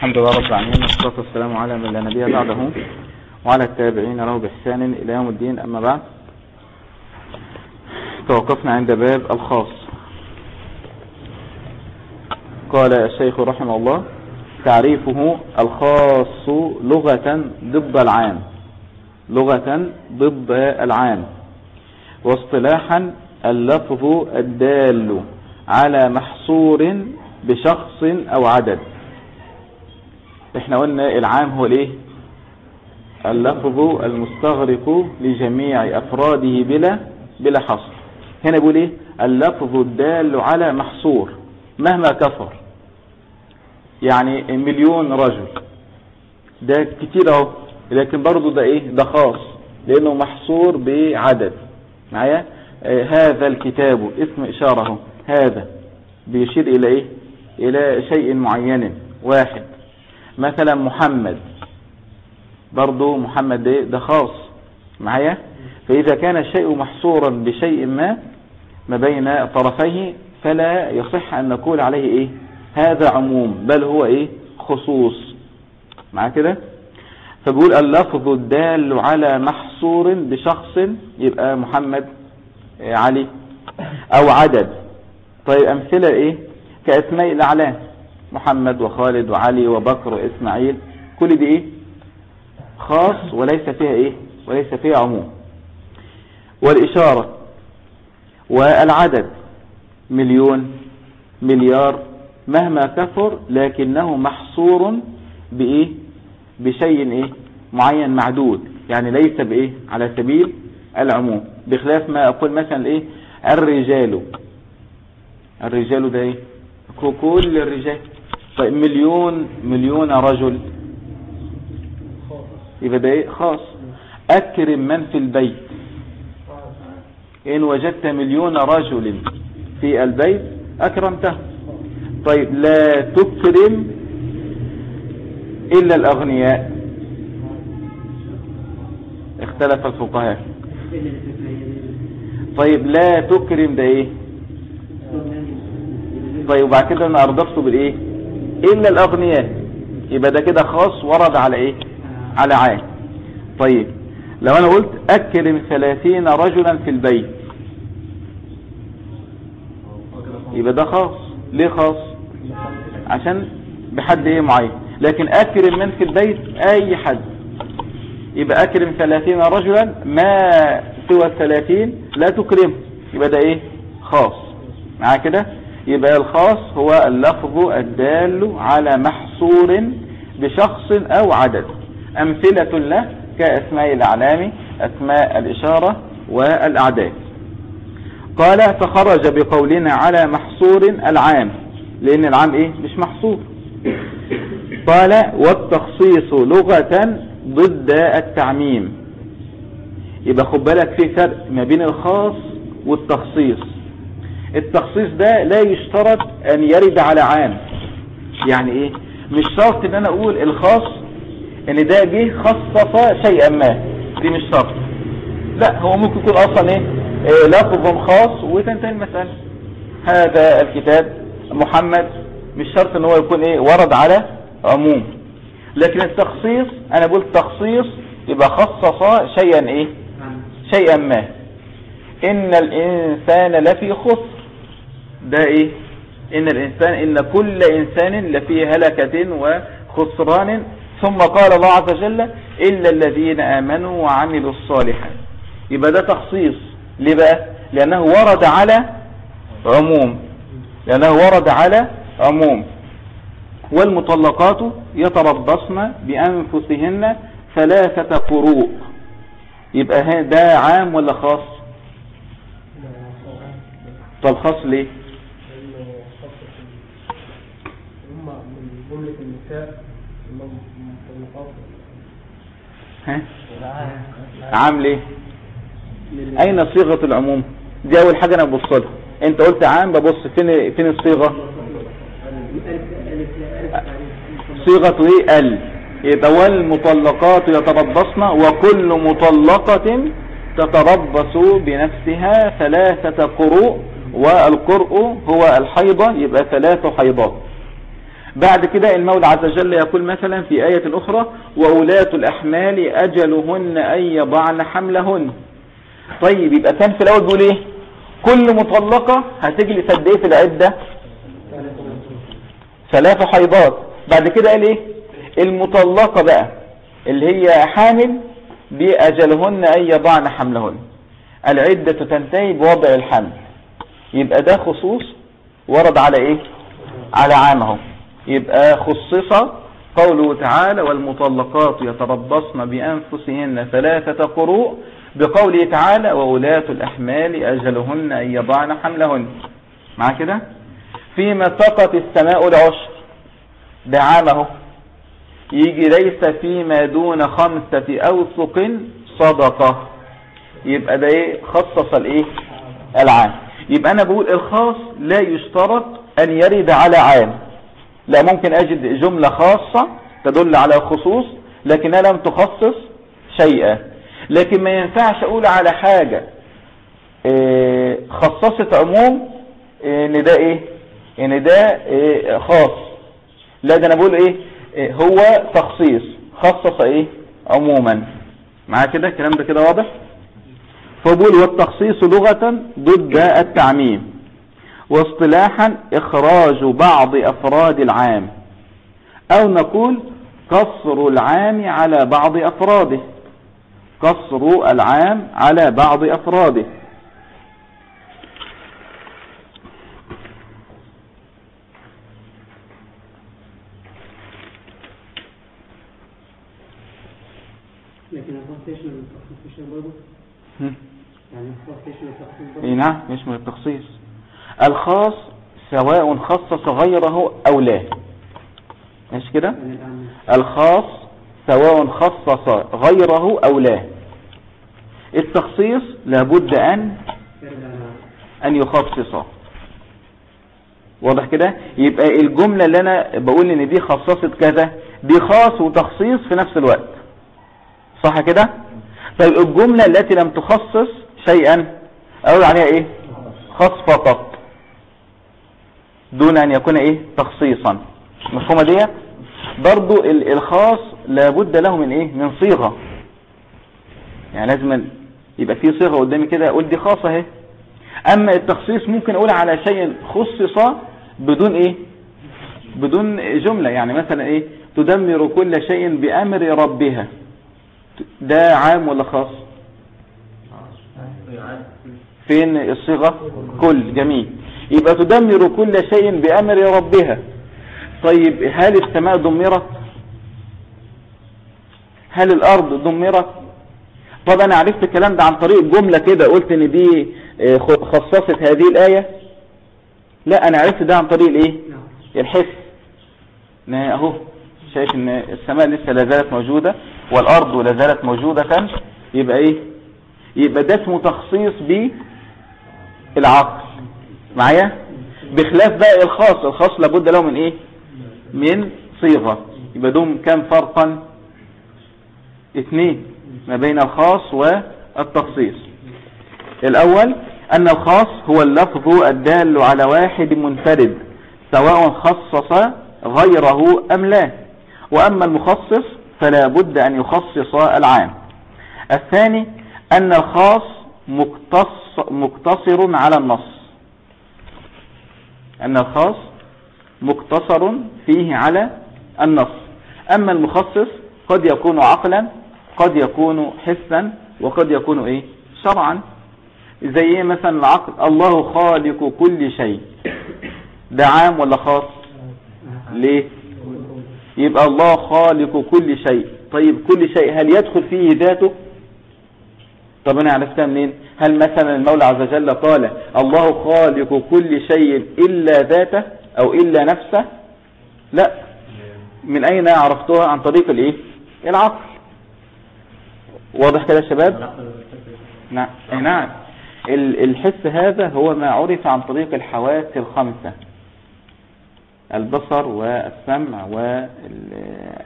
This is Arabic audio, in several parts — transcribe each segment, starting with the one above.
الحمد لله رب العالمين والصلاة والسلام على من لا نبي بعده وعلى التابعين له بإحسان إلى يوم الدين أما بعد. توقفنا عند باب الخاص. قال الشيخ رحمه الله تعريفه الخاص لغة ضد العام لغة ضد العام واصطلاحا اللفظ الدال على محصور بشخص أو عدد. إحنا قلنا العام هو الايه اللفظ المستغرق لجميع أفراده بلا بلا حصر. هنا بيقول إيه؟ اللفظ الدال على محصور. مهما كثر يعني مليون رجل. ده كتير أهو. لكن برضو ده إيه؟ ده خاص. لأنه محصور بعدد. معايا؟ آه هذا الكتاب اسم إشارة هذا. بيشير إلى إيه؟ إلى شيء معين واحد. مثلا محمد. برضو محمد ده, ده خاص. معايا؟ فإذا كان الشيء محصورا بشيء ما ما بين طرفيه فلا يصح أن نقول عليه إيه؟ هذا عموم بل هو إيه؟ خصوص. مع كده؟ فبيقول اللفظ الدال على محصور بشخص يبقى محمد علي. أو عدد. طيب أمثلة إيه؟ كاسماء الأعلام. محمد وخالد وعلي وبكر وإسماعيل. كل دي إيه؟ خاص وليس فيها إيه؟ وليس فيها عموم. والإشارة والعدد مليون مليار مهما كثر لكنه محصور بإيه؟ بشيء إيه؟ معين معدود. يعني ليس بإيه؟ على سبيل العموم. بخلاف ما أقول مثلا إيه؟ الرجال. الرجال ده إيه؟ كل الرجال. طيب مليون مليون رجل. يبقى ده إيه؟ خاص. أكرم من في البيت. إن وجدت مليون رجل في البيت أكرمته. طيب لا تكرم إلا الأغنياء. اختلف الفقهاء. طيب لا تكرم ده إيه؟ طيب وبعد كده أنا أردفته بالإيه؟ الا الأغنياء يبقى ده كده خاص ورد على إيه؟ على عام. طيب لو أنا قلت اكرم ثلاثين رجلا في البيت يبقى ده خاص. ليه خاص؟ عشان بحد إيه معين. لكن اكرم من في البيت أي حد يبقى اكرم ثلاثين رجلا ما سوى الثلاثين لا تكرم يبقى ده إيه؟ خاص. مع كده؟ يبقى الخاص هو اللفظ الدال على محصور بشخص أو عدد. أمثلة له كأسماء الإعلام أسماء الإشارة والأعداد. قال فخرج بقولنا على محصور العام. لأن العام إيه؟ مش محصور. قال والتخصيص لغة ضد التعميم. يبقى خد بالك في فرق ما بين الخاص والتخصيص. التخصيص ده لا يشترط أن يرد على عام. يعني إيه؟ مش شرط إن أنا أقول الخاص إن ده جه خصص شيئا ما. دي مش شرط. لا هو ممكن يكون أصلا إيه, إيه لفظ خاص وتنتهي المسألة. هذا الكتاب محمد. مش شرط إن هو يكون إيه؟ ورد على عموم. لكن التخصيص أنا بقول تخصيص يبقى خصص شيئا إيه؟ شيئا ما. إن الإنسان لفي خسر. ده إيه؟ إن الانسان إن كل إنسان لفي هلكة وخسران. ثم قال الله عز وجل الا الذين امنوا وعملوا الصالحات. يبقى ده تخصيص. ليه بقى؟ لأنه ورد على عموم. لأنه ورد على عموم. والمطلقات يتربصن بأنفسهن ثلاثة قروء. يبقى ده عام ولا خاص؟ طب خاص ليه ها عام ليه؟ أين صيغة العموم؟ دي أول حاجة أنا ببص لها. أنت قلت عام ببص فين فين الصيغة؟ صيغة إيه؟ ال. يبقى والمطلقات يتربصن وكل مطلقة تتربص بنفسها ثلاثة قروء والقرء هو الحيضة يبقى ثلاث حيضات. بعد كده المولى عز وجل يقول مثلا في آية أخرى وأولاة الأحمال أجلهن أن يضعن حملهن. طيب يبقى كان في الأول بيقول إيه؟ كل مطلقة هتجلس قد إيه في العدة؟ ثلاث حيضات. بعد كده قال إيه؟ المطلقة بقى اللي هي حامل بأجلهن أن يضعن حملهن. العدة تنتهي بوضع الحمل. يبقى ده خصوص ورد على إيه؟ على عامه يبقى خصص قوله تعالى والمطلقات يتربصن بأنفسهن ثلاثة قروء بقوله تعالى وولاة الأحمال أجلهن أن يضعن حملهن. مع كده؟ فيما سقط السماء العشر. ده يجي ليس فيما دون خمسة أوسق صدقة. يبقى ده إيه؟ خصص الإيه؟ العام. يبقى أنا بقول الخاص لا يشترط أن يرد على عام. لا ممكن أجد جملة خاصة تدل على خصوص لكنها لم تخصص شيئا. لكن ما ينفعش أقول على حاجة إيه خصصت عموم إيه إن ده إيه؟ إن ده إيه خاص. لا ده أنا بقول إيه؟ هو تخصيص. خصص إيه؟ عموما. معاه كده؟ الكلام ده كده واضح؟ فبقول والتخصيص لغة ضد التعميم. واصطلاحا إخراج بعض أفراد العام أو نقول قصر العام على بعض أفراده. قصر العام على بعض أفراده. لكن الخاص يشمل التخصيص مش برضه يعني الخاص يشمل التخصيص برضه؟ اي نعم يشمل التخصيص. الخاص سواء خصص غيره أو لا. مش كده؟ الخاص سواء خصص غيره أو لا. التخصيص لابد أن يرجع على أن يخصص واضح كده؟ يبقى الجملة اللي أنا بقول إن دي خصصت كذا دي خاص وتخصيص في نفس الوقت. صح كده؟ طيب الجملة التي لم تخصص شيئا أقول عليها إيه؟ خاص فقط. دون أن يكون إيه؟ تخصيصا. مفهومة دي؟ برضو ال- الخاص لابد له من إيه؟ من صيغة. يعني لازم يبقى في صيغة قدامي كده أقول دي خاصة أهي. أما التخصيص ممكن أقول على شيء خصص بدون إيه؟ بدون جملة. يعني مثلا إيه؟ تدمر كل شيء بأمر ربها. ده عام ولا خاص؟ فين الصيغة؟ كل. جميل. يبقى تدمر كل شيء بأمر ربها. طيب هل السماء دمرت؟ هل الأرض دمرت؟ طب أنا عرفت الكلام ده عن طريق جملة كده قلت إن دي آه، خصصت هذه الآية؟ لا أنا عرفت ده عن طريق الايه نعم الحس. إن اهو شايف إن السماء لسه لا زالت موجودة والأرض لا زالت موجودة يبقى إيه؟ يبقى ده اسمه تخصيص بالعقل. معايا؟ بخلاف بقى الخاص الخاص لابد له من إيه؟ من صيغة. يبقى دوم كام فرقا؟ اثنين ما بين الخاص والتخصيص. الأول أن الخاص هو اللفظ الدال على واحد منفرد سواء خصص غيره أم لا. وأما المخصص فلا بد أن يخصص العام. الثاني أن الخاص مقتص مقتصر على النص. أن الخاص مقتصر فيه على النص. أما المخصص قد يكون عقلا قد يكون حسا وقد يكون إيه؟ شرعا. زي إيه مثلا العقل؟ الله خالق كل شيء. ده عام ولا خاص؟ ليه؟ يبقى الله خالق كل شيء. طيب كل شيء هل يدخل فيه ذاته؟ طب أنا عرفتها منين؟ هل مثلا المولى عز وجل قال الله خالق كل شيء إلا ذاته أو إلا نفسه؟ لا. من أين عرفتها؟ عن طريق الإيه؟ العقل. واضح كده يا شباب؟ نعم. أي نعم. ال- الحس هذا هو ما عرف عن طريق الحواس الخمسة. البصر والسمع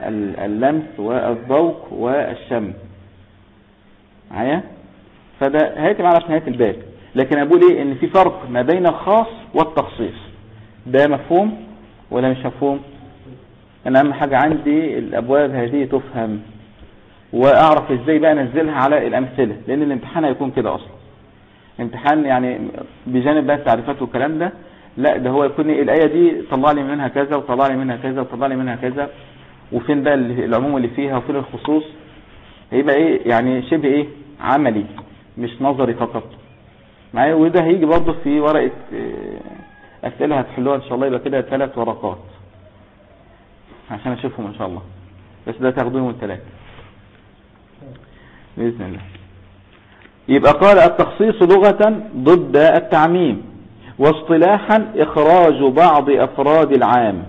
واللمس والذوق والشم. معايا؟ فده هيتم معنا في نهاية الباب. لكن أقول إيه؟ إن في فرق ما بين الخاص والتخصيص. ده مفهوم ولا مش مفهوم؟ أنا أهم حاجة عندي الأبواب هذه تفهم. وأعرف إزاي بقى أنزلها على الأمثلة لأن الامتحان هيكون كده أصلا. امتحان يعني بجانب بقى التعريفات والكلام ده لا ده هو يكون إيه؟ الآية دي طلع لي منها كذا وطلع لي منها كذا وطلع لي منها كذا. وفين بقى العموم اللي فيها وفين الخصوص؟ هيبقى إيه؟ يعني شبه إيه؟ عملي. مش نظري فقط. معايا؟ وده هيجي برضه في ورقة آه، أسئلة هتحلوها إن شاء الله. يبقى كده ثلاث ورقات. عشان أشوفهم إن شاء الله. بس ده تاخدوهم الثلاثة بإذن الله. يبقى قال التخصيص لغة ضد التعميم واصطلاحا إخراج بعض أفراد العام.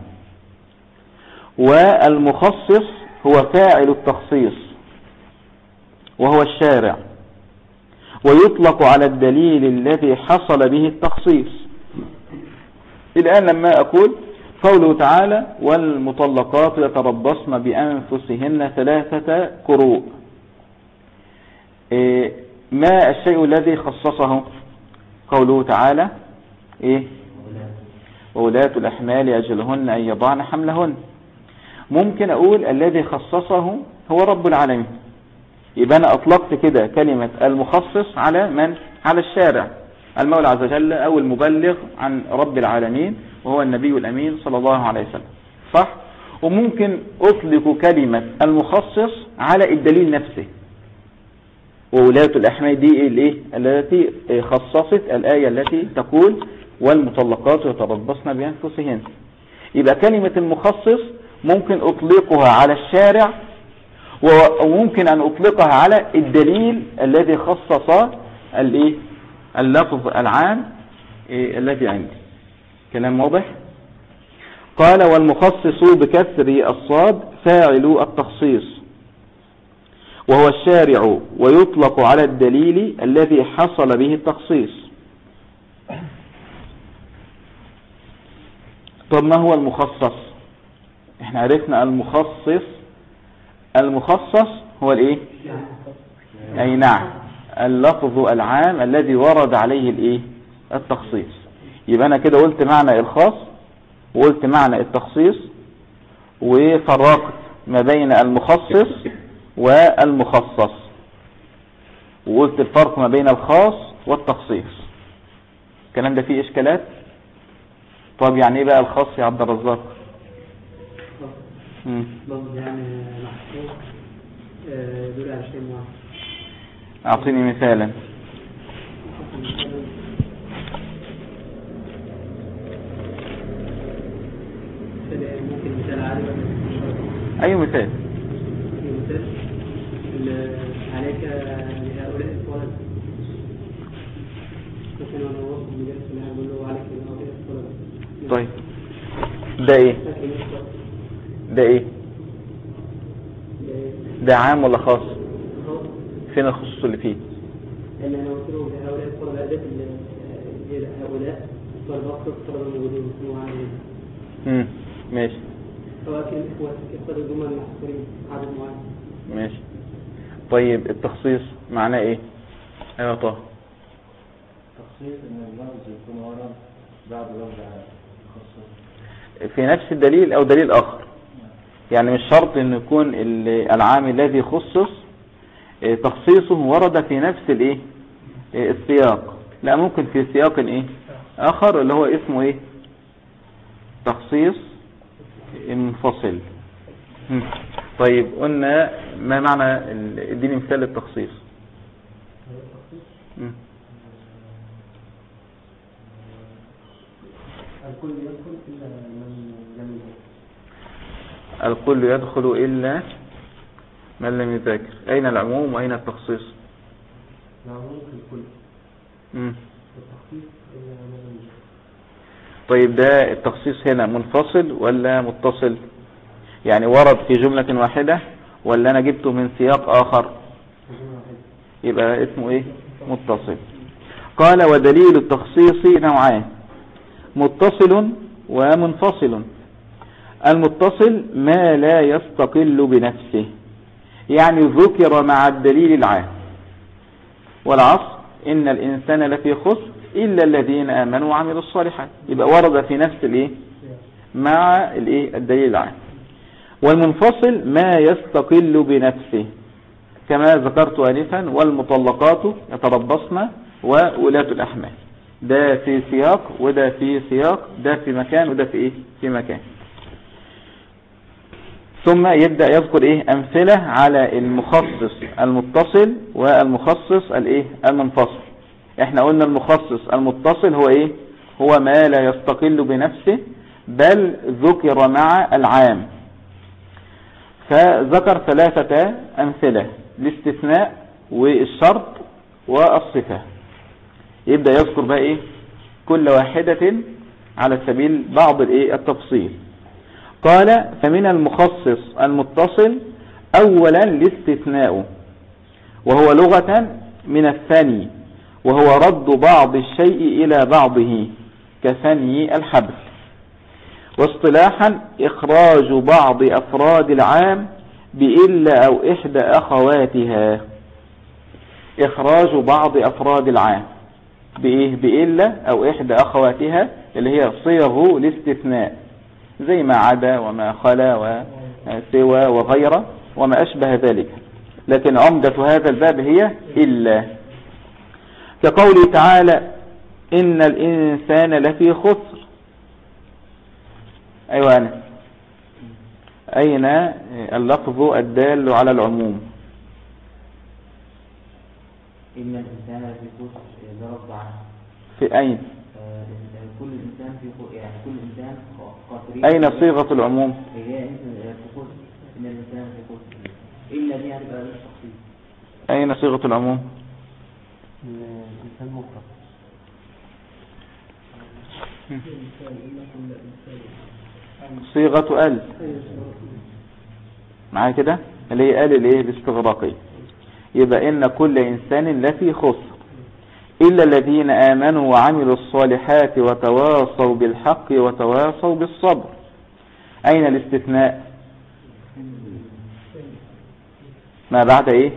والمخصص هو فاعل التخصيص وهو الشارع. ويطلق على الدليل الذي حصل به التخصيص. الآن لما أقول قوله تعالى والمطلقات يتربصن بأنفسهن ثلاثة قروء إيه ما الشيء الذي خصصه؟ قوله تعالى إيه وولاة الأحمال أجلهن أن يضعن حملهن. ممكن أقول الذي خصصه هو رب العالمين. يبقى أنا أطلقت كده كلمة المخصص على من؟ على الشارع. المولى عز وجل أو المبلغ عن رب العالمين وهو النبي الأمين صلى الله عليه وسلم. صح؟ وممكن أطلق كلمة المخصص على الدليل نفسه. وولاة الأحمال دي الإيه؟ التي خصصت الآية التي تقول والمطلقات يتربصن بأنفسهن. يبقى كلمة المخصص ممكن أطلقها على الشارع وممكن أن أطلقها على الدليل الذي خصص الإيه؟ اللفظ العام إيه؟ الذي عندي. كلام واضح؟ قال والمخصص بكسر الصاد فاعل التخصيص وهو الشارع ويطلق على الدليل الذي حصل به التخصيص. طب ما هو المخصص؟ إحنا عرفنا المخصص المخصص هو الإيه؟ أي نعم. اللفظ العام الذي ورد عليه الإيه؟ التخصيص. يبقى أنا كده قلت معنى الخاص وقلت معنى التخصيص وفرقت ما بين المخصص والمخصص. وقلت الفرق ما بين الخاص والتخصيص. الكلام ده فيه إشكالات؟ طب يعني إيه بقى الخاص يا عبد الرزاق؟ مم. لفظ يعني دول على شيء معين أعطيني مثالا ممكن مثال شرط؟ أي مثال عليك لهؤلاء الطلب مثلا أنا وصل مجلس اللي هقول له عليك لهؤلاء الطلب طيب ده إيه. ده إيه ده عام ولا خاص؟ خاص. فين الخصوص اللي فيه؟ أنا قلت له لهؤلاء الطلبة هي هؤلاء طلبة الطلبه الموجودين يكونوا عاملين مم. ماشي. سواء كان إخوة يختاروا الجمل المحصورين عدد معين. ماشي. طيب التخصيص معناه إيه؟ أيوه طه. تخصيص إن اللفظ يكون ورد بعد لفظ خاصة في نفس الدليل أو دليل آخر؟ يعني مش شرط إن يكون ال- العام الذي خصص آه، تخصيصه ورد في نفس الإيه؟ آه، السياق. لا ممكن في سياق إيه؟ آخر اللي هو اسمه إيه؟ تخصيص منفصل. طيب قلنا ما معنى اديني مثال للتخصيص. الكل يدخل إلا الكل يدخل إلا من لم يذاكر. أين العموم وأين التخصيص؟ العموم في الكل. إلا من لم يدخل طيب ده التخصيص هنا منفصل ولا متصل؟ يعني ورد في جملة واحدة ولا أنا جبته من سياق آخر؟ يبقى اسمه إيه؟ متصل. قال ودليل التخصيص نوعان متصل ومنفصل. المتصل ما لا يستقل بنفسه. يعني ذكر مع الدليل العام. والعصر إن الإنسان لفي خسر إلا الذين آمنوا وعملوا الصالحات. يبقى ورد في نفس الإيه؟ مع الإيه؟ الدليل العام. والمنفصل ما يستقل بنفسه. كما ذكرت آنفا والمطلقات يتربصن وولاة الأحمال. ده في سياق وده في سياق ده في مكان وده في إيه؟ في مكان. ثم يبدأ يذكر إيه؟ أمثلة على المخصص المتصل والمخصص الإيه؟ المنفصل. إحنا قلنا المخصص المتصل هو إيه؟ هو ما لا يستقل بنفسه بل ذكر مع العام. فذكر ثلاثة أمثلة الاستثناء والشرط والصفة. يبدأ يذكر بقى إيه؟ كل واحدة على سبيل بعض الإيه؟ التفصيل. قال فمن المخصص المتصل اولا الاستثناء وهو لغة من الثاني وهو رد بعض الشيء إلى بعضه كثني الحبل واصطلاحا إخراج بعض أفراد العام بإلا أو إحدى أخواتها. إخراج بعض أفراد العام بإيه؟ بإلا أو إحدى أخواتها اللي هي صيغ الاستثناء زي ما عدا وما خلا وسوى وغيره وما أشبه ذلك. لكن عمدة هذا الباب هي إلا. كقوله تعالى إن الإنسان لفي خسر. أيوة أنا. أين اللفظ الدال على العموم؟ إن الإنسان في خسر في أين؟ آه، كل إنسان في يعني كل إنسان أين صيغة العموم؟ أين صيغة العموم؟ صيغة أل. معايا كده؟ اللي هي أل الايه الاستغراقية يبقى إن كل إنسان لفي خسر. إلا الذين آمنوا وعملوا الصالحات وتواصوا بالحق وتواصوا بالصبر. أين الاستثناء؟ ما بعد إيه؟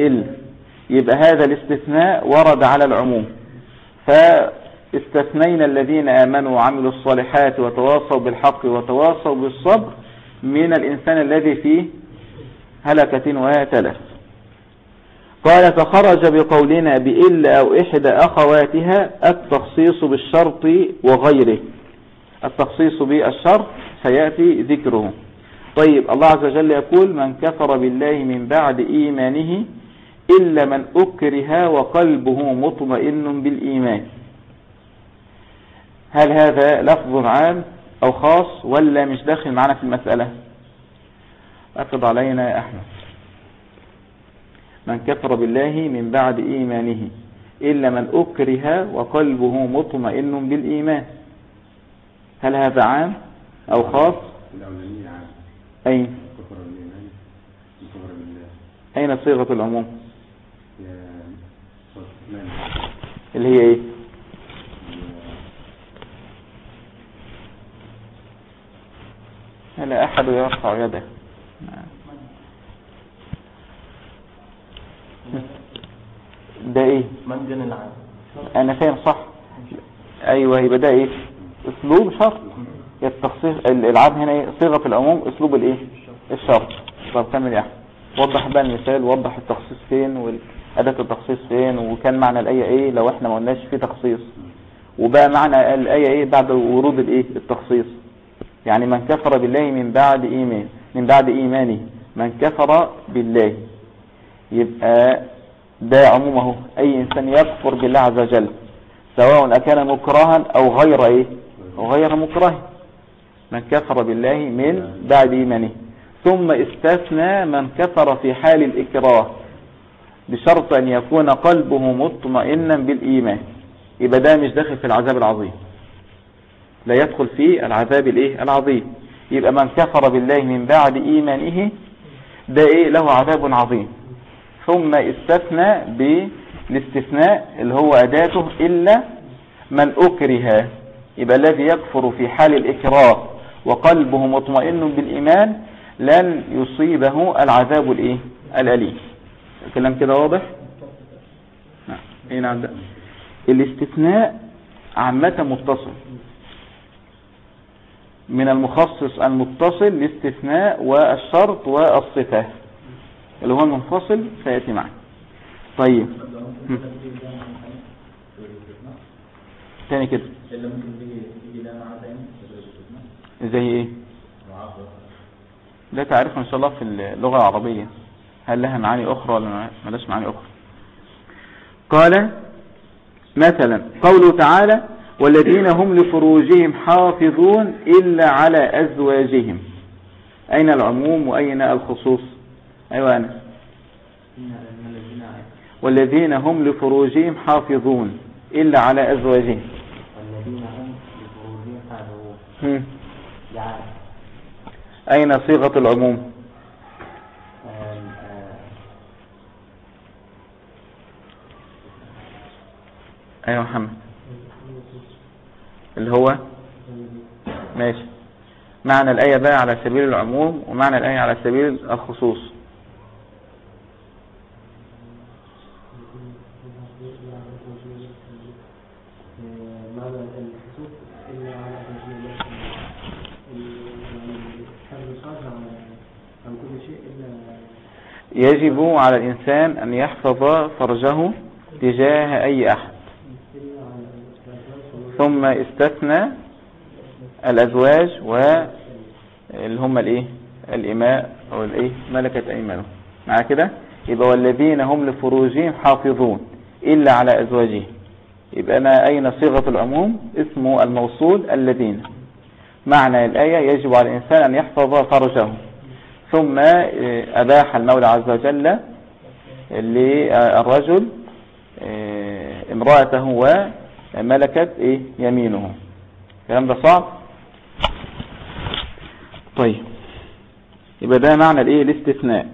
إل. يبقى هذا الاستثناء ورد على العموم. فاستثنينا الذين آمنوا وعملوا الصالحات وتواصوا بالحق وتواصوا بالصبر من الإنسان الذي فيه هلكة وتلف قال فخرج بقولنا بإلا أو إحدى أخواتها التخصيص بالشرط وغيره. التخصيص بالشرط سيأتي ذكره. طيب الله عز وجل يقول من كفر بالله من بعد إيمانه إلا من أكره وقلبه مطمئن بالإيمان. هل هذا لفظ عام أو خاص ولا مش داخل معنا في المسألة؟ أفض علينا يا أحمد. من كفر بالله من بعد إيمانه إلا من أكره وقلبه مطمئن بالإيمان. هل هذا عام أو خاص؟ أين؟ أين صيغة العموم؟ اللي هي إيه؟ هل أحد يرفع يده؟ ده إيه؟ منجن العام. أنا فاهم صح. أيوه يبقى ده إيه؟ أسلوب شرط. التخصيص العام هنا إيه؟ صيغة العموم أسلوب الإيه؟ الشرط. طب كمل يا أحمد وضح بقى المثال وضح التخصيص فين وأداة التخصيص فين وكان معنى الآية إيه؟ لو إحنا ما قلناش في تخصيص. وبقى معنى الآية إيه بعد ورود الإيه؟ التخصيص. يعني من كفر بالله من بعد إيمان من بعد إيمانه من كفر بالله. يبقى ده عمومه. أي إنسان يكفر بالله عز وجل سواء أكان مكرها أو غير إيه؟ أو غير مكره. من كفر بالله من بعد إيمانه. ثم استثنى من كفر في حال الإكراه بشرط أن يكون قلبه مطمئنا بالإيمان. يبقى ده مش داخل في العذاب العظيم. لا يدخل في العذاب الإيه؟ العظيم. يبقى من كفر بالله من بعد إيمانه ده إيه؟ له عذاب عظيم. ثم استثنى بالاستثناء اللي هو أداته إلا من أكره. يبقى الذي يكفر في حال الإكراه وقلبه مطمئن بالإيمان لن يصيبه العذاب الإيه؟ الأليم. الكلام كده واضح؟ نعم. إيه نعم الاستثناء عامة متصل. من المخصص المتصل لاستثناء والشرط والصفة. اللي هو المنفصل سيأتي معنا طيب. تاني كده. زي إيه؟ ده تعرفه إن شاء الله في اللغة العربية. هل لها معاني أخرى ولا ملاش معاني أخرى؟ قال مثلا قوله تعالى والذين هم لفروجهم حافظون إلا على أزواجهم. أين العموم وأين الخصوص؟ أيوة. أنا والذين هم لفروجهم حافظون إلا على أزواجهم. والذين هم. لفروجهم حافظون أين صيغة العموم؟ أيوة محمد. اللي هو؟ ماشي. معنى الآية بقى على سبيل العموم ومعنى الآية على سبيل الخصوص معنى الخصوص إلا على أزواجه يعني حفظ الفرج عن عن كل شيء إلا يجب على الإنسان أن يحفظ فرجه تجاه أي أحد. ثم استثنى الأزواج واللي هم الإيه؟ الإماء أو الإيه؟ ملكة أيمانهم. مع كده؟ يبقى والذين هم لفروجهم حافظون إلا على أزواجهم. يبقى أنا أين صيغة العموم؟ اسمه الموصول الذين. معنى الآية يجب على الإنسان أن يحفظ فرجه. ثم آه، أباح المولى عز وجل للرجل آه، امرأته وملكت إيه يمينه. الكلام ده صعب؟ طيب. يبقى ده معنى الإيه؟ الاستثناء.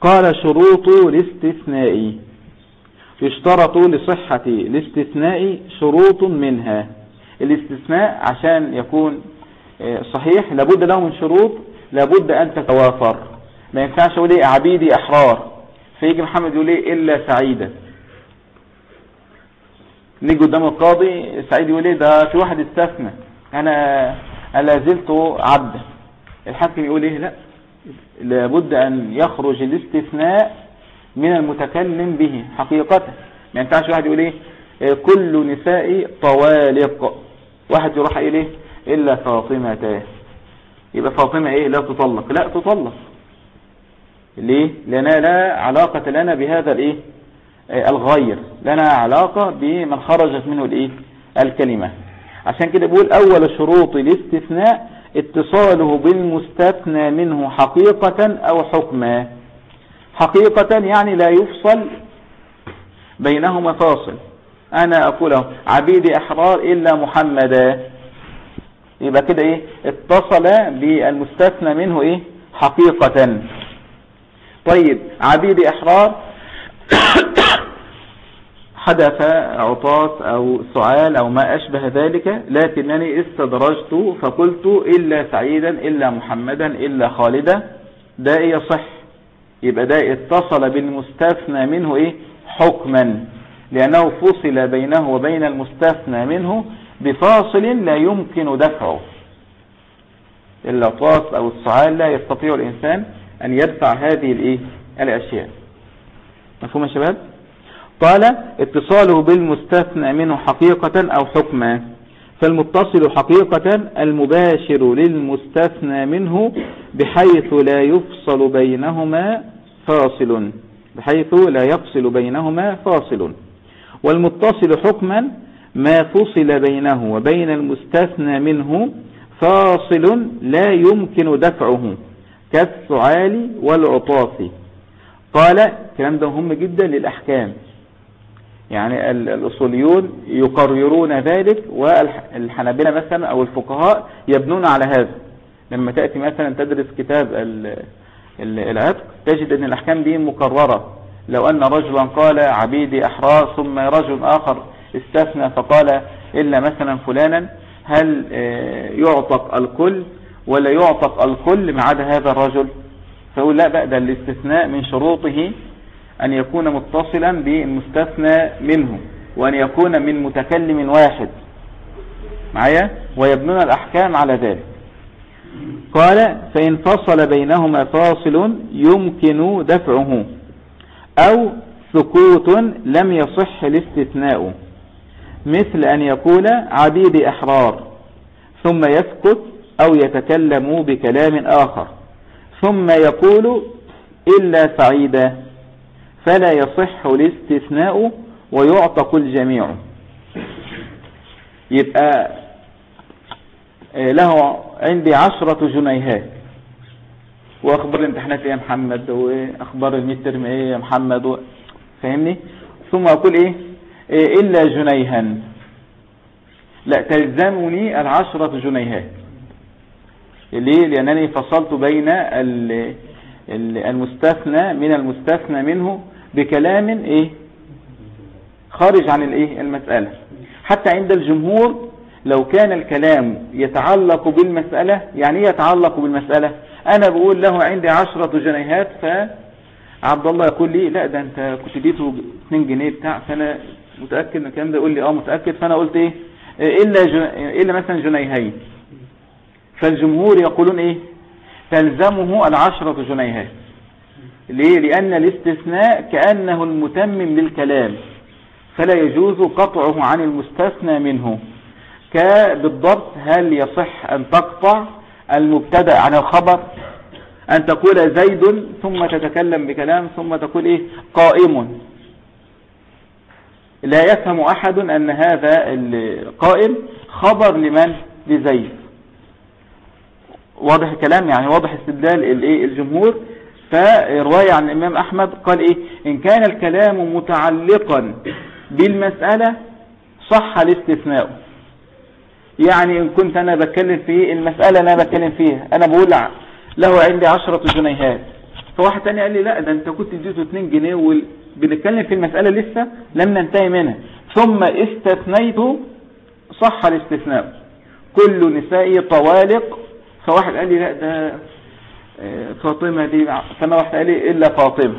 قال شروط الاستثناء يشترط لصحة الاستثناء شروط منها. الاستثناء عشان يكون آه، صحيح لابد له من شروط لابد أن تتوافر. ما ينفعش أقول إيه عبيدي أحرار. فيجي محمد يقول إيه إلا سعيدا. نيجي قدام القاضي سعيد يقول إيه ده في واحد استثنى. أنا ألا زلت عبدا الحاكم يقول إيه لا. لابد أن يخرج الاستثناء من المتكلم به حقيقة. ما ينفعش واحد يقول إيه إيه، كل نساء طوالق. واحد يروح إيه إلا فاطمة. يبقى فاطمة إيه؟ لا تطلق. لا تطلق. ليه؟ لنا لا علاقة لنا بهذا الإيه؟ آه، الغير. لنا علاقة بمن خرجت منه الإيه؟ الكلمة. عشان كده بيقول أول شروط الاستثناء اتصاله بالمستثنى منه حقيقة أو حكما. حقيقة يعني لا يفصل بينهما فاصل. أنا أقول عبيدي أحرار إلا محمدا. يبقى كده إيه؟ اتصل بالمستثنى منه إيه؟ حقيقة. طيب عبيدي إحرار حدث عطاس أو سعال أو ما أشبه ذلك لكنني استدرجت فقلت إلا سعيدا إلا محمدا إلا خالدا. ده إيه صح. يبقى ده اتصل بالمستثنى منه إيه؟ حكما. لأنه فصل بينه وبين المستثنى منه بفاصل لا يمكن دفعه. العطاس أو السعال لا يستطيع الإنسان أن يدفع هذه الإيه؟ الأشياء. مفهوم يا شباب؟ قال اتصاله بالمستثنى منه حقيقة أو حكما. فالمتصل حقيقة المباشر للمستثنى منه بحيث لا يفصل بينهما فاصل. بحيث لا يفصل بينهما فاصل. والمتصل حكما ما فصل بينه وبين المستثنى منه فاصل لا يمكن دفعه كالسعال والعطاف. قال الكلام ده مهم جدا للأحكام. يعني ال- الأصوليون يقررون ذلك والحنابلة مثلا أو الفقهاء يبنون على هذا. لما تأتي مثلا تدرس كتاب ال- ال- العتق تجد أن الأحكام دي مكررة لو أن رجلا قال عبيدي أحرار ثم رجل آخر استثنى فقال إلا مثلا فلانا هل آه، يعتق الكل ولا يعتق الكل ما عدا هذا الرجل؟ فيقول لا بقى ده الاستثناء من شروطه أن يكون متصلا بالمستثنى منه وأن يكون من متكلم واحد. معايا؟ ويبنون الأحكام على ذلك. قال فإن فصل بينهما فاصل يمكن دفعه أو سكوت لم يصح الاستثناء. مثل أن يقول عبيد أحرار ثم يسكت أو يتكلم بكلام آخر ثم يقول إلا سعيدا فلا يصح الاستثناء ويعتق الجميع. يبقى آه، له عندي عشرة جنيهات. وأخبار الامتحانات إيه يا محمد؟ وأخبار الميد إيه يا محمد؟ و... فاهمني؟ ثم أقول إيه, إيه إلا جنيها. لا تلزمني العشرة جنيهات ليه؟ لأنني فصلت بين ال- ال- المستثنى من المستثنى منه بكلام إيه؟ خارج عن الإيه؟ المسألة. حتى عند الجمهور لو كان الكلام يتعلق بالمسألة يعني إيه يتعلق بالمسألة؟ أنا بقول له عندي عشرة جنيهات فعبد الله يقول لي لا ده أنت كنت اديته 2 جنيه بتاع فأنا متأكد من الكلام ده؟ يقول لي آه متأكد. فأنا قلت إيه؟ إلا جن... إلا مثلا جنيهين. فالجمهور يقولون إيه؟ تلزمه العشرة جنيهات ليه؟ لأن الاستثناء كأنه المتمم للكلام. فلا يجوز قطعه عن المستثنى منه. كبالضبط هل يصح أن تقطع المبتدأ عن الخبر؟ أن تقول زيد ثم تتكلم بكلام ثم تقول إيه؟ قائم. لا يفهم أحد أن هذا القائم خبر لمن؟ لزيد. واضح الكلام؟ يعني واضح استدلال الايه الجمهور. فرواية عن الإمام أحمد قال إيه؟ إن كان الكلام متعلقا بالمسألة صح الاستثناء. يعني إن كنت أنا بتكلم في المسألة أنا بتكلم فيها أنا بقول له عندي عشرة جنيهات. فواحد تاني قال لي لا ده أنت كنت اديته 2 جنيه وبنتكلم في المسألة لسه لم ننتهي منها. ثم استثنيت صح الاستثناء. كل نسائي طوالق. فواحد قال لي لا ده آه، فاطمة دي فما واحد قال لي إلا فاطمة.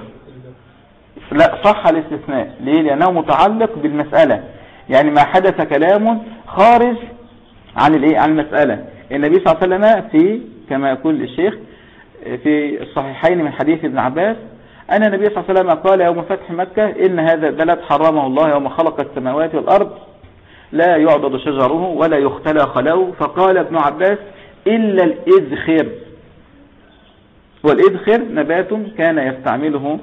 لا صح الاستثناء. ليه؟ لأنه متعلق بالمسألة. يعني ما حدث كلام خارج عن الإيه؟ عن المسألة. النبي صلى الله عليه وسلم في كما يقول الشيخ في الصحيحين من حديث ابن عباس أن النبي صلى الله عليه وسلم قال يوم فتح مكة إن هذا البلد حرمه الله يوم خلق السماوات والأرض لا يعضد شجره ولا يختلى خلاه فقال ابن عباس إلا الإذخر. والإذخر نبات كان يستعمله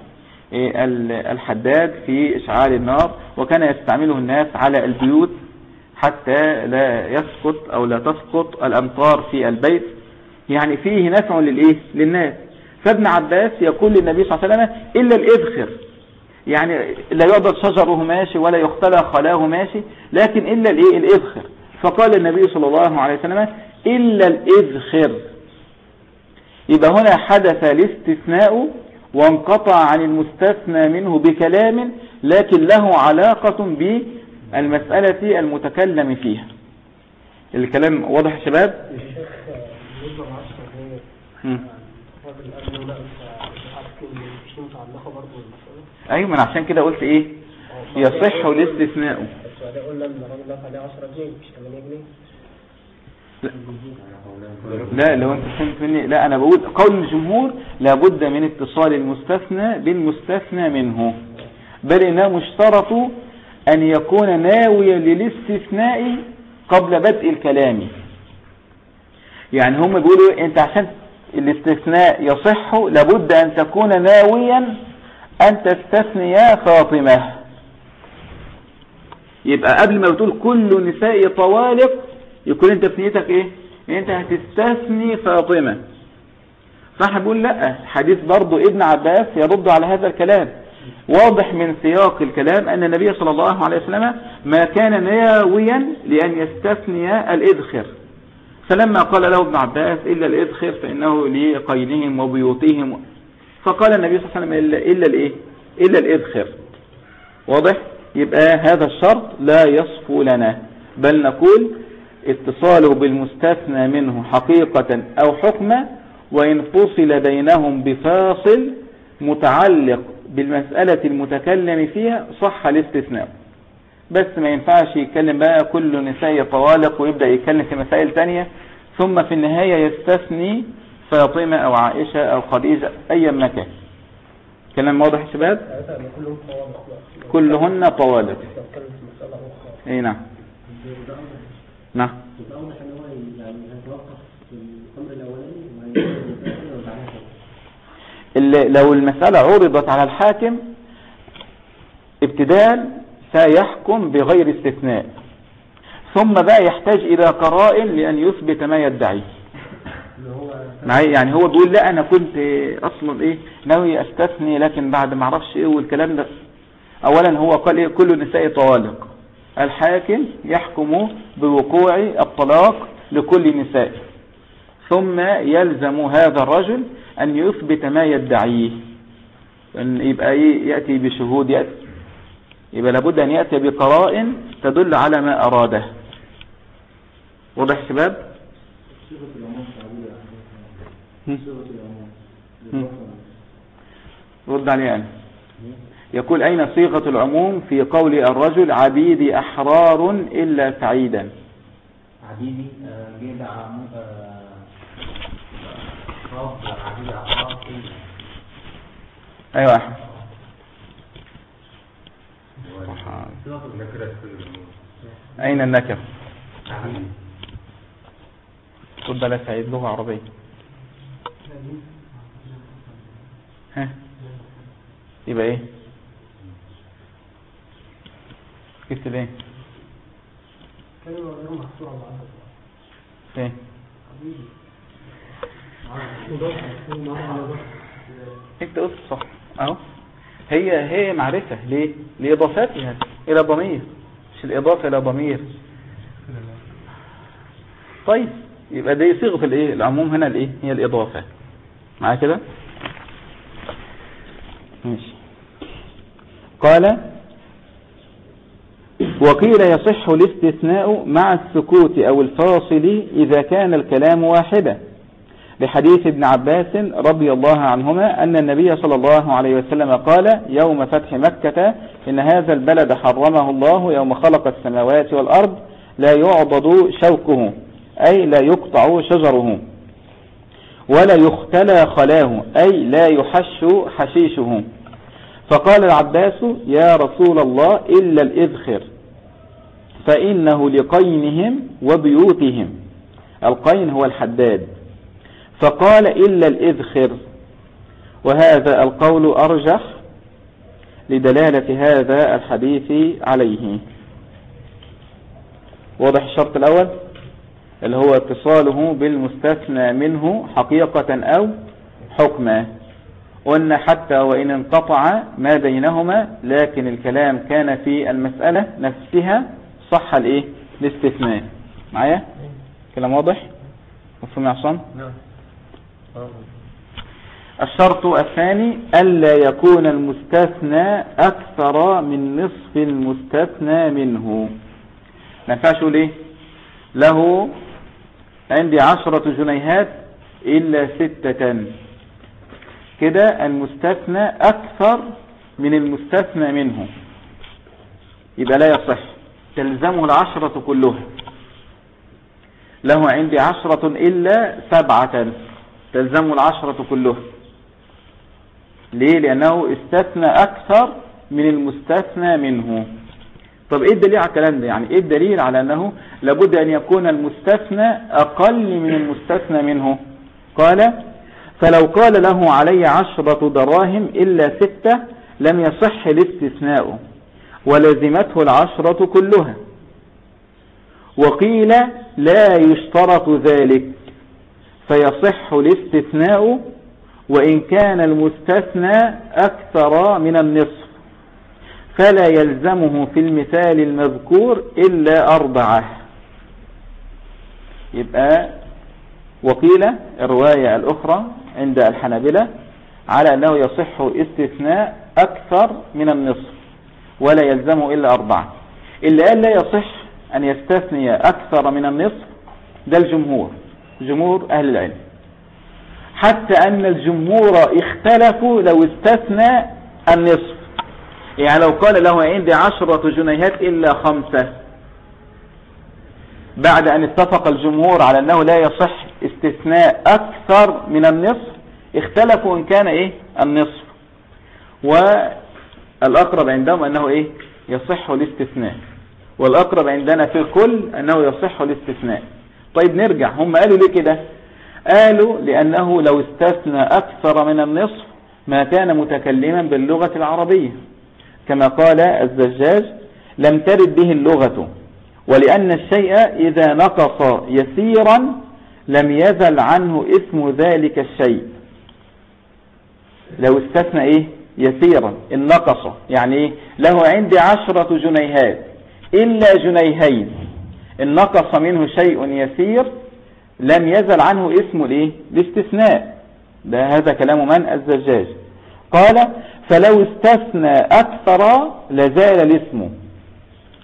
إيه، ال- الحداد في إشعال النار وكان يستعمله الناس على البيوت حتى لا يسقط أو لا تسقط الأمطار في البيت. يعني فيه نفع للإيه؟ للناس. فابن عباس يقول للنبي صلى الله عليه وسلم إلا الإذخر. يعني لا يعضد شجره ماشي ولا يختلى خلاه ماشي لكن إلا الإيه؟ الإذخر. فقال النبي صلى الله عليه وسلم إلا الإذخر. يبقى هنا حدث الاستثناء وانقطع عن المستثنى منه بكلام لكن له علاقة بالمسألة المتكلم فيها. الكلام واضح يا شباب؟ أيوه من عشان كده قلت إيه؟ يصح الاستثناء بس بعدين قلنا ان الراجل ده عليه 10 جنيه مش 8 جنيه لا لو أنت فهمت مني لا أنا بقول قول الجمهور لابد من اتصال المستثنى بالمستثنى منه. بل انهم اشترطوا أن يكون ناويا للاستثناء قبل بدء الكلام. يعني هم بيقولوا أنت عشان الاستثناء يصح لابد أن تكون ناويا أن تستثني فاطمة. يبقى قبل ما بتقول كل نساء طوالق يكون أنت في نيتك إيه؟ أنت هتستثني فاطمة. فاحنا بنقول لأ. حديث برضو ابن عباس يرد على هذا الكلام. واضح من سياق الكلام أن النبي صلى الله عليه وسلم ما كان ناويا لأن يستثني الإدخر. فلما قال له ابن عباس إلا الإدخر فإنه لقينهم وبيوتهم. فقال النبي صلى الله عليه وسلم الا الإيه؟ إلا الإدخر. واضح؟ يبقى هذا الشرط لا يصفو لنا. بل نقول اتصاله بالمستثنى منه حقيقة أو حكمة وإن فصل بينهم بفاصل متعلق بالمسألة المتكلم فيها صح الاستثناء. بس ما ينفعش يتكلم بقى كل نساء طوالق ويبدأ يتكلم في مسائل تانية. ثم في النهاية يستثني فاطمة أو عائشة أو خديجة أي مكان كلام واضح يا شباب؟ كلهن أخرى اي نعم. نعم. لو المسألة عرضت على الحاكم ابتداء سيحكم بغير استثناء. ثم بقى يحتاج إلى قرائن لأن يثبت ما يدعيه معايا يعني هو بيقول لا أنا كنت أصلا إيه ناوي أستثني لكن بعد ما أعرفش إيه والكلام ده. أولا هو قال إيه كل النساء طوالق. الحاكم يحكم بوقوع الطلاق لكل نساء. ثم يلزم هذا الرجل أن يثبت ما يدعيه. أن يبقى إيه يأتي بشهود يأتي يبقى لابد أن يأتي بقرائن تدل على ما أراده. واضح شباب. رد علي أنا. يقول أين صيغة العموم في قول الرجل عبيدي أحرار إلا سعيدا؟ عبيدي آه، جيد أحراب أيوة أحمد نكرة كل الأمور أين النكر؟ عمي رد على سعيد لغة عربية. ها؟ يبقى إيه؟ كتب إيه؟ كلمة غير محصورة على فين صح. أهو. هي هي معرفة ليه لإضافتها. إلى ضمير. مش الإضافة إلى ضمير. طيب يبقى دي صيغة الايه العموم هنا الايه هي الإضافة. معايا كده؟ ماشي. قال وقيل يصح الاستثناء مع السكوت أو الفاصل إذا كان الكلام واحدا. لحديث ابن عباس رضي الله عنهما أن النبي صلى الله عليه وسلم قال يوم فتح مكة إن هذا البلد حرمه الله يوم خلق السماوات والأرض لا يعضد شوكه أي لا يقطع شجره ولا يختلى خلاه أي لا يحش حشيشه. فقال العباس يا رسول الله إلا الإذخر فإنه لقينهم وبيوتهم القين هو الحداد. فقال إلا الإذخر. وهذا القول أرجح لدلالة هذا الحديث عليه. واضح الشرط الأول؟ اللي هو اتصاله بالمستثنى منه حقيقة أو حكما. قلنا حتى وإن انقطع ما بينهما لكن الكلام كان في المسألة نفسها صح الإيه؟ الاستثناء. معايا؟ كلام واضح؟ مفهوم يا عصام؟ نعم. الشرط الثاني ألا يكون المستثنى أكثر من نصف المستثنى منه. أقول إيه له عندي عشرة جنيهات إلا ستة. كده المستثنى أكثر من المستثنى منه. يبقى لا يصح. تلزمه العشرة كلها. له عندي عشرة إلا سبعة. تلزمه العشرة كلها ليه؟ لأنه استثنى أكثر من المستثنى منه. طب إيه الدليل على الكلام ده؟ يعني إيه الدليل على أنه لابد أن يكون المستثنى أقل من المستثنى منه؟ قال فلو قال له علي عشرة دراهم إلا ستة لم يصح الاستثناء ولزمته العشرة كلها. وقيل لا يشترط ذلك. فيصح الاستثناء وإن كان المستثنى أكثر من النصف. فلا يلزمه في المثال المذكور إلا أربعة. يبقى وقيل الرواية الأخرى عند الحنابلة على أنه يصح استثناء أكثر من النصف ولا يلزمه إلا أربعة. اللي قال لا يصح أن يستثني أكثر من النصف ده الجمهور. جمهور أهل العلم. حتى أن الجمهور اختلفوا لو استثنى النصف. يعني لو قال له عندي عشرة جنيهات إلا خمسة. بعد أن اتفق الجمهور على أنه لا يصح استثناء أكثر من النصف اختلفوا إن كان إيه؟ النصف. والأقرب عندهم أنه إيه؟ يصح الاستثناء. والأقرب عندنا في الكل أنه يصح الاستثناء. طيب نرجع. هم قالوا ليه كده؟ قالوا لأنه لو استثنى أكثر من النصف ما كان متكلما باللغة العربية. كما قال الزجاج لم ترد به اللغة ولأن الشيء إذا نقص يسيرا لم يزل عنه اسم ذلك الشيء. لو استثنى إيه؟ يسيرا. إن نقص يعني إيه؟ له عندي عشرة جنيهات إلا جنيهين. إن نقص منه شيء يسير لم يزل عنه اسم الإيه الاستثناء ده هذا كلام من؟ الزجاج. قال فلو استثنى أكثر لزال الاسم.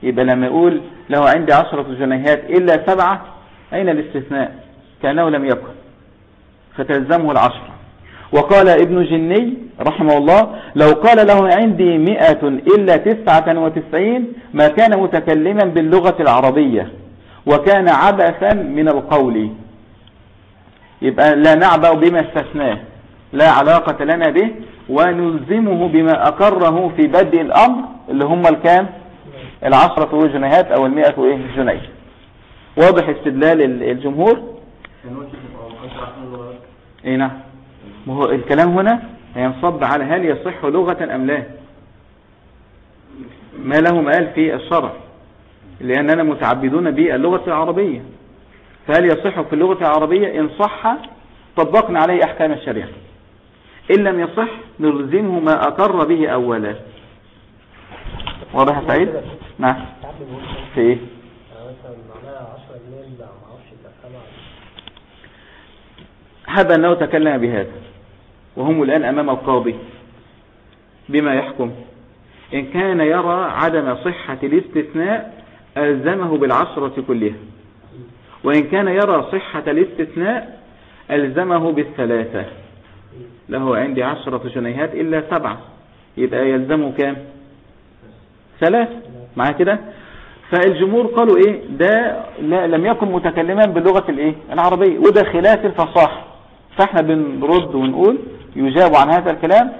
يبقى لما يقول له عندي عشرة جنيهات إلا سبعة أين الاستثناء؟ كأنه لم يكن. فتلزمه العشرة. وقال ابن جني رحمه الله لو قال له عندي مئة إلا تسعة وتسعين ما كان متكلما باللغة العربية. وكان عبثا من القول. يبقى لا نعبأ بما استثناه. لا علاقة لنا به ونلزمه بما أقره في بدء الأمر اللي هم الكام؟ العشرة جنيهات أو المئة جنيه. واضح استدلال الجمهور؟ اي نعم. ما هو الكلام هنا ينصب على هل يصح لغة أم لا. ما له مآل في الشرع لأننا متعبدون باللغة العربية. فهل يصح في اللغة العربية؟ إن صح طبقنا عليه أحكام الشريعة. إن لم يصح نلزمه ما أقر به أولا. واضح يا سعيد؟ نعم. في مثلا معناها 10 جنيه لا ما أعرفش تفهمها حب أنه تكلم بهذا وهم الآن أمام القاضي بما يحكم. إن كان يرى عدم صحة الاستثناء ألزمه بالعشرة كلها. وإن كان يرى صحة الاستثناء ألزمه بالثلاثة. له عندي عشرة جنيهات إلا سبعة. يبقى يلزمه كام؟ ثلاثة. معاه كده؟ فالجمهور قالوا إيه؟ ده لا لم يكن متكلما باللغة الإيه؟ العربية. وده خلاف الفصاحة. فإحنا بنرد ونقول يجاب عن هذا الكلام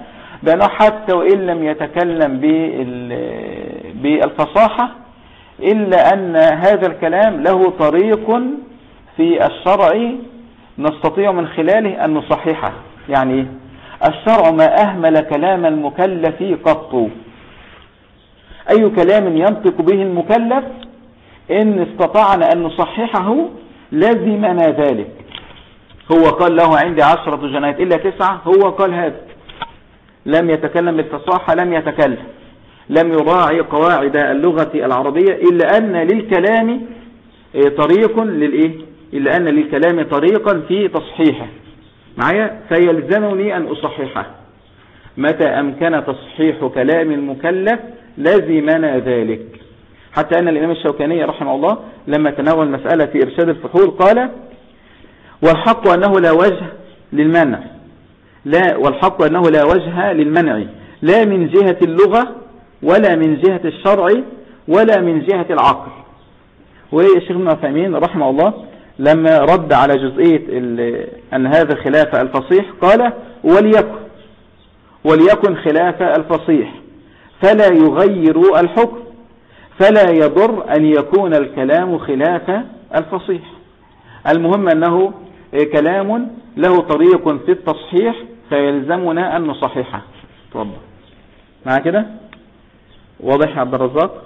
بأنه حتى وإن لم يتكلم بال- بالفصاحة إلا أن هذا الكلام له طريق في الشرع نستطيع من خلاله أن نصححه. يعني؟ الشرع ما أهمل كلام المكلف قط. أي كلام ينطق به المكلف إن استطعنا أن نصححه لزمنا ذلك. هو قال له عندي عشرة جنات إلا تسعة هو قال هذا. لم يتكلم بالفصاحة لم يتكلم. لم يراعي قواعد اللغة العربية إلا أن للكلام إيه، طريق للإيه؟ إلا أن للكلام طريقا في تصحيحه. معايا؟ فيلزمني أن أصححه. متى أمكن تصحيح كلام المكلف؟ لزمنا ذلك. حتى أن الإمام الشوكاني رحمه الله لما تناول مسألة في إرشاد الفحول قال والحق أنه لا وجه للمنع. لا والحق أنه لا وجه للمنع. لا من جهة اللغة ولا من جهة الشرع ولا من جهة العقل. والشيخ ابن فهمين رحمه الله لما رد على جزئية أن هذا خلاف الفصيح قال وليكن وليكن خلاف الفصيح فلا يغير الحكم فلا يضر أن يكون الكلام خلاف الفصيح. المهم أنه كلام له طريق في التصحيح فيلزمنا أن نصححه. تفضل. مع كده؟ واضح يا عبد الرزاق؟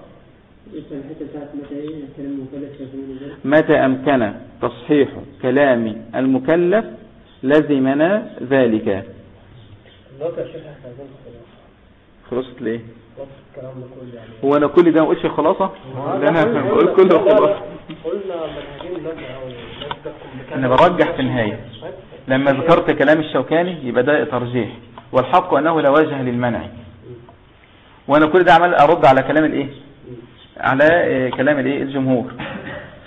متى أمكن تصحيح كلام المكلف لزمنا ذلك؟ دلوقتي يا شيخ إحنا عايزين خلاص خلصت ليه؟ هو أنا كل ده ما خلاصة؟ ده أنا بقول كله خلاصة أنا برجح في النهاية. لما ذكرت كلام الشوكاني يبقى ده ترجيح. والحق أنه لا وجه للمنع. وأنا كل ده عمال أرد على كلام الإيه؟ على كلام الإيه؟ الجمهور.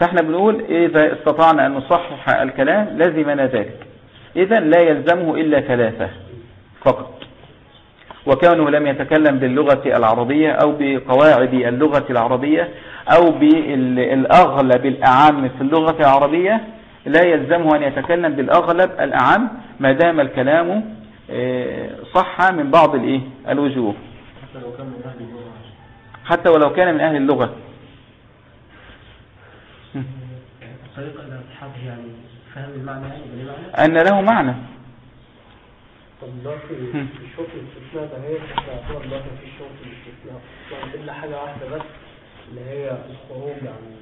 فإحنا بنقول إذا استطعنا أن نصحح الكلام لازمنا ذلك. إذا لا يلزمه إلا ثلاثة فقط. وكونه لم يتكلم باللغة العربية أو بقواعد اللغة العربية أو بالأغلب الأعم في اللغة العربية لا يلزمه أن يتكلم بالأغلب الأعم ما دام الكلام آه، صح من بعض الوجوه. حتى لو كان من أهل اللغة. حتى ولو كان من أهل اللغة. الطريقة إلى إصحابه يعني فهم المعنى يعني معنى؟ أن له معنى. طب ده في الشوط الاستثناء ده هي يعتبر ده في الشوط الاستثناء. يعني إلا حاجة واحدة بس اللي هي الخروج عن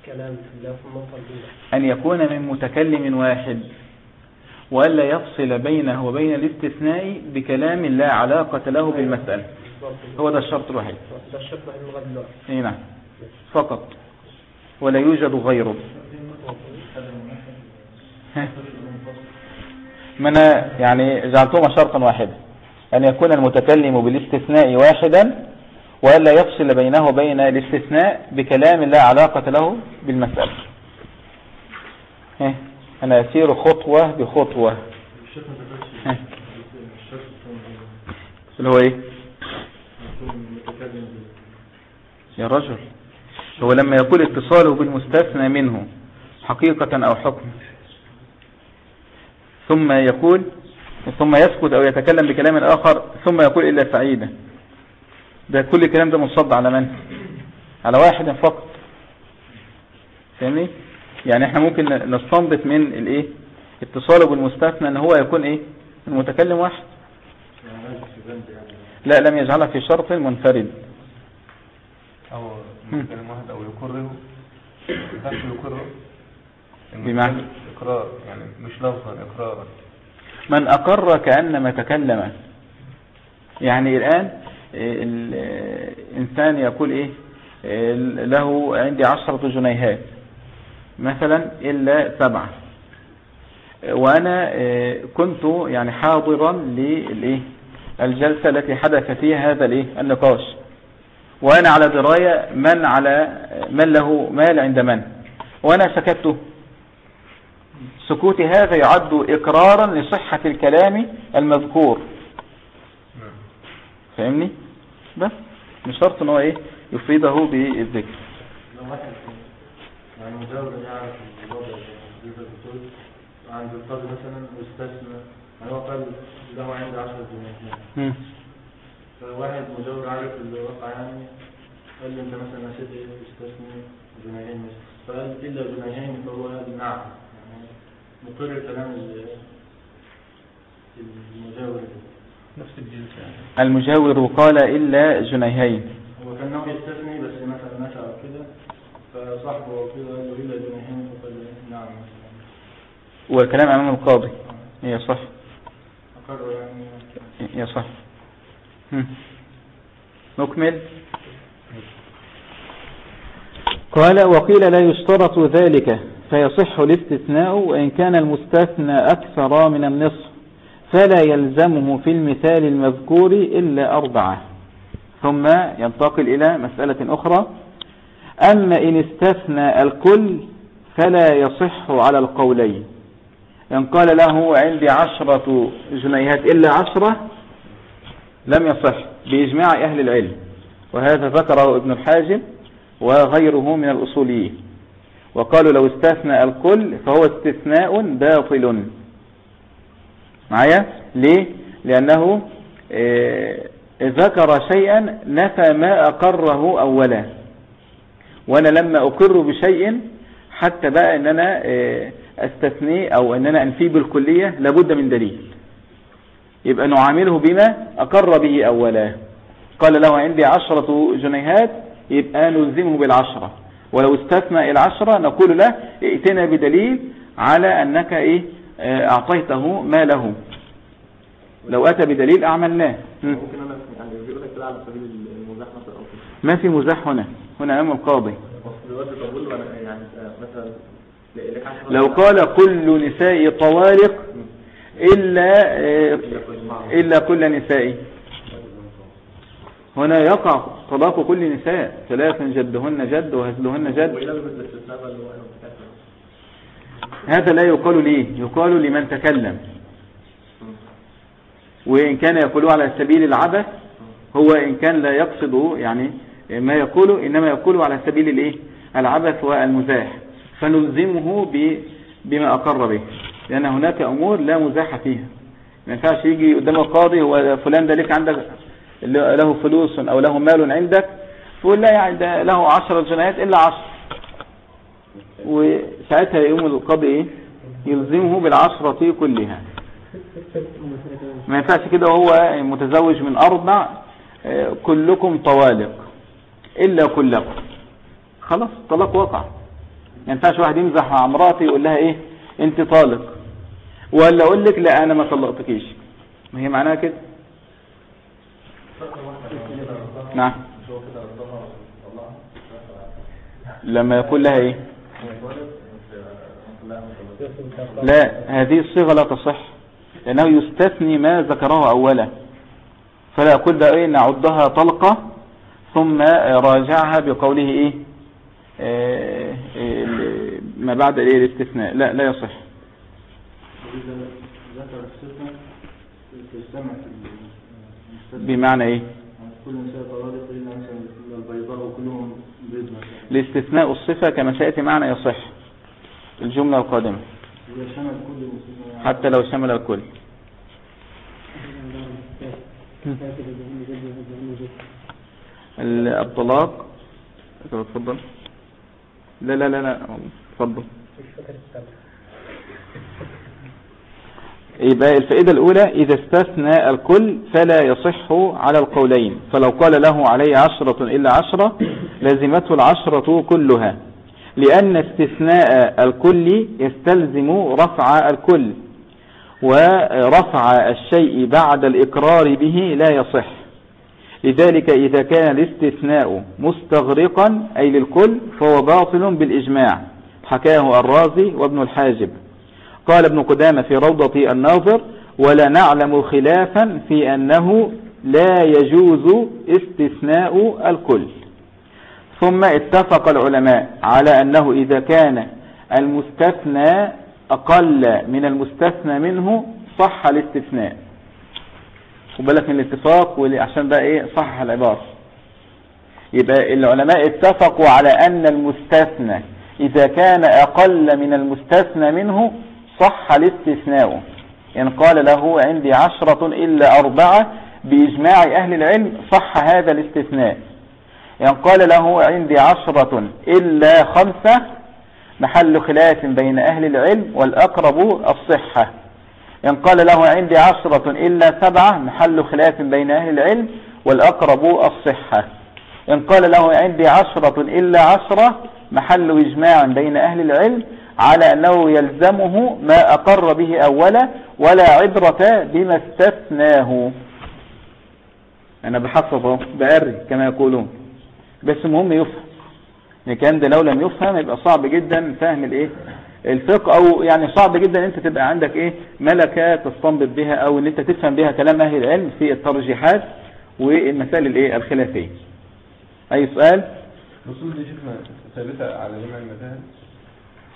الكلام اللي هي في النقطة الأولى أن يكون من متكلم واحد. وألا يفصل بينه وبين الاستثناء بكلام لا علاقة له بالمسألة. هو ده الشرط الوحيد. ده الشرط الوحيد اي نعم. فقط. ولا يوجد غيره. ها. ما أنا يعني جعلتهما شرطا واحدا. أن يكون المتكلم بالاستثناء واحدا وألا يفصل بينه وبين الاستثناء بكلام لا علاقة له بالمسألة. ها. أنا أسير خطوة بخطوة. اللي هو متكلم يا رجل هو لما يقول اتصاله بالمستثنى منه حقيقة أو حكم؟ ثم يقول ثم يسكت أو يتكلم بكلام آخر ثم يقول إلا سعيدا. ده كل الكلام ده منصب على من؟ على واحد فقط. فاهمني؟ يعني إحنا ممكن نستنبط من الايه؟ اتصاله بالمستثنى ان هو يكون إيه؟ المتكلم واحد. لا لم يجعلها في شرط منفرد. أو متكلم واحد أو يكرره ينفعش يكرره بمعنى؟ إقرار يعني مش لفظا إقرارا. من أقر كأنما تكلم. يعني الآن الإنسان يقول إيه؟ له عندي عشرة جنيهات. مثلا إلا سبعة. وأنا كنت يعني حاضرا للإيه؟ الجلسة التي حدث فيها هذا النقاش. وأنا على دراية من على من له مال عند من. وأنا سكته سكوت هذا يعد إقرارا لصحة الكلام المذكور. فاهمني بس. مش شرط إن هو إيه؟ يفيده بالذكر. يعني مجرد ان يعرف الوضع اللي عند القاضي مثلا واستثنى يعني هو قال له عندي 10 جنيه. فواحد مجرد عارف الواقع يعني قال لي أنت مثلا نسيت إيه؟ تستثني جنيهين فقال الا جنيهين فهو قال نعم يعني مقر كلام ال- المجاور نفس الجنس يعني. المجاور قال إلا جنيهين. هو كان ناوي يستثني بس مثلا نسى أو كده وكده قال له فقال نعم. والكلام أمام القاضي. هي صح. أقر يعني. هي صح. نكمل قال وقيل لا يشترط ذلك فيصح الاستثناء وإن كان المستثنى أكثر من النصف فلا يلزمه في المثال المذكور إلا أربعة. ثم ينتقل إلى مسألة أخرى. أما إن استثنى الكل فلا يصح على القولين. إن قال له عندي عشرة جنيهات إلا عشرة لم يصح بإجماع أهل العلم. وهذا ذكره ابن الحاجب وغيره من الأصوليين. وقالوا لو استثنى الكل فهو استثناء باطل. معايا؟ ليه؟ لأنه آه، ذكر شيئا نفى ما أقره أولا. وأنا لما أقر بشيء حتى بقى أن أنا آه، أستثنيه أو أن أنا أنفيه بالكلية لابد من دليل. يبقى نعامله بما أقر به أولا. قال له عندي عشرة جنيهات يبقى نلزمه بالعشرة. ولو استثنى العشرة نقول له ائتنا بدليل على أنك إيه آه، أعطيته ماله. لو أتى بدليل أعملناه. م. ممكن أنا يعني بيقول لك على سبيل المزاح مثلا. أو ما في مزاح هنا. هنا أمام القاضي. يعني آه، لو قال كل نساء طوارق إلا آه، إلا كل نساء. هنا يقع طلاق كل نساء. ثلاثا جدهن جد وهزلهن جد. هذا لا يقال ليه. يقال لمن تكلم. وإن كان يقوله على سبيل العبث هو إن كان لا يقصد يعني ما يقوله إنما يقوله على سبيل الإيه؟ العبث والمزاح. فنلزمه بما أقر به. لأن هناك أمور لا مزاح فيها. ما ينفعش يجي قدام القاضي هو فلان ده ليك عندك له فلوس أو له مال عندك تقول لا يعني ده له عشرة جنيهات إلا عشر. وساعتها يقوم القاضي إيه؟ يلزمه بالعشرة كلها. ما ينفعش كده وهو متزوج من أربع آه، كلكم طوالق. إلا كلكم خلاص طلاق وقع. ما ينفعش واحد يمزح مع امراته يقول لها إيه؟ أنت طالق. ولا أقول لك لا أنا ما طلقتكيش. ما هي معناها كده؟ نعم. لما يقول لها إيه؟ لا هذه الصيغة لا تصح لأنه يستثني ما ذكره أولا. فلا يقول ده إيه؟ نعدها طلقة ثم راجعها بقوله إيه؟ آه، آه، ما بعد الإيه؟ الاستثناء. لا لا يصح. بمعنى مثلا الاستثناء الصفة كما سيأتي معنا يصح. الجملة القادمة. حتى لو شمل الكل. ال- الطلاق اتفضل لا لا لا لا اتفضل يبقى الفائدة الأولى إذا استثنى الكل فلا يصح على القولين. فلو قال له علي عشرة إلا عشرة لازمته العشرة كلها. لأن استثناء الكل يستلزم رفع الكل. ورفع الشيء بعد الإقرار به لا يصح. لذلك إذا كان الاستثناء مستغرقا أي للكل فهو باطل بالإجماع. حكاه الرازي وابن الحاجب. قال ابن قدامة في روضة الناظر ولا نعلم خلافا في أنه لا يجوز استثناء الكل. ثم اتفق العلماء على أنه إذا كان المستثنى أقل من المستثنى منه صح الاستثناء. وبالك من الاتفاق عشان بقى إيه صح العبارة. يبقى العلماء اتفقوا على أن المستثنى إذا كان أقل من المستثنى منه صح الاستثناء إن قال له عندي عشرة إلا أربعة بإجماع أهل العلم صح هذا الاستثناء. إن قال له عندي عشرة إلا خمسة محل خلاف بين أهل العلم والأقرب الصحة. إن قال له عندي عشرة إلا سبعة محل خلاف بين أهل العلم والأقرب الصحة. إن قال له عندي عشرة إلا عشرة محل إجماع بين أهل العلم على أنه يلزمه ما أقر به أولا ولا عبرة بما استثناه. أنا بحفظه بأري كما يقولون. بس المهم يفهم. الكلام ده لو لم يفهم يبقى صعب جدا فهم الإيه؟ الفقه أو يعني صعب جدا أنت تبقى عندك إيه ملكة تستنبط بها أو إن أنت تفهم بها كلام أهل العلم في الترجيحات والمسائل الإيه الخلافية. أي سؤال؟ الأصول دي شفنا ثابتة على جميع المذاهب؟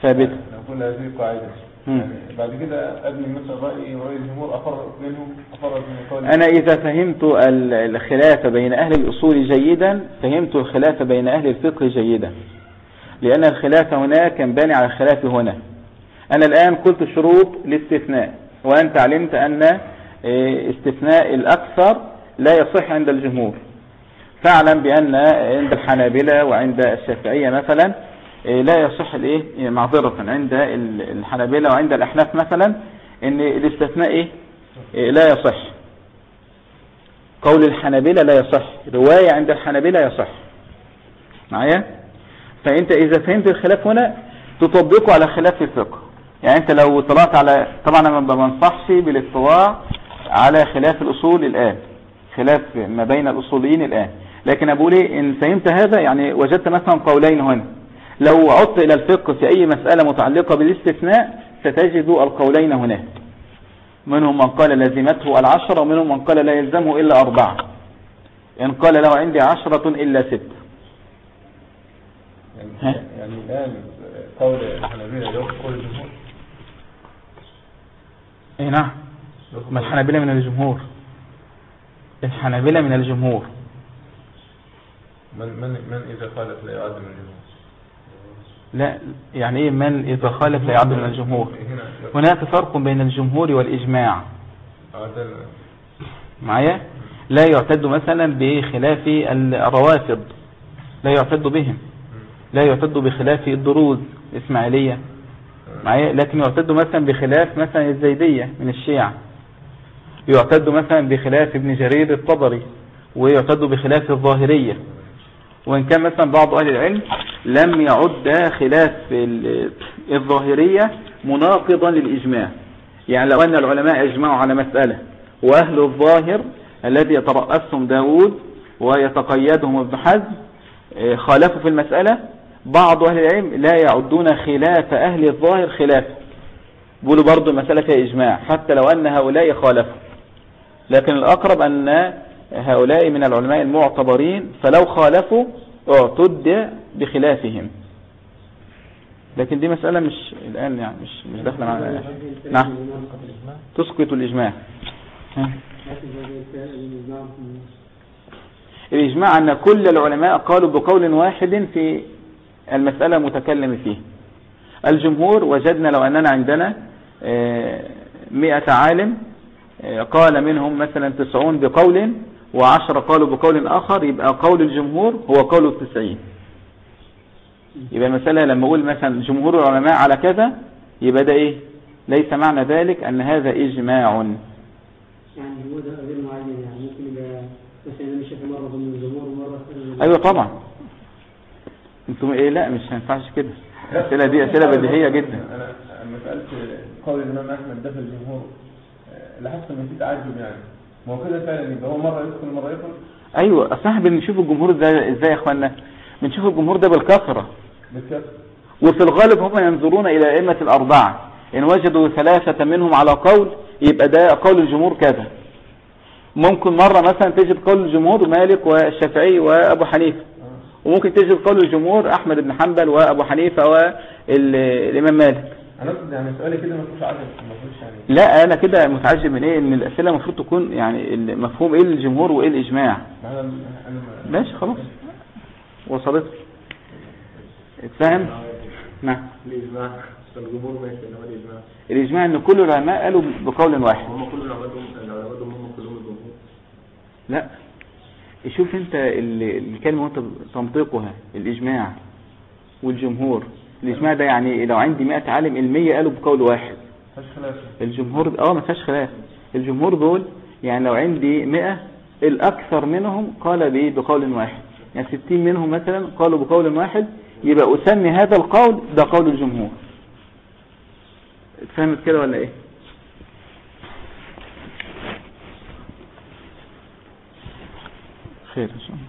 ثابت نقول هذه قاعدة مم. يعني بعد كده أبني مثلا رأيي ورأي الجمهور أفرق منهم أفرق من قول أنا إذا فهمت ال- الخلاف بين أهل الأصول جيدا فهمت الخلاف بين أهل الفقه جيدا. لأن الخلاف هناك ينبني على الخلاف هنا. أنا الآن قلت شروط الاستثناء وأنت علمت أن آه، استثناء الأكثر لا يصح عند الجمهور. فاعلم بأن عند الحنابلة وعند الشافعية مثلا آه، لا يصح الإيه؟ معذرة عند ال- الحنابلة وعند الأحناف مثلا إن الاستثناء إيه، لا يصح. قول الحنابلة لا يصح رواية عند الحنابلة يصح. معايا؟ فأنت إذا فهمت الخلاف هنا تطبقه على خلاف الفقه. يعني أنت لو طلعت على طبعا أنا ما بنصحش بالاطلاع على خلاف الأصول الآن. خلاف ما بين الأصوليين الآن. لكن أقول إيه إن فهمت هذا يعني وجدت مثلا قولين هنا. لو عدت إلى الفقه في أي مسألة متعلقة بالاستثناء ستجد القولين هناك منهم من قال لازمته العشرة ومنهم من قال لا يلزمه إلا أربعة. إن قال له عندي عشرة إلا ست. ها؟ يعني, يعني الآن قول الحنابلة يوافق قول الجمهور. إي نعم. ما الحنابلة من الجمهور؟ الحنابلة من الجمهور. من من من إذا خالف لا يعد من الجمهور؟ لا يعني إيه من إذا خالف لا يعد من الجمهور؟ هنا هناك فرق بين الجمهور والإجماع. معايا؟ لا يعتد مثلا بخلاف الروافض. لا يعتد بهم. لا يعتد بخلاف الدروز. الإسماعيلية معايا لكن يعتد مثلا بخلاف مثلا الزيدية من الشيعة. يعتد مثلا بخلاف ابن جرير الطبري ويعتد بخلاف الظاهرية. وإن كان مثلا بعض أهل العلم لم يعد خلاف ال- الظاهرية مناقضا للإجماع. يعني لو أن العلماء أجمعوا على مسألة وأهل الظاهر الذي يترأسهم داود ويتقيدهم ابن حزم آه، خالفوا في المسألة بعض أهل العلم لا يعدون خلاف أهل الظاهر خلافا بيقولوا برضو المسألة فيها إجماع حتى لو أن هؤلاء خالفوا. لكن الأقرب أن هؤلاء من العلماء المعتبرين فلو خالفوا اعتد بخلافهم. لكن دي مسألة مش الآن يعني مش مش داخلة معنا. نعم. تسقط الإجماع. الإجماع أن كل العلماء قالوا بقول واحد في المسألة متكلم فيه. الجمهور وجدنا لو أننا عندنا آه، مئة عالم آه، قال منهم مثلا تسعون بقول وعشرة قالوا بقول آخر يبقى قول الجمهور هو قول التسعين. يبقى المسألة لما أقول مثلا جمهور العلماء على كذا يبقى ده إيه؟ ليس معنى ذلك أن هذا إجماع. يعني هو ده غير معين يعني ممكن يبقى مثلا أنا شايف مرة ضمن الجمهور ثانية أيوة طبعا. أنتم إيه؟ لا مش هينفعش كده. الأسئلة دي أسئلة بديهية جدا. أنا لما سألت قول الإمام أحمد ده في الجمهور. آه، لاحظت إن في تعجب يعني. ما هو كده فعلا يبقى هو مرة يدخل مرة يخرج؟ أيوة أصل إحنا بنشوف الجمهور إزاي إزاي يا إخوانا؟ بنشوف الجمهور ده بالكثرة. بالكسر وفي الغالب هم ينظرون إلى أئمة الأربعة. إن وجدوا ثلاثة منهم على قول يبقى ده قول الجمهور كذا. ممكن مرة مثلا تجد قول الجمهور مالك والشافعي وأبو حنيفة. وممكن تجد قول الجمهور أحمد بن حنبل وأبو حنيفة والإمام مالك. أنا أقصد يعني سؤالي كده ما ما فيهوش يعني. لا أنا كده متعجب من إيه؟ إن الأسئلة المفروض تكون يعني المفهوم الجمهور وإيه الإجماع أنا أنا ماشي خلاص. وصلت. اتفهم؟ نعم. الإجماع الجمهور ماشي إنما الإجماع. الإجماع إن كل العلماء قالوا بقول واحد. هم كل العلماء العلماء دول هم كلهم الجمهور. لا. شوف انت ال- الكلمة وانت تنطقها الإجماع والجمهور. الإجماع ده يعني لو عندي 100 عالم المية قالوا بقول واحد. الجمهور آه ما فيهاش خلاف. الجمهور دول يعني لو عندي 100 الأكثر منهم قال بإيه بقول واحد. يعني 60 منهم مثلا قالوا بقول واحد يبقى أسمي هذا القول ده قول الجمهور. فهمت كده ولا إيه؟ خير إن شاء الله.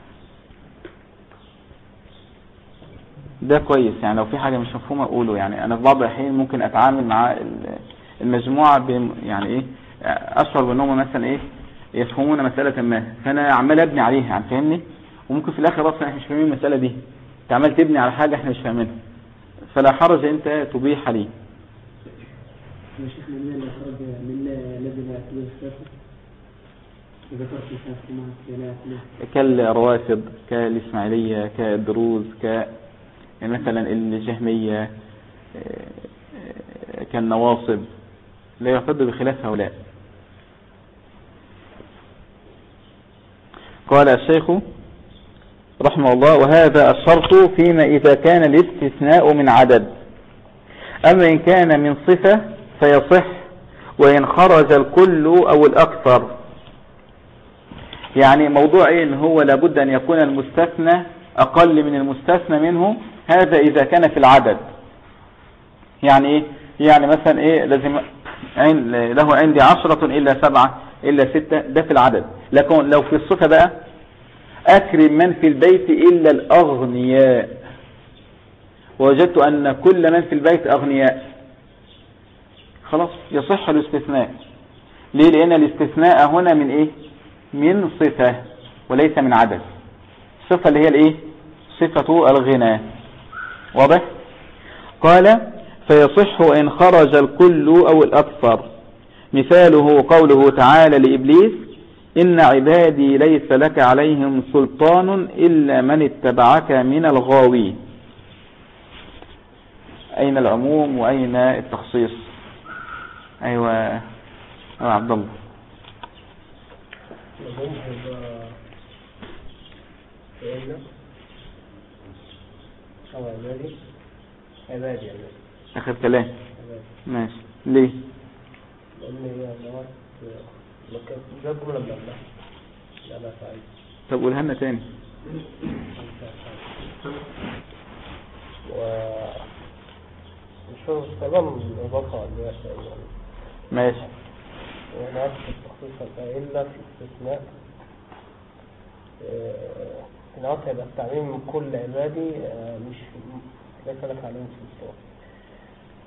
ده كويس يعني لو في حاجة مش مفهومة اقوله يعني أنا في بعض الأحيان ممكن أتعامل مع ال- المجموعة ب يعني إيه أشعر بانهم مثلا إيه يفهمون مسألة ما. فأنا عمال أبني عليها يعني فاهمني؟ وممكن في الآخر أصلا إحنا مش فاهمين المسألة دي. أنت عمال تبني على حاجة إحنا مش فاهمينها. فلا حرج أنت تبيح لي شيخنا من اللي خرج؟ من الذي كالروافض كالإسماعيلية كالدروز ك مثلا الجهمية آه، كالنواصب. لا يعتد بخلاف هؤلاء. قال الشيخ رحمه الله وهذا الشرط فيما إذا كان الاستثناء من عدد. أما إن كان من صفة فيصح وإن خرج الكل أو الأكثر. يعني موضوع إيه ان هو لابد أن يكون المستثنى أقل من المستثنى منه هذا إذا كان في العدد. يعني إيه؟ يعني مثلا إيه؟ لازم له عندي عشرة إلا سبعة إلا ستة ده في العدد. لكن لو في الصفة بقى أكرم من في البيت إلا الأغنياء. ووجدت أن كل من في البيت أغنياء. خلاص يصح الاستثناء. ليه؟ لأن الاستثناء هنا من إيه؟ من صفة وليس من عدد. الصفة اللي هي الإيه؟ صفة الغنى واضح؟ قال فيصح إن خرج الكل أو الأكثر. مثاله قوله تعالى لإبليس إن عبادي ليس لك عليهم سلطان إلا من اتبعك من الغاوين أين العموم وأين التخصيص؟ أيوة عبد الله العموم هيبقى فإن أو عبادي عبادي يعني آخر كلام. ماشي. ليه؟ طب قولها لنا تاني. على ماشي. هيبقى إلا في استثناء آه، العاصي هيبقى التعميم من كل عبادي آه، مش ليس لك عليهم سلطان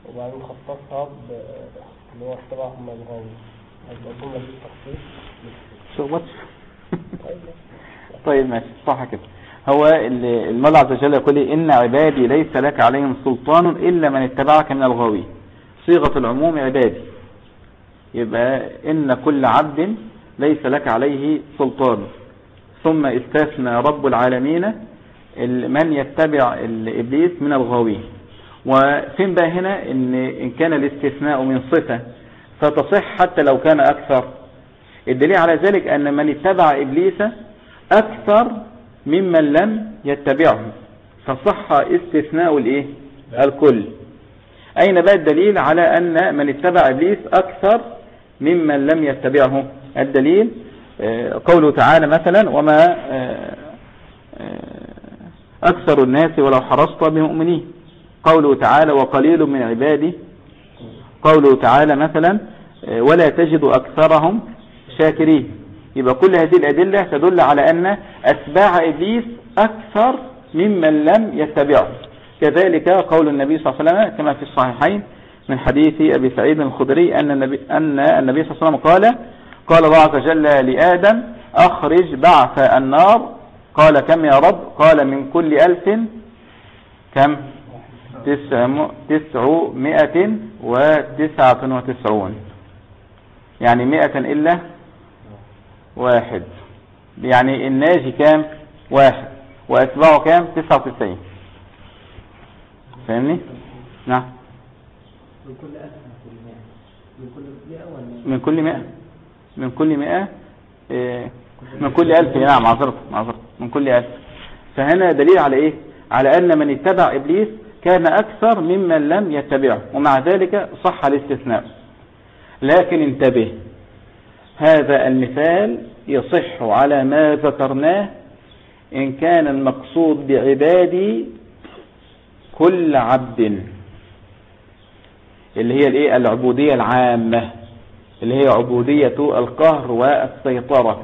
وبعدين خصصها اللي هو اتبعهم الغاوي هيبقى الجملة دي التخصيص شغبت طيب ماشي صح كده. هو ال- المولى عز وجل يقول إن عبادي ليس لك عليهم سلطان إلا من اتبعك من الغاوي صيغة العموم عبادي. يبقى إن كل عبد ليس لك عليه سلطان. ثم استثنى رب العالمين ال- من يتبع الإبليس من الغاوين. وفين بقى هنا؟ إن, إن كان الاستثناء من صفة. فتصح حتى لو كان أكثر. الدليل على ذلك أن من اتبع إبليس أكثر ممن لم يتبعه. فصح استثناء الإيه؟ الكل. أين بقى الدليل على أن من اتبع إبليس أكثر ممن لم يتبعه الدليل آه، قوله تعالى مثلا وما آه، آه، أكثر الناس ولو حرصت بمؤمنين. قوله تعالى وقليل من عبادي. قوله تعالى مثلا ولا تجد أكثرهم شاكرين. يبقى كل هذه الأدلة تدل على أن أتباع إبليس أكثر ممن لم يتبعه. كذلك قول النبي صلى الله عليه وسلم كما في الصحيحين من حديث أبي سعيد الخدري أن النبي, أن النبي صلى الله عليه وسلم قال قال الله عز وجل لآدم أخرج بعث النار. قال كم يا رب؟ قال من كل ألف كم؟ تسع تسعمائة وتسعة وتسعون. يعني مئة إلا واحد. يعني الناجي كام؟ واحد. وأتباعه كام؟ تسعة وتسعين. فاهمني؟ نعم. من كل ألف من كل مئة. من كل مئة من كل مئة. من كل مئة من كل ألف. نعم عذرت عذرت من كل ألف. فهنا دليل على إيه؟ على أن من اتبع إبليس كان أكثر ممن لم يتبعه ومع ذلك صح الاستثناء. لكن انتبه هذا المثال يصح على ما ذكرناه إن كان المقصود بعبادي كل عبد. اللي هي الايه؟ العبودية العامة. اللي هي عبودية القهر والسيطرة.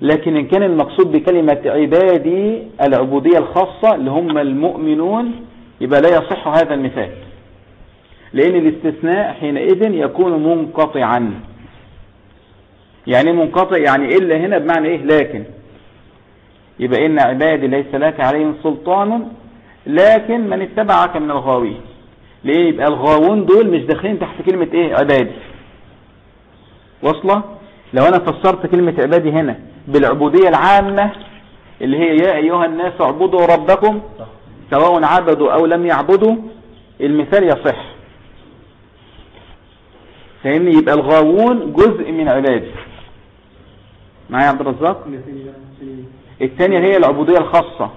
لكن إن كان المقصود بكلمة عبادي العبودية الخاصة اللي هم المؤمنون يبقى لا يصح هذا المثال. لأن الاستثناء حينئذ يكون منقطعا. يعني منقطع يعني إلا هنا بمعنى إيه؟ لكن. يبقى إن عبادي ليس لك عليهم سلطان لكن من اتبعك من الغاوين. ليه؟ يبقى الغاوون دول مش داخلين تحت كلمة إيه؟ عبادي. واصلة؟ لو أنا فسرت كلمة عبادي هنا بالعبودية العامة اللي هي يا أيها الناس اعبدوا ربكم سواء عبدوا أو لم يعبدوا المثال يصح. فاهمني؟ يبقى الغاوون جزء من عبادي. معايا يا عبد الرزاق؟ الثانية هي العبودية الخاصة.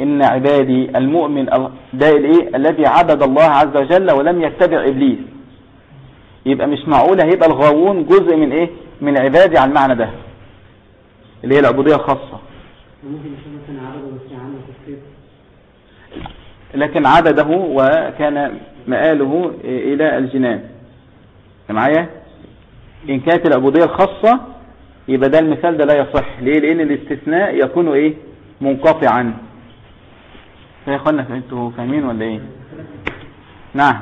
إن عبادي المؤمن ده الإيه؟ الذي عبد الله عز وجل ولم يتبع إبليس. يبقى مش معقولة هيبقى الغاوون جزء من إيه؟ من عبادي على المعنى ده اللي هي العبودية الخاصة. لكن عبده وكان مآله إلى الجنان. معايا؟ إن كانت العبودية الخاصة يبقى ده المثال ده لا يصح. ليه؟ لأن الاستثناء يكون إيه؟ منقطعا. يا إخوانا أنتوا فاهمين ولا إيه؟ نعم.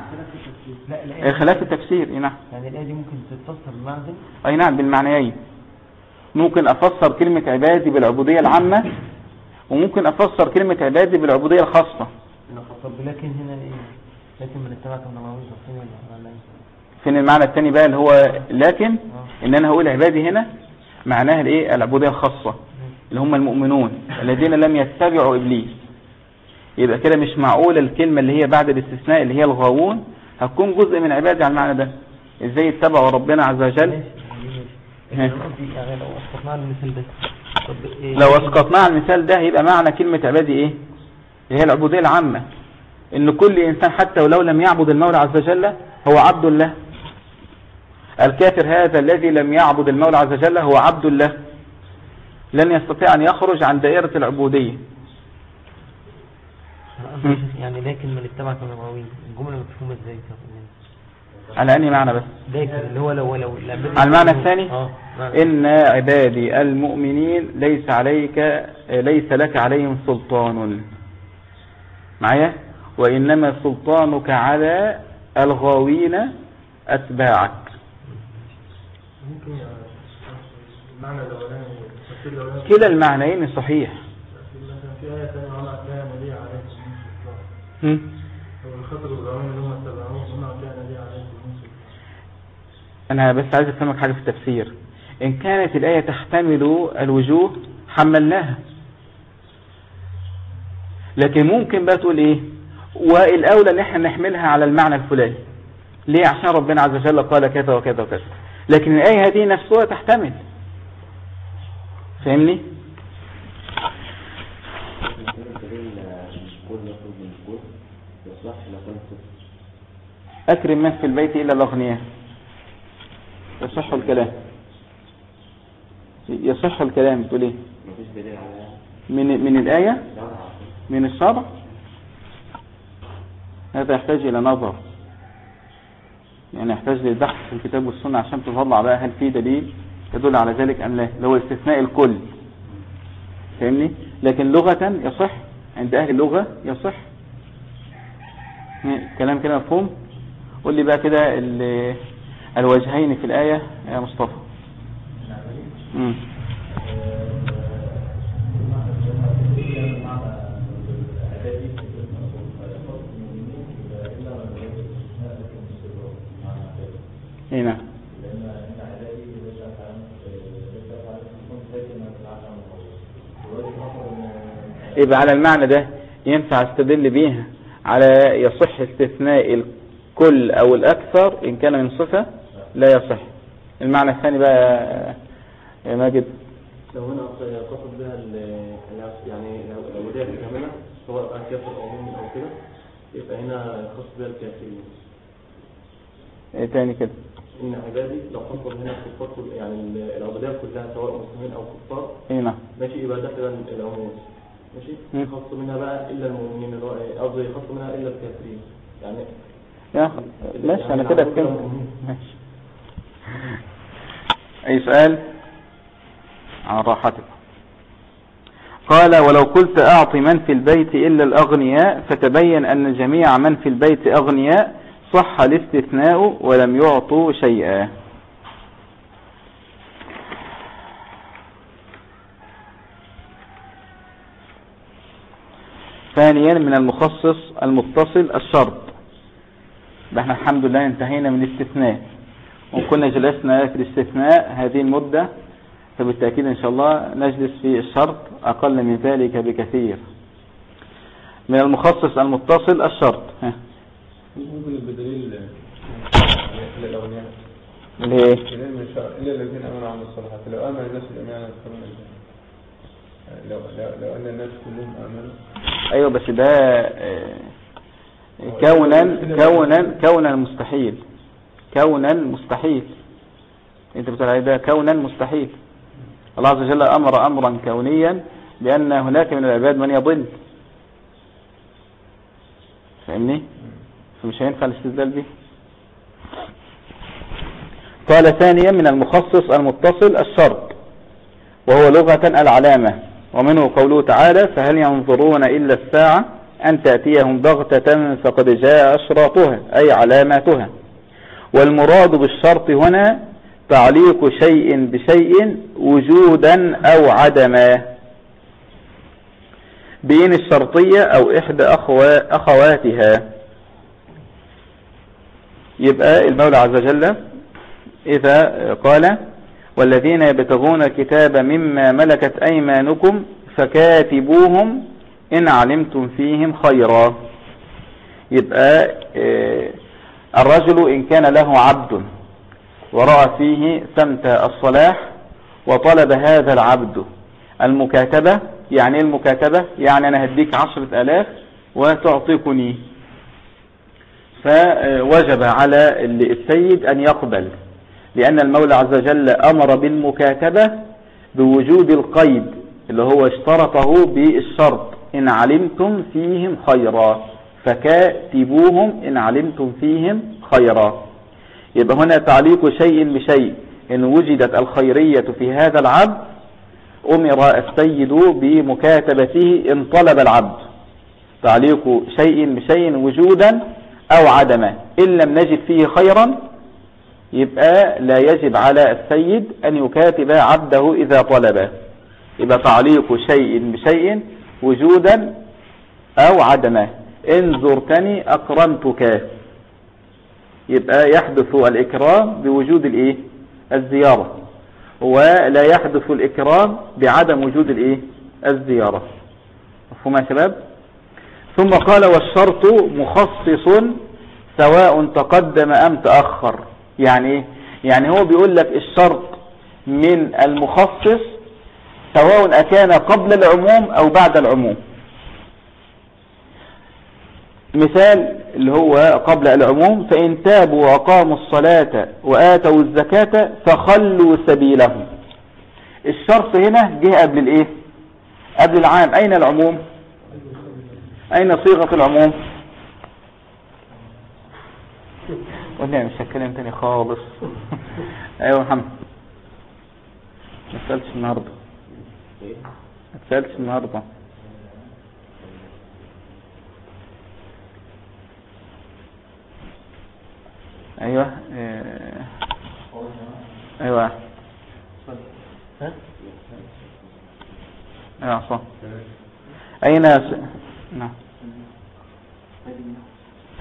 خلاف التفسير اي نعم. يعني الآية دي ممكن تتفسر بمعنى أي نعم بالمعنيين ممكن أفسر كلمة عبادي بالعبودية العامة وممكن أفسر كلمة عبادي بالعبودية الخاصة. طب لكن هنا إيه؟ لكن من اتبعك من الله ولا فين المعنى الثاني بقى اللي هو لكن؟ إن أنا هقول عبادي هنا معناها الإيه؟ العبودية الخاصة اللي هم المؤمنون الذين لم يتبعوا إبليس. يبقى كده مش معقول الكلمة اللي هي بعد الاستثناء اللي هي الغاوون هتكون جزء من عبادي على المعنى ده. إزاي اتبعوا ربنا عز وجل؟ لو إيه؟ أسقطناه على المثال ده هيبقى معنى كلمة عبادي إيه؟ اللي هي العبودية العامة. إن كل إنسان حتى ولو لم يعبد المولى عز وجل هو عبد الله. الكافر هذا الذي لم يعبد المولى عز وجل هو عبد الله. لن يستطيع أن يخرج عن دائرة العبودية. يعني لكن من اتبعك من الغاوين. الجملة مفهومة إزاي؟ على اني معنى بس؟ لكن اللي هو لو لو على المعنى الثاني؟ آه معنى. إن عبادي المؤمنين ليس عليك ليس لك عليهم سلطان. معايا؟ وإنما سلطانك على الغاوين أتباعك. ممكن المعنى الأولاني التفسير الأولاني؟ كلا المعنيين صحيح. مثلا في آية أنا بس عايز أفهمك حاجة في التفسير. إن كانت الآية تحتمل الوجوه حملناها. لكن ممكن بقى تقول إيه؟ والأولى إن إحنا نحملها على المعنى الفلاني. ليه؟ عشان ربنا عز وجل قال كذا وكذا وكذا. لكن الآية هذه نفسها تحتمل. فاهمني كده الدليل كل يخرج من الكل لو أكرم من في البيت إلا الأغنياء يصح الكلام. يصح الكلام تقول إيه؟ على من من الآية؟ من الشرع هذا يحتاج إلى نظر. يعني يحتاج للبحث في الكتاب والسنة عشان تطلع بقى هل في دليل يدل على ذلك أم لا. اللي هو استثناء الكل. فاهمني؟ لكن لغة يصح عند أهل اللغة يصح. كلام كده مفهوم؟ قول لي بقى كده ال- الوجهين في الآية يا مصطفى. مم. هنا يبقى على المعنى ده ينفع استدل بيها. على يصح استثناء الكل أو الأكثر إن كان من صفة لا يصح. المعنى الثاني بقى يا ماجد. لو هنا قصد بها يعني لو ده سواء كافر أو مؤمن أو كده يبقى هنا خاص بها الكافرين. إيه تاني كده؟ إن عبادي لو قصد هنا الكفار يعني ال- العبودية كلها سواء مسلمين أو كفار هنا ماشي يبقى داخل العموم. ماشي. خاص منها بقى إلا المؤمنين هو قصدي خاص منها إلا الكافرين. يعني يا ماشي أنا كده فهمت. ماشي. أي سؤال؟ عن راحتك. قال ولو قلت اعط من في البيت إلا الأغنياء فتبين أن جميع من في البيت أغنياء صح الاستثناء ولم يعطوا شيئا. ثانيا من المخصص المتصل الشرط. ده إحنا الحمد لله انتهينا من الاستثناء. وكنا جلسنا في الاستثناء هذه المدة فبالتأكيد إن شاء الله نجلس في الشرط أقل من ذلك بكثير. من المخصص المتصل الشرط. ها. ممكن بدليل الشرع إلا الذين آمنوا وعملوا الصالحات. لو آمن الناس الجنة. لو لو لو أن الناس كلهم آمنوا. أيوه بس ده آه، كونا كونا كونا مستحيل. كونا مستحيل. أنت بتقول عليه ده كونا مستحيل. الله عز وجل أمر أمرا كونيا بأن هناك من العباد من يضل. فاهمني؟ فمش هينفع الاستدلال به. قال ثانيا من المخصص المتصل الشرط وهو لغة العلامة. ومنه قوله تعالى فهل ينظرون إلا الساعة أن تأتيهم بغتة فقد جاء أشراطها أي علاماتها. والمراد بالشرط هنا تعليق شيء بشيء وجودا أو عدما. بين الشرطية أو إحدى أخوا أخواتها. يبقى المولى عز وجل إذا قال والذين يبتغون الكتاب مما ملكت أيمانكم فكاتبوهم إن علمتم فيهم خيرا. يبقى آه، الرجل إن كان له عبد ورأى فيه سمت الصلاح وطلب هذا العبد المكاتبة يعني إيه المكاتبة؟ يعني أنا هديك عشرة ألاف وتعطيكني. فوجب على السيد أن يقبل. لأن المولى عز وجل أمر بالمكاتبة بوجود القيد اللي هو اشترطه بالشرط. إن علمتم فيهم خيرا فكاتبوهم إن علمتم فيهم خيرا. يبقى هنا تعليق شيء بشيء. إن وجدت الخيرية في هذا العبد أمر السيد بمكاتبته إن طلب العبد. تعليق شيء بشيء وجودا أو عدما. إن لم نجد فيه خيرا يبقى لا يجب على السيد أن يكاتب عبده إذا طلبه. يبقى تعليق شيء بشيء وجودا أو عدما إن زرتني أكرمتك. يبقى يحدث الإكرام بوجود الإيه؟ الزيارة. ولا يحدث الإكرام بعدم وجود الإيه؟ الزيارة. مفهوم يا شباب؟ ثم قال والشرط مخصص سواء تقدم أم تأخر. يعني إيه؟ يعني هو بيقول لك الشرط من المخصص سواء أكان قبل العموم أو بعد العموم. مثال اللي هو قبل العموم فإن تابوا وأقاموا الصلاة وآتوا الزكاة فخلوا سبيلهم. الشرط هنا جه قبل الإيه؟ قبل العام. أين العموم؟ أين صيغة العموم؟ قلنا مش هتكلم تاني خالص. أيوه محمد. ما تسألش النهاردة. ما تسألش النهاردة. أيوه آه أيوه. أيوه صح. أين س...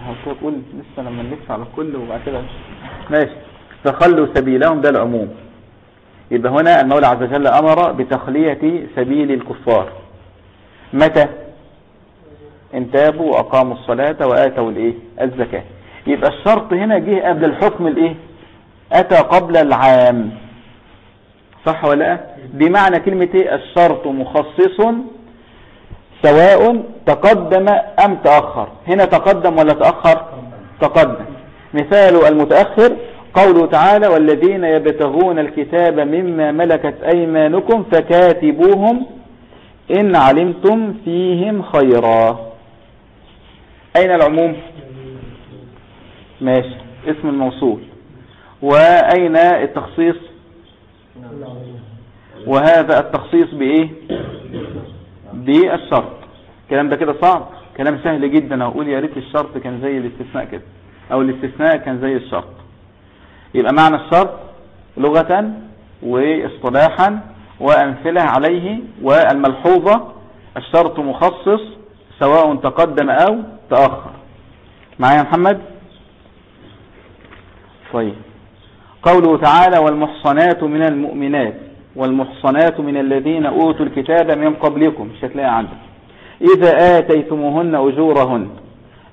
هتقول لسه لما نلف على الكل وبعد كده ماشي. فخلوا سبيلهم ده العموم. يبقى هنا المولى عز وجل أمر بتخلية سبيل الكفار. متى؟ إن تابوا وأقاموا الصلاة وآتوا الإيه؟ الزكاة. يبقى الشرط هنا جه قبل الحكم الإيه؟ أتى قبل العام. صح ولا لا؟ بمعنى كلمة إيه؟ الشرط مخصص سواء تقدم أم تأخر. هنا تقدم ولا تأخر؟ تقدم. مثال المتأخر قوله تعالى والذين يبتغون الكتاب مما ملكت أيمانكم فكاتبوهم إن علمتم فيهم خيرا. أين العموم؟ ماشي. اسم الموصول. وأين التخصيص؟ وهذا التخصيص بإيه؟ بالشرط. الكلام ده كده صعب. كلام سهل جدا. أقول يا ريت الشرط كان زي الاستثناء كده. أو الاستثناء كان زي الشرط. يبقى معنى الشرط لغة واصطلاحا وأمثلة عليه والملحوظة الشرط مخصص سواء تقدم أو تأخر. معايا محمد؟ طيب. قوله تعالى والمحصنات من المؤمنات. والمحصنات من الذين أوتوا الكتاب من قبلكم. مش هتلاقي عندك. إذا آتيتموهن أجورهن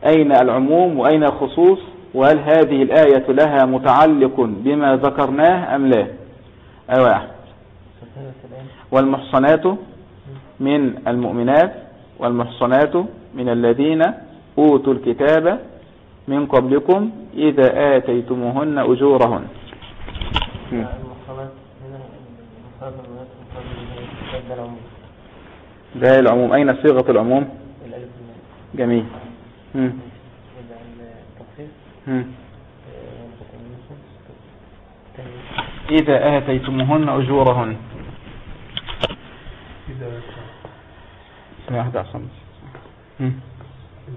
أين العموم وأين الخصوص؟ وهل هذه الآية لها متعلق بما ذكرناه أم لا؟ يا أحمد والمحصنات من المؤمنات والمحصنات من الذين أوتوا الكتاب من قبلكم إذا آتيتموهن أجورهن المحصنات هنا المحصنات من الناس مقابل ده العموم. ده العموم أين صيغة العموم؟ الألف جميل. مم. مم. إذا آتيتموهن أجورهن. عشان.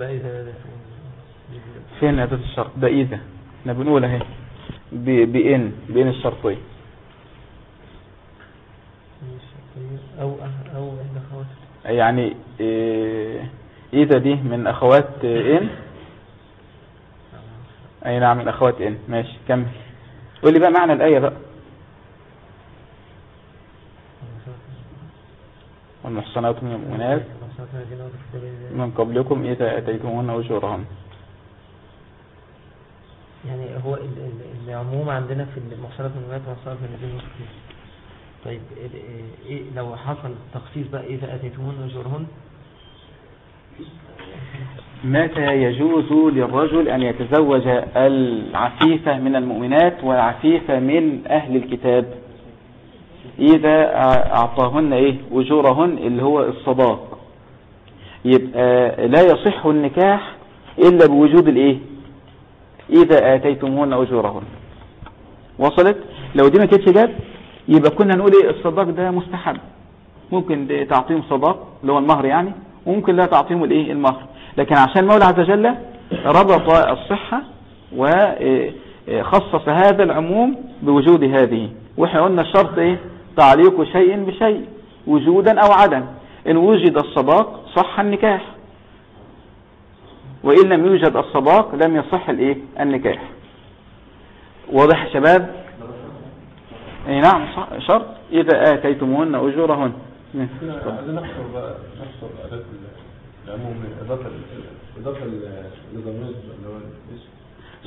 إذا ده فين أداة الشرط؟ ده إذا إحنا بنقول اهي ب- بإن. بإن الشرطية أو أو إحدى خواتم يعني إيه، إذا دي من أخوات إن؟ أي نعم الاخوات إن. ماشي كمل. قول لي بقى معنى الآية بقى. والمحصنات من المؤمنات من قبلكم إذا أتيتموهن أجورهن. يعني هو ال- ال- العموم عندنا في المحصنات من المؤمنات والمحصنات من الذين طيب ال- إيه لو حصل تخصيص بقى اذا أتيتموهن اجورهن متى يجوز للرجل أن يتزوج العفيفة من المؤمنات والعفيفة من أهل الكتاب؟ إذا أعطاهن إيه؟ أجورهن اللي هو الصداق. يبقى لا يصح النكاح إلا بوجود الإيه؟ إذا آتيتمهن أجورهن. وصلت؟ لو دي ما كانتش جت يبقى كنا نقول إيه؟ الصداق ده مستحب. ممكن تعطيهم صداق اللي هو المهر يعني وممكن لا تعطيهم الإيه؟ المهر. لكن عشان المولى عز وجل ربط الصحة وخصص هذا العموم بوجود هذه. وإحنا قلنا الشرط إيه؟ تعليق شيء بشيء وجودا أو عدم. إن وجد الصداق صح النكاح. وإن لم يوجد الصداق لم يصح الإيه؟ النكاح. واضح يا شباب؟ أي نعم شرط. إذا آتيتموهن أجورهن. عايزين نحصر بقى نحصر العموم إضافة لضمير اللي هو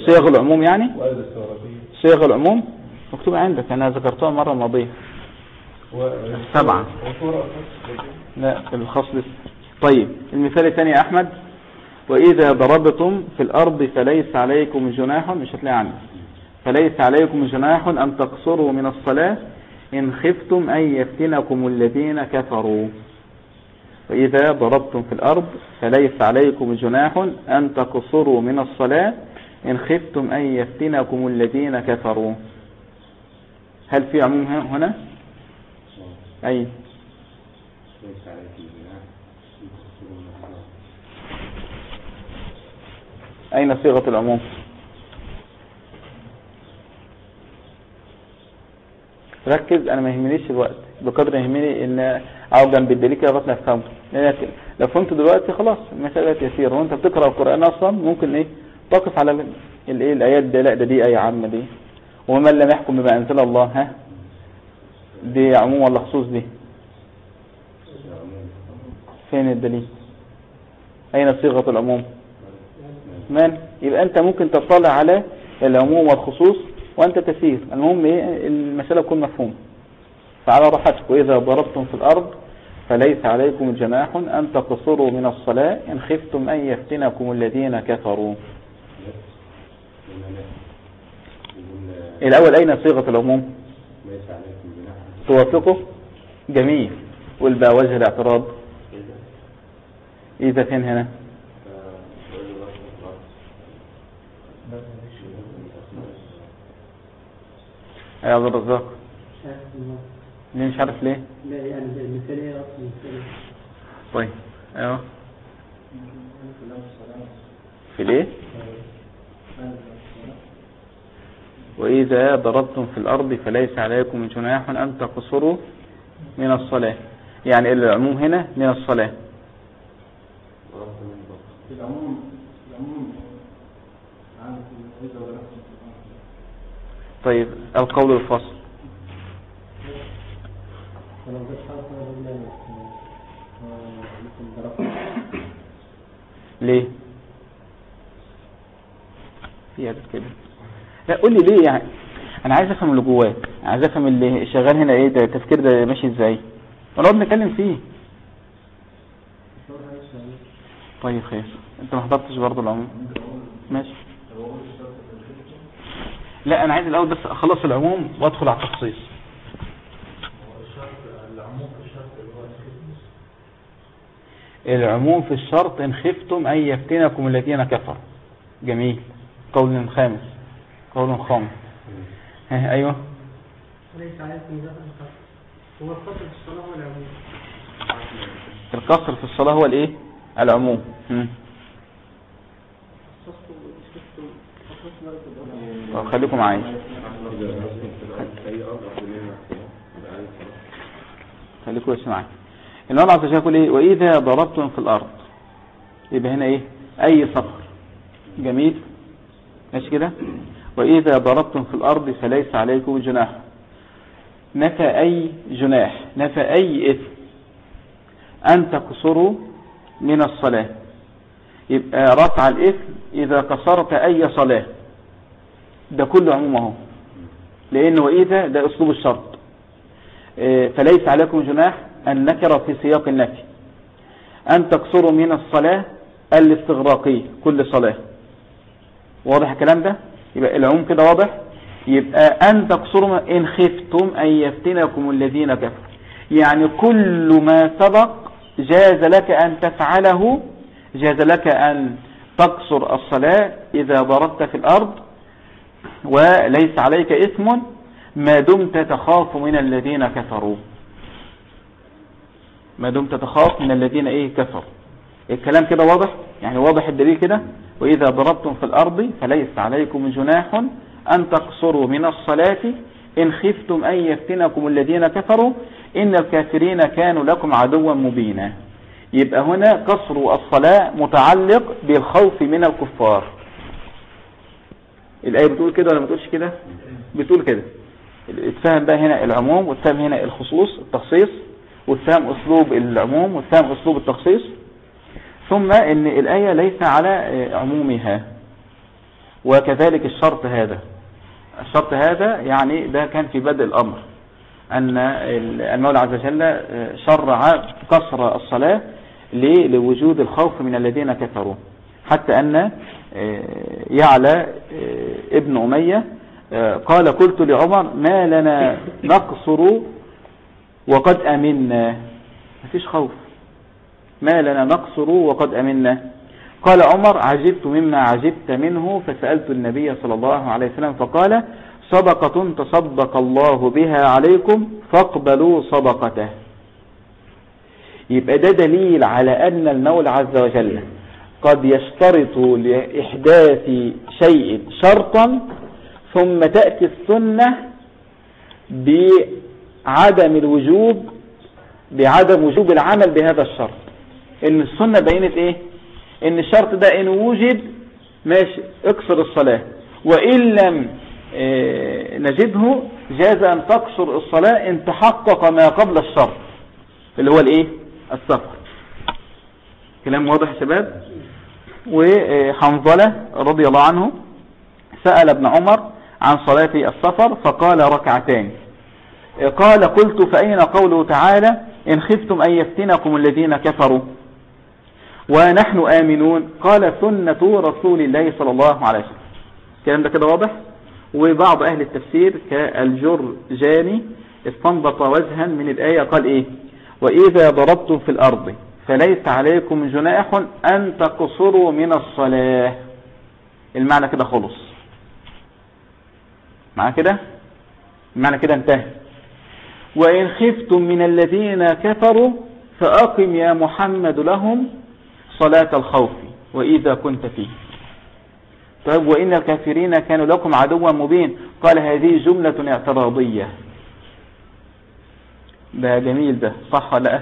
صيغ العموم يعني؟ صيغ العموم؟ مكتوبة عندك. أنا ذكرتها مرة ماضية. سبعة. لا الخاص لسه. طيب المثال الثاني يا أحمد. وإذا ضربتم في الأرض فليس عليكم جناح مش هتلاقي عندي فليس عليكم جناح أن تقصروا من الصلاة إن خفتم أن يفتنكم الذين كفروا. وإذا ضربتم في الأرض فليس عليكم جناح أن تقصروا من الصلاة إن خفتم أن يفتنكم الذين كفروا. هل في عموم هنا؟ أي. أين صيغة العموم؟ ركز أنا ما يهمنيش الوقت بقدر يهمني إن أقعد جنب الدليل كده ما أفهمه. لأن لو فهمت دلوقتي خلاص المسألة يسيرة. وأنت بتقرأ القرآن أصلا ممكن إيه؟ تقف على ال- الإيه الآيات دي لا ده دي آية عامة دي. ومن لم يحكم بما أنزل الله ها؟ دي عموم ولا خصوص دي؟ فين الدليل؟ أين صيغة العموم؟ من؟ يبقى أنت ممكن تطلع على العموم والخصوص وأنت تسير. المهم إيه؟ المسألة تكون مفهومة. فعلى راحتك. وإذا ضربتم في الأرض فليس عليكم جناح أن تقصروا من الصلاة إن خفتم أن يفتنكم الذين كفروا. الأول أين صيغة العموم؟ توافقه؟ جميل. بقى وجه الاعتراض. إذا فين هنا؟ يا عبد الرزاق. ليه مش عارف ليه؟ لا يعني ده المثال إيه أصلا طيب أيوه. في ليه؟ وإذا ضربتم في الأرض فليس عليكم جناح أن تقصروا من الصلاة. يعني العموم هنا من الصلاة. العموم العموم. طيب القول الفصل. ليه؟ في عدد كده. لا قول لي ليه يعني؟ أنا عايز أفهم اللي جواك. عايز أفهم اللي شغال هنا إيه ده التفكير ده ماشي إزاي؟ ونقعد نتكلم فيه. طيب خير. أنت ما حضرتش برضه العموم. ماشي. لا أنا عايز الأول بس أخلص العموم وأدخل على التخصيص العموم في الشرط إن خفتم أن يفتنكم الذين كفروا. جميل. قول خامس. قول خامس. ها أيوه. ليس عليكم ذنب القصر هو القصر في الصلاة والعموم القصر في الصلاة هو الإيه؟ العموم. خليكم معايا. خليكم بس معايا. عز وجل يقول إيه؟ وإذا ضربتم في الأرض. يبقى هنا إيه؟ أي صخر. جميل؟ ماشي كده؟ وإذا ضربتم في الأرض فليس عليكم جناح. نفى أي جناح نفى أي إثم أن تقصروا من الصلاة. يبقى رفع الإثم إذا كسرت أي صلاة. ده كله عمومه لأن وإذا ده أسلوب الشرط. آه، فليس عليكم جناح النكرة في سياق النفي أن تقصروا من الصلاة الاستغراقية كل صلاة. واضح الكلام ده؟ يبقى العموم كده واضح؟ يبقى أن تقصروا إن خفتم أن يفتنكم الذين كفروا. يعني كل ما سبق جاز لك أن تفعله جاز لك أن تقصر الصلاة إذا ضربت في الأرض وليس عليك إثم ما دمت تخاف من الذين كفروا. ما دمت تخاف من الذين إيه كفروا. الكلام كده واضح؟ يعني واضح الدليل كده؟ وإذا ضربتم في الأرض فليس عليكم جناح أن تقصروا من الصلاة إن خفتم أن يفتنكم الذين كفروا. إن الكافرين كانوا لكم عدوا مبينا. يبقى هنا قصر الصلاة متعلق بالخوف من الكفار. الآية بتقول كده ولا ما بتقولش كده؟ بتقول كده. اتفهم بقى هنا العموم واتفهم هنا الخصوص التخصيص واتفهم أسلوب العموم واتفهم أسلوب التخصيص. ثم إن الآية ليس على عمومها وكذلك الشرط هذا. الشرط هذا يعني ده كان في بدء الأمر أن المولى عز وجل شرع قصر الصلاة لوجود الخوف من الذين كفروا حتى أن يعلى ابن أمية قال قلت لعمر ما لنا نقصر وقد أمنا. مفيش خوف. ما لنا نقصر وقد أمنا. قال عمر عجبت مما عجبت منه. فسألت النبي صلى الله عليه وسلم فقال صدقة تصدق الله بها عليكم فاقبلوا صدقته. يبقى ده دليل على أن المولى عز وجل قد يشترط لإحداث شيء شرطا ثم تأتي السنة بعدم الوجوب بعدم وجوب العمل بهذا الشرط. إن السنة بينت إيه؟ إن الشرط ده إن وجد ماشي اكسر الصلاة. وإن لم آه نجده جاز أن تقصر الصلاة إن تحقق ما قبل الشرط اللي هو الإيه؟ السفر. كلام واضح يا شباب؟ وحنظلة رضي الله عنه سأل ابن عمر عن صلاة السفر فقال ركعتين. قال قلت فأين قوله تعالى إن خفتم أن يفتنكم الذين كفروا؟ ونحن آمنون. قال سنة رسول الله صلى الله عليه وسلم. الكلام ده كده واضح؟ وبعض أهل التفسير كالجرجاني استنبط وجها من الآية قال إيه؟ وإذا ضربتم في الأرض فليس عليكم جناح أن تقصروا من الصلاة. المعنى كده خلص. معنى كده؟ المعنى كده انتهى. وإن خفتم من الذين كفروا فأقم يا محمد لهم صلاة الخوف وإذا كنت فيه. طيب وإن الكافرين كانوا لكم عدوا مبين. قال هذه جملة اعتراضية. ده جميل ده صح لا؟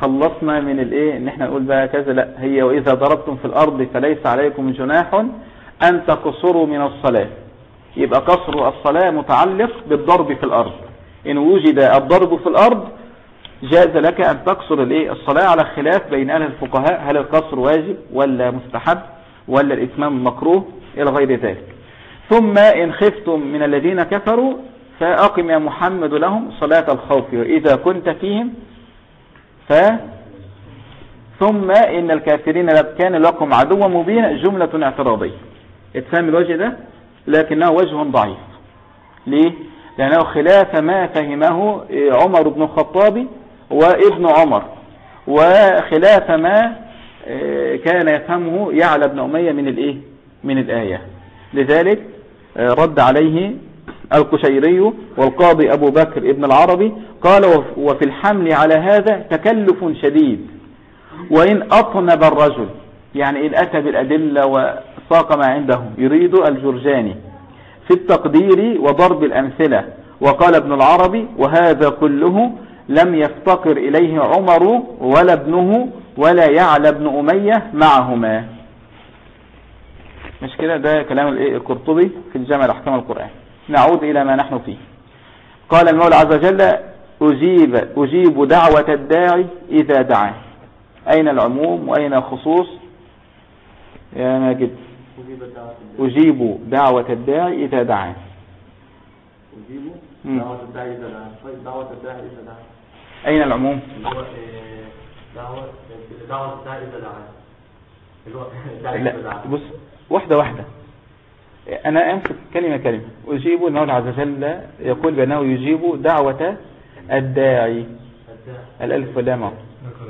خلصنا من الايه ان إحنا نقول بقى كذا. لا هي واذا ضربتم في الأرض فليس عليكم جناح ان تقصروا من الصلاة. يبقى قصر الصلاة متعلق بالضرب في الأرض. ان وجد الضرب في الأرض جاز لك ان تقصر الايه الصلاة على خلاف بين أهل الفقهاء. هل القصر واجب ولا مستحب ولا الاتمام مكروه إلى غير ذلك؟ ثم إن خفتم من الذين كفروا فأقم يا محمد لهم صلاة الخوف. وإذا كنت فيهم ف ثم إن الكافرين كان لكم عدوا مبينا جملة اعتراضية. اتفهم الوجه ده؟ لكنه وجه ضعيف. ليه؟ لأنه خلاف ما فهمه عمر بن الخطاب وابن عمر. وخلاف ما كان يفهمه يعلى بن أمية من الإيه؟ من الآية. لذلك رد عليه القشيري والقاضي أبو بكر ابن العربي قال وفي الحمل على هذا تكلف شديد. وإن أطنب الرجل يعني إن أتى بالأدلة وساق ما عنده يريد الجرجاني في التقدير وضرب الأمثلة. وقال ابن العربي وهذا كله لم يفتقر إليه عمر ولا ابنه ولا يعلى ابن أمية معهما. مش كده؟ ده كلام القرطبي في الجامع الأحكام القرآن نعود إلى ما نحن فيه. قال المولى عز وجل أجيب, أجيب دعوة الداعي إذا دعاه. أين العموم وأين الخصوص؟ يا ماجد. أجيب دعوة الداعي. إذا دعاه. أجيب. دعوة الداعي إذا دعا طيب دعوة الداعي إذا دعا أين العموم؟ إيه، دعوة الداعي إذا دعا اللي هو الداعي إذا لا بص واحدة واحدة. أنا أمسك كلمة كلمة. أجيب المولى عز وجل يقول بأنه يجيب دعوة الداعي. الألف واللام.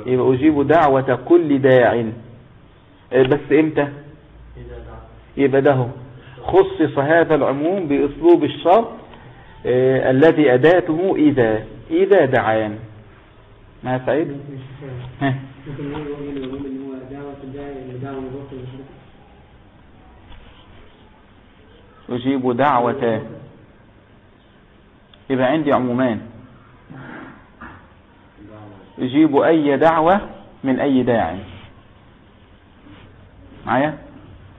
يبقى أجيب دعوة كل داع. بس إمتى؟ يبقى ده. خصص هذا العموم بأسلوب الشرط آه، الذي أداته إذا إذا دعان. ما سعيد؟ ها. ممكن نقول وجه العموم ان هو دعوة الداعي اللي دعوة مضافة للحركة أجيب دعوة. يبقى عندي عمومان. أجيب أي دعوة من أي داع معايا؟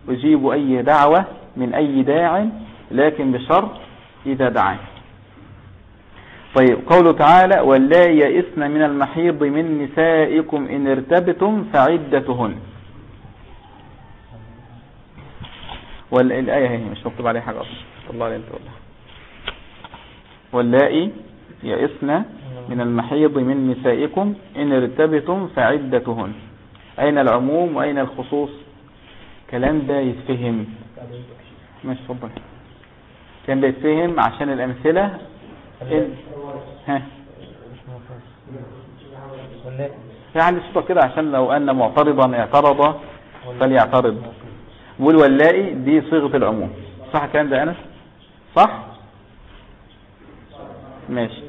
أجيب أي دعوة من أي داع لكن بشرط إذا دعان. طيب قوله تعالى ولا يئسن من المحيض من نسائكم إن ارتبتم فعدتهن. والآية هي مش مكتوب عليها حاجة أصلا. الله انت والله واللائي يئسن من المحيض من نسائكم إن ارتبتم فعدتهن. أين العموم وأين الخصوص؟ كلام ده يتفهم. مش فضل كان ده يتفهم عشان الأمثلة. إن ها. يعني صوتك كده عشان لو أن معترضا اعترض فليعترض. بقول واللائي دي صيغة العموم. صح الكلام ده أنس؟ صح؟ ماشي.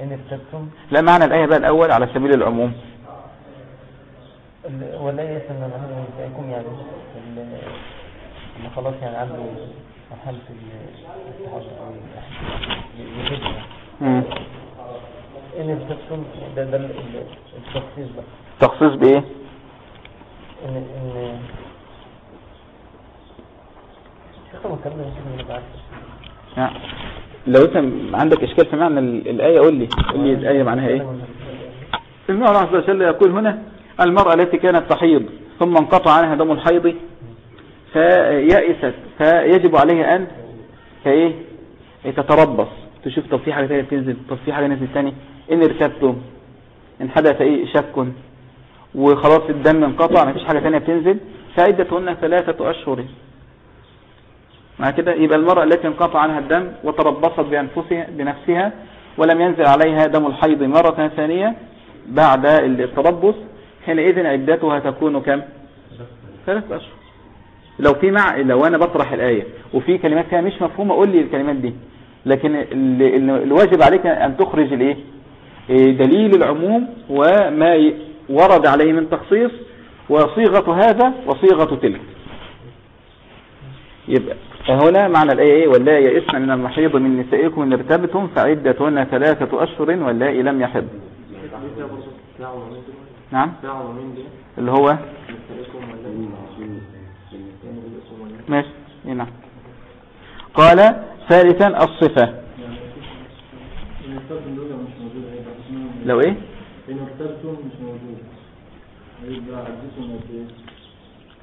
إن ارتبتم لا معنى الآية بقى الأول على سبيل العموم. ال- ولا يسن من نسائكم يعني ال- اللي خلاص يعني عنده مرحلة. مم. إن ارتبتم ده ده ال- ال- التخصيص بقى. تخصيص بإيه؟ نبقى عارف يعني لو أنت عندك إشكال في معنى ال- الآية قول لي. قول لي الآية معناها إيه. الله عز وجل يقول هنا المرأة التي كانت تحيض ثم انقطع عنها دم الحيض فيأست فيجب عليها أن كإيه؟ تتربص. تشوف طب في حاجة تانية تنزل طب في حاجة نزل تاني. إن ارتبتم إن حدث إيه؟ شك. وخلاص الدم انقطع مفيش حاجة تانية بتنزل فعدتهن ثلاثة أشهر. مع كده يبقى المرأة التي انقطع عنها الدم وتربصت بأنفسها بنفسها ولم ينزل عليها دم الحيض مرة ثانية بعد التربص حينئذ عدتها تكون كم؟ ثلاثة أشهر. لو في مع لو أنا بطرح الآية وفي كلمات فيها مش مفهومة قول لي الكلمات دي. لكن ال- ال- الواجب عليك أن تخرج الإيه؟ إيه دليل العموم وما ورد عليه من تخصيص وصيغة هذا وصيغة تلك. يبقى هنا معنى الآية إيه؟ ولا يئسن من المحيض من نسائكم إن ارتبتم فعدتهن ثلاثة أشهر واللائي لم دي نعم. اللي هو ماشي. إيه نعم. قال ثالثا الصفة. لو إيه؟ إن ارتبتم مش موجود هيبقى عدتهم قد إيه؟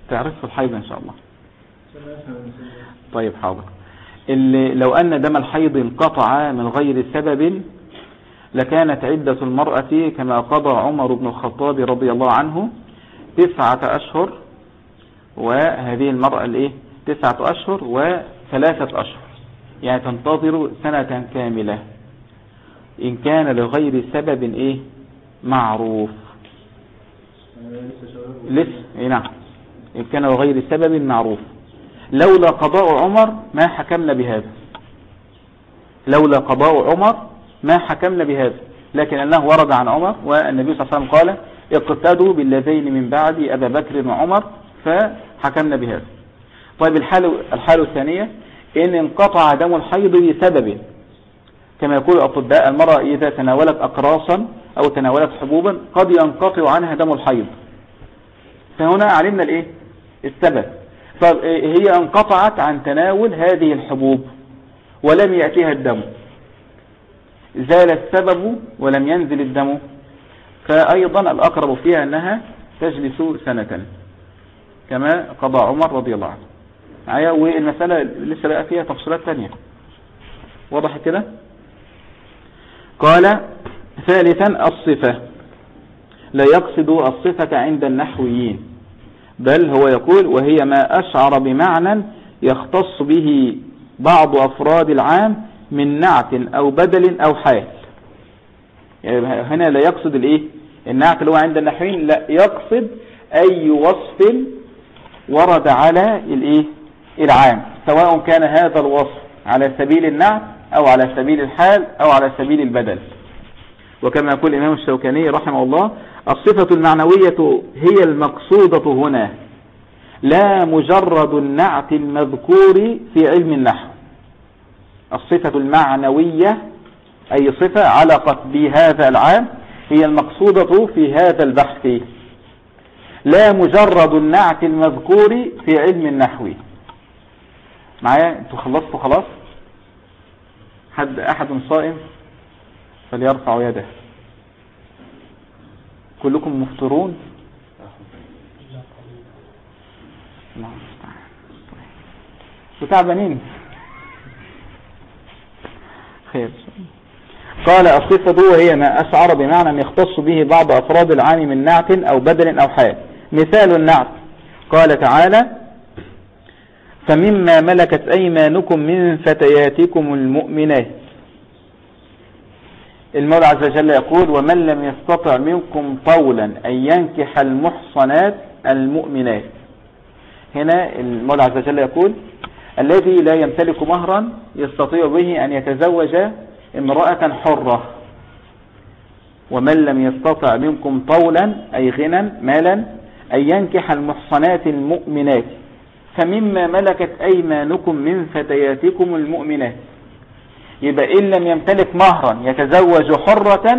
تعرف في الحيض إن شاء الله. طيب حاضر. اللي لو أن دم الحيض انقطع من غير سبب لكانت عدة المرأة كما قضى عمر بن الخطاب رضي الله عنه تسعة أشهر وهذه المرأة الإيه؟ تسعة أشهر وثلاثة أشهر. يعني تنتظر سنة كاملة. إن كان لغير سبب إيه؟ معروف. لسه إيه نعم. إن كان لغير سبب معروف. لولا قضاء عمر ما حكمنا بهذا. لولا قضاء عمر ما حكمنا بهذا. لكن أنه ورد عن عمر والنبي صلى الله عليه وسلم قال اقتدوا بالذين من بعد أبا بكر وعمر فحكمنا بهذا. طيب الحالة, الحالة الثانية إن انقطع دم الحيض بسبب كما يقول الأطباء المرأة إذا تناولت أقراصا أو تناولت حبوبا قد ينقطع عنها دم الحيض. فهنا علمنا الإيه؟ السبب. طب إيه هي انقطعت عن تناول هذه الحبوب ولم يأتيها الدم. زال السبب ولم ينزل الدم. فأيضا الأقرب فيها أنها تجلس سنة كما قضى عمر رضي الله عنه. معايا؟ والمسألة لسه بقى فيها تفصيلات تانية. واضح كده؟ قال ثالثا الصفة. لا يقصد الصفة عند النحويين بل هو يقول وهي ما أشعر بمعنى يختص به بعض أفراد العام من نعت أو بدل أو حال. يعني هنا لا يقصد الإيه؟ النعت اللي هو عند النحويين لا يقصد أي وصف ورد على الإيه؟ العام سواء كان هذا الوصف على سبيل النعت أو على سبيل الحال أو على سبيل البدل. وكما يقول الإمام الشوكاني رحمه الله الصفة المعنوية هي المقصودة هنا لا مجرد النعت المذكور في علم النحو. الصفة المعنوية أي صفة علقت بهذا العام هي المقصودة في هذا البحث. لا مجرد النعت المذكور في علم النحو. معايا؟ أنتوا خلصتوا خلاص؟ حد أحد صائم؟ فليرفع يده. كلكم مفطرون. وتعبانين خير. قال الصفة وهي ما أشعر بمعنى يختص به بعض أفراد العام من نعت أو بدل أو حال مثال النعت. قال تعالى فمما ملكت أيمانكم من فتياتكم المؤمنات المولى عز وجل يقول ومن لم يستطع منكم طولا أن ينكح المحصنات المؤمنات. هنا المولى عز وجل يقول الذي لا يمتلك مهرا يستطيع به أن يتزوج امرأة حرة. ومن لم يستطع منكم طولا أي غنى مالا أن ينكح المحصنات المؤمنات. فمما ملكت أيمانكم من فتياتكم المؤمنات. يبقى إن لم يمتلك مهرا يتزوج حرة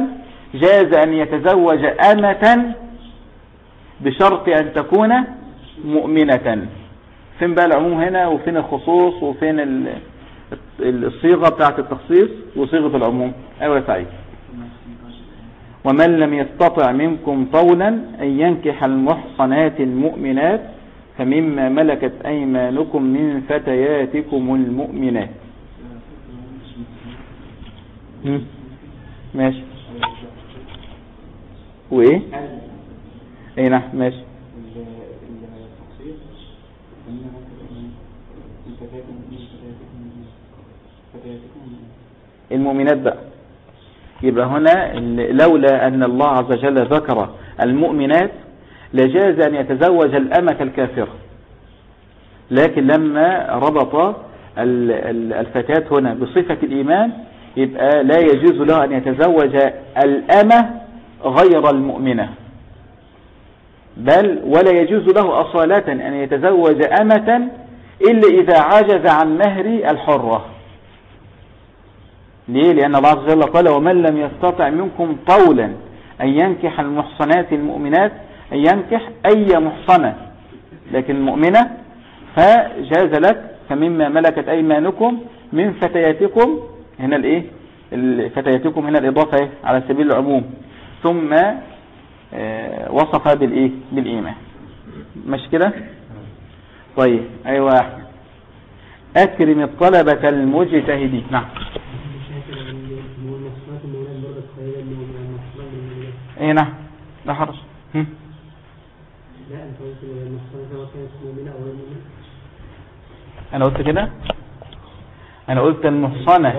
جاز أن يتزوج أمة بشرط أن تكون مؤمنة. فين بقى العموم هنا؟ وفين الخصوص؟ وفين ال- الصيغة بتاعت التخصيص؟ وصيغة العموم. أيوة يا سعيد. ومن لم يستطع منكم طولا أن ينكح المحصنات المؤمنات فمما ملكت أيمانكم من فتياتكم المؤمنات. ماشي. وايه أي نعم ماشي. المؤمنات بقى. يبقى هنا لولا أن الله عز وجل ذكر المؤمنات لجاز أن يتزوج الأمة الكافرة. لكن لما ربط ال- ال- الفتاة هنا بصفة الإيمان يبقى لا يجوز له أن يتزوج الأمة غير المؤمنة. بل ولا يجوز له أصالة أن يتزوج أمة إلا إذا عجز عن مهر الحرة. ليه؟ لأن الله عز وجل قال ومن لم يستطع منكم طولا أن ينكح المحصنات المؤمنات أن ينكح أي محصنة. لكن مؤمنة فجاز لك فمما ملكت أيمانكم من فتياتكم هنا الإيه؟ ال- فتياتكم هنا الإضافة إيه؟ على سبيل العموم. ثم آه، وصف بالإيه؟ بالإيمان. مش كده؟ طيب أحمد أكرم الطلبة المجتهدين. نعم. إيه نعم. لا حرج. أنا قلت كده؟ أنا قلت المحصنة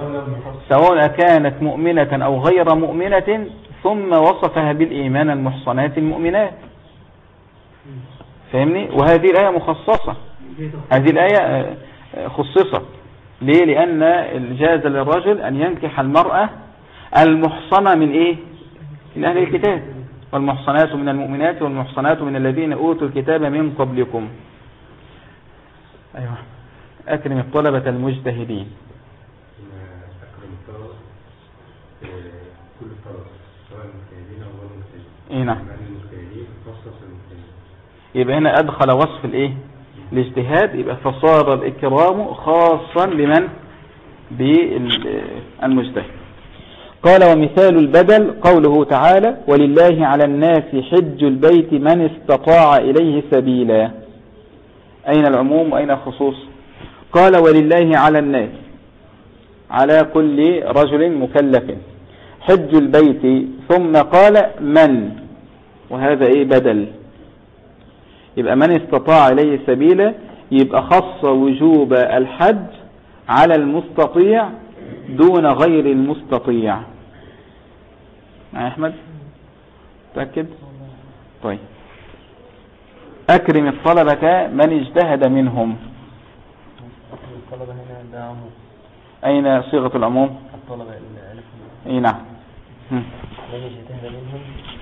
سواء كانت مؤمنة أو غير مؤمنة ثم وصفها بالإيمان المحصنات المؤمنات. فاهمني؟ وهذه الآية مخصصة. هذه الآية آه، آه، خصصت ليه؟ لأن جاز للرجل أن ينكح المرأة المحصنة من إيه؟ من أهل الكتاب. والمحصنات من المؤمنات والمحصنات من الذين أوتوا الكتاب من قبلكم. المجتهدين أكرم الطلبة المجتهدين. إيه نعم. يبقى هنا أدخل وصف الإيه؟ الاجتهاد. يبقى فصار الإكرام خاصا لمن بالمجتهد. قال ومثال البدل قوله تعالى ولله على الناس حج البيت من استطاع إليه سبيلا. أين العموم وأين الخصوص؟ قال ولله على الناس على كل رجل مكلف. حج البيت. ثم قال من؟ وهذا إيه بدل؟ يبقى من استطاع إليه سبيلا يبقى خص وجوب الحج على المستطيع دون غير المستطيع. معي أحمد؟ تأكد طيب. أكرم الطلبة من اجتهد منهم. الطلبة هنا ده عموم أين صيغة العموم؟ الطلبة الألف أي نعم. هم. من اجتهد منهم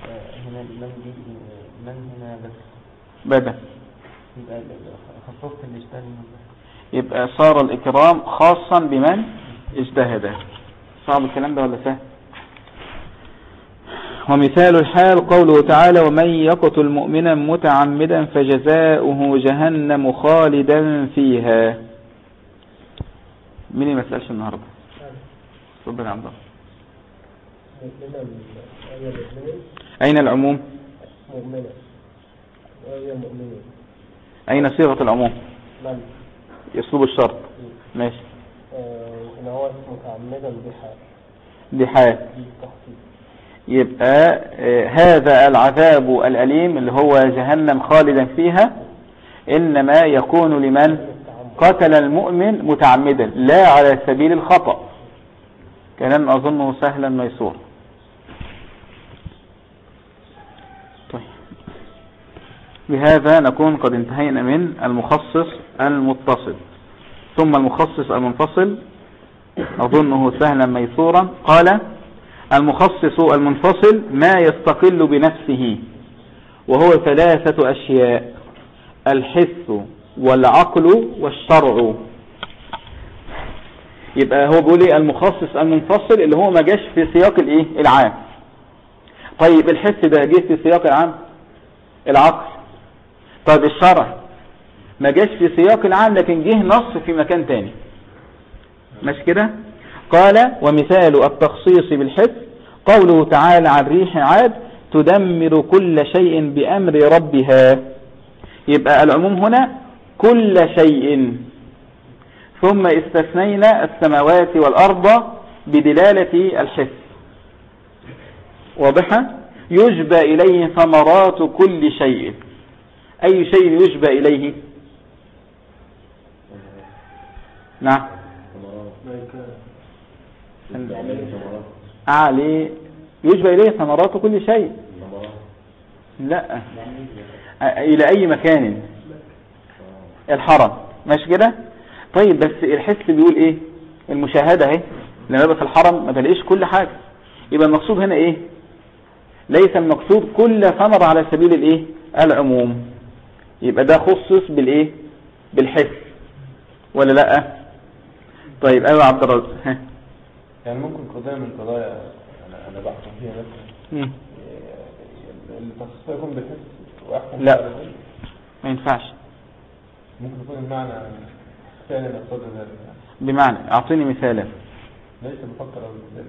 آه، هنا الإمام دي من هنا بس؟ بدل يبقى خصصت اللي اجتهد منهم. يبقى صار الإكرام خاصا بمن؟ اجتهد. صعب الكلام ده ولا سهل؟ ومثال الحال قوله تعالى ومن يقتل مؤمنا متعمدا فجزاؤه جهنم خالدا فيها. مين اللي ما سألش النهاردة؟ اتفضل يا عبد الله أين العموم؟ مؤمنة أين صيغة العموم؟ من أسلوب الشرط. ماشي. إن هو بحال يبقى آه، هذا العذاب الأليم اللي هو جهنم خالدا فيها إنما يكون لمن؟ قتل المؤمن متعمدا لا على سبيل الخطأ. كلام أظنه سهلا ميسور. طيب. بهذا نكون قد انتهينا من المخصص المتصل. ثم المخصص المنفصل أظنه سهلا ميسورا. قال المخصص المنفصل ما يستقل بنفسه وهو ثلاثة أشياء الحس والعقل والشرع. يبقى هو بيقول إيه؟ المخصص المنفصل اللي هو ما جاش في سياق الإيه؟ العام. طيب الحس ده جه في سياق العام؟ العقل. طيب الشرع ما جاش في سياق العام لكن جه نص في مكان تاني. ماشي كده؟ قال ومثال التخصيص بالحس قوله تعالى عن ريح عاد تدمر كل شيء بأمر ربها. يبقى العموم هنا كل شيء. ثم استثنينا السماوات والأرض بدلالة الحس. واضحة؟ يجبى إليه ثمرات كل شيء. أي شيء يجبى إليه؟ نعم. عليه يجبى إليه ثمرات كل شيء. لا. إلى أي مكان؟ الحرم ماشي كده؟ طيب بس الحس بيقول إيه؟ المشاهدة أهي. لما يبقى في الحرم ما بلاقيش كل حاجة. يبقى المقصود هنا إيه؟ ليس المقصود كل ثمر على سبيل الإيه؟ العموم. يبقى ده خصص بالإيه؟ بالحس. ولا لأ؟ طيب أيوه عبد الرزاق. ها. يعني ممكن قضية من القضايا أنا أنا بحكم فيها مثلا مم. التخصيص يكون بالحس وأحكم لا. ما ينفعش. ممكن يكون المعنى فعلا يقتضي ذلك. بمعنى أعطيني مثالا. ليس بفكر أو ذلك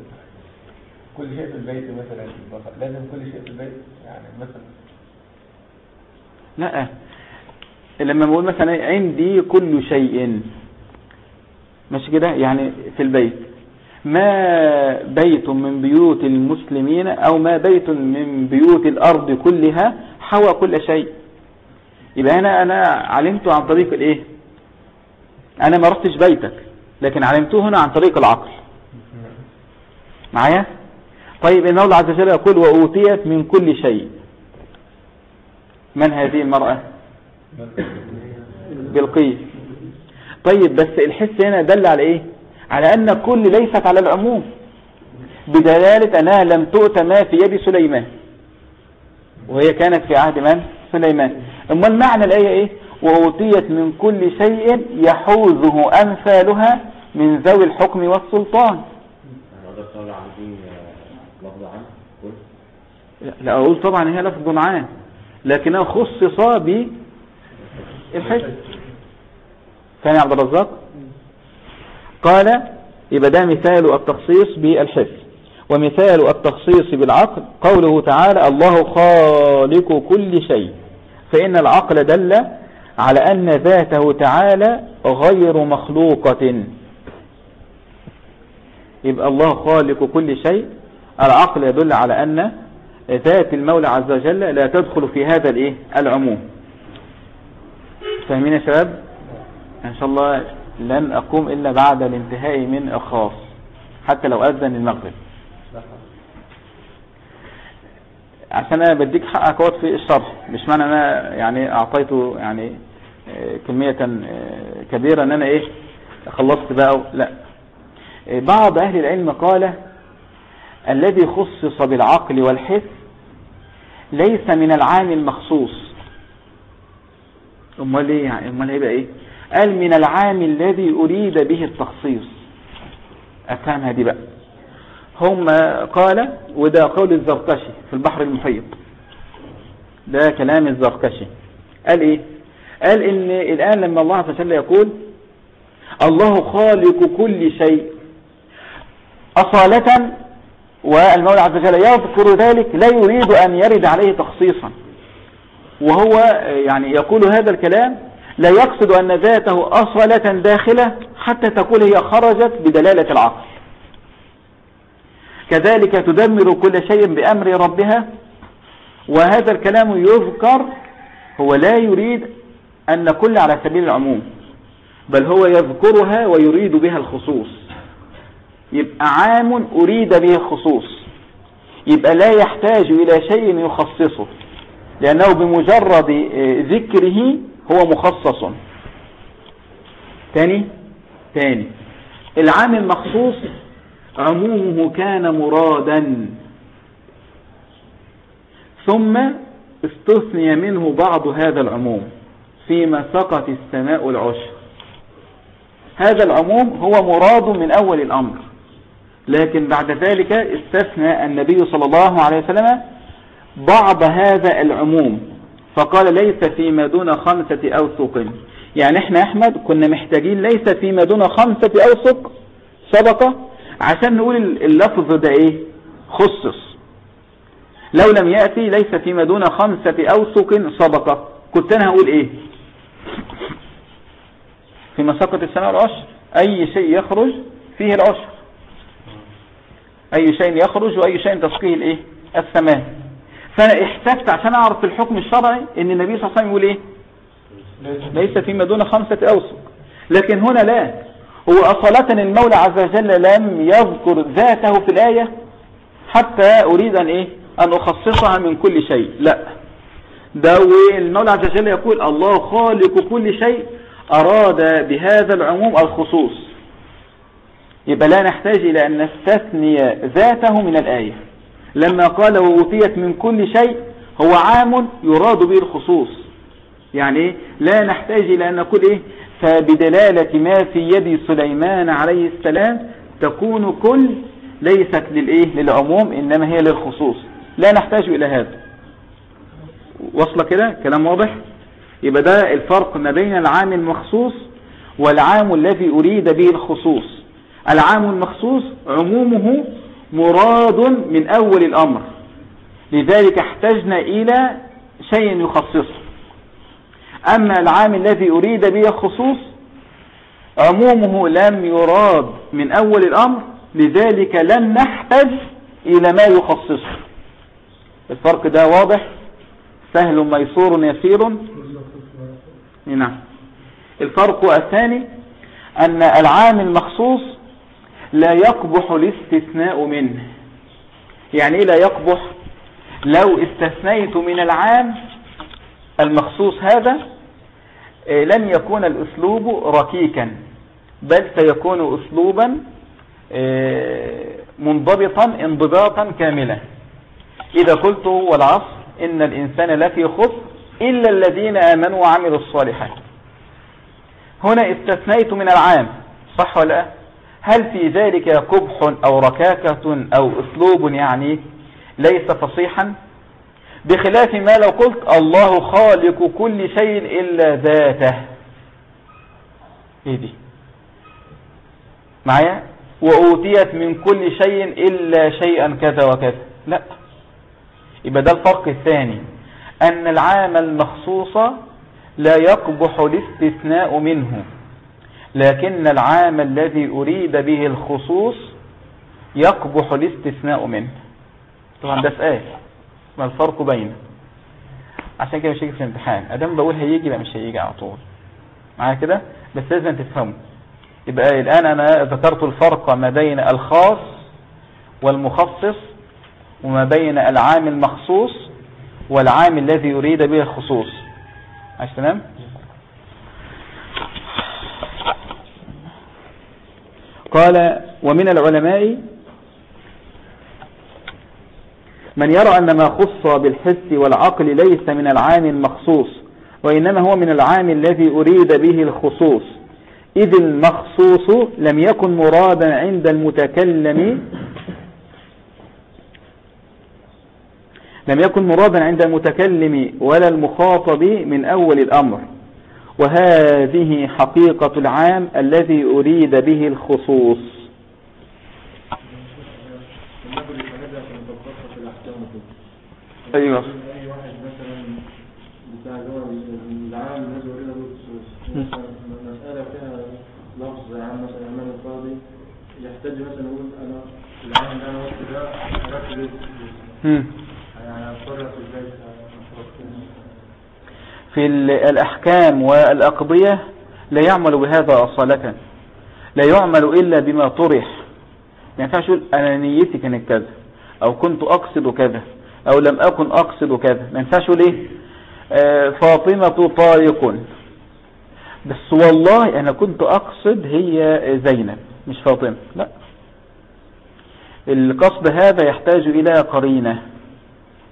كل شيء في البيت مثلا لازم كل شيء في البيت يعني مثلا. لا. لما بقول مثلا عندي كل شيء. مش كده؟ يعني في البيت. ما بيت من بيوت المسلمين أو ما بيت من بيوت الأرض كلها حوى كل شيء؟ يبقى هنا أنا علمته عن طريق الإيه؟ أنا ما رحتش بيتك لكن علمته هنا عن طريق العقل. معايا؟ طيب إن الله عز وجل يقول وأوتيت من كل شيء. من هذه المرأة؟ بالقيس. طيب بس الحس هنا دل على إيه؟ على أن كل ليست على العموم. بدلالة أنها لم تؤت ما في يد سليمان. وهي كانت في عهد من؟ سليمان. اما المعنى الآية إيه؟ وأوتيت من كل شيء يحوزه أمثالها من ذوي الحكم والسلطان. أقول قول لا أقول طبعا هي لفظ عام لكنها خصص بالحس ثاني عبد الرزاق. قال يبقى ده مثال التخصيص بالحس ومثال التخصيص بالعقل. قوله تعالى الله خالق كل شيء. فإن العقل دل على أن ذاته تعالى غير مخلوقة. يبقى الله خالق كل شيء. العقل يدل على أن ذات المولى عز وجل لا تدخل في هذا الإيه؟ العموم. فاهمين يا شباب؟ إن شاء الله لن أقوم إلا بعد الانتهاء من الخاص حتى لو أذن المغرب عشان أنا بديك حقك وقت في الشرح. مش معنى أنا يعني اعطيته يعني آه، كمية آه، كبيرة إن أنا إيه خلصت بقى لا. آه، بعض أهل العلم قال الذي خصص بالعقل والحس ليس من العام المخصوص. أمال إيه يعني؟ أمال هيبقى إيه؟ قال من العام الذي أريد به التخصيص. افهمها دي بقى. هم قال وده قول الزركشي في البحر المحيط. ده كلام الزركشي قال إيه؟ قال إن الآن لما الله عز وجل يقول الله خالق كل شيء أصالة والمولى عز وجل يذكر ذلك لا يريد أن يرد عليه تخصيصا. وهو يعني يقول هذا الكلام لا يقصد أن ذاته أصالة داخلة حتى تقول هي خرجت بدلالة العقل. كذلك تدمر كل شيء بأمر ربها وهذا الكلام يذكر هو لا يريد أن كل على سبيل العموم بل هو يذكرها ويريد بها الخصوص. يبقى عام أريد به الخصوص يبقى لا يحتاج إلى شيء يخصصه لأنه بمجرد ذكره هو مخصص. تاني؟ تاني. العام المخصوص عمومه كان مرادا. ثم استثني منه بعض هذا العموم فيما سقط السماء العشر. هذا العموم هو مراد من أول الأمر لكن بعد ذلك استثنى النبي صلى الله عليه وسلم بعض هذا العموم فقال ليس فيما دون خمسة أوسق. يعني إحنا أحمد كنا محتاجين ليس فيما دون خمسة أوسق صدقة عشان نقول اللفظ ده إيه؟ خصص. لو لم يأتي ليس فيما دون خمسة أوسق صدقة. كنت أنا هقول إيه؟ في مساقة السماء العشر أي شيء يخرج فيه العشر. أي شيء يخرج وأي شيء تسقيه الإيه؟ السماء فأنا احتجت عشان أعرف الحكم الشرعي إن النبي صلى الله عليه وسلم يقول إيه؟ ليس فيما دون خمسة أوسق. لكن هنا لا. هو اصالة المولى عز وجل لم يذكر ذاته في الآية حتى أريد أن إيه؟ أن أخصصها من كل شيء. لا. ده والمولى عز وجل يقول الله خالق كل شيء أراد بهذا العموم الخصوص. يبقى لا نحتاج إلى أن نستثني ذاته من الآية. لما قال ووتيت من كل شيء هو عام يراد به الخصوص. يعني إيه؟ لا نحتاج إلى أن نقول إيه؟ فبدلالة ما في يد سليمان عليه السلام تكون كل ليست للإيه؟ للعموم إنما هي للخصوص. لا نحتاج إلى هذا. وصل كده؟ كلام واضح؟ يبقى ده الفرق ما بين العام المخصوص والعام الذي أريد به الخصوص. العام المخصوص عمومه مراد من أول الأمر. لذلك احتجنا إلى شيء يخصصه. أما العام الذي أريد به الخصوص عمومه لم يراد من أول الأمر لذلك لن نحتج إلى ما يخصصه. الفرق ده واضح؟ سهل ميسور يسير؟ نعم. الفرق الثاني أن العام المخصوص لا يقبح الاستثناء منه. يعني إيه لا يقبح؟ لو استثنيت من العام المخصوص هذا لن يكون الأسلوب ركيكا بل سيكون أسلوبا منضبطا انضباطا كاملا. إذا قلت والعصر إن الإنسان لفي خسر إلا الذين آمنوا وعملوا الصالحات. هنا استثنيت من العام صح ولا لا؟ هل في ذلك قبح أو ركاكة أو أسلوب يعني ليس فصيحا؟ بخلاف ما لو قلت الله خالق كل شيء إلا ذاته. إيه دي؟ معايا؟ وأوتيت من كل شيء إلا شيئا كذا وكذا. لا. يبقى ده الفرق الثاني. أن العام المخصوص لا يقبح الاستثناء منه. لكن العام الذي أريد به الخصوص يقبح الاستثناء منه. طبعا ده سؤال. ما الفرق بينه؟ عشان كده مش هيجي في الامتحان. أدام بقول هيجي لا مش هيجي على طول. معايا كده؟ بس لازم تفهمه. يبقى الآن أنا ذكرت الفرق ما بين الخاص والمخصص وما بين العام المخصوص والعام الذي يريد به الخصوص. عايش تمام؟ قال ومن العلماء من يرى أن ما خص بالحس والعقل ليس من العام المخصوص وإنما هو من العام الذي أريد به الخصوص. إذ المخصوص لم يكن مرادا عند المتكلم لم يكن مرادا عند المتكلم ولا المخاطب من أول الأمر. وهذه حقيقة العام الذي أريد به الخصوص النقل يتهدى في مطبقات الأحكام وكده. أيوة أي واحد مثلا بتاع اللي هو العام الذي يريد به الخصوص مثلا مسألة فيها لفظ عام مثلا أمام القاضي يحتاج مثلا يقول أنا العام اللي أنا قلت ده به مم. يعني أتصرف إزاي في ال- الأحكام والأقضية لا يعمل بهذا أصالة لا يعمل إلا بما طرح. ما ينفعش يقول أنا نيتي كانت كذا أو كنت أقصد كذا. أو لم أكن أقصد كذا. ما ينفعش يقول إيه؟ آه، فاطمة طارق. بس والله أنا كنت أقصد هي زينب مش فاطمة. لا. القصد هذا يحتاج إلى قرينة.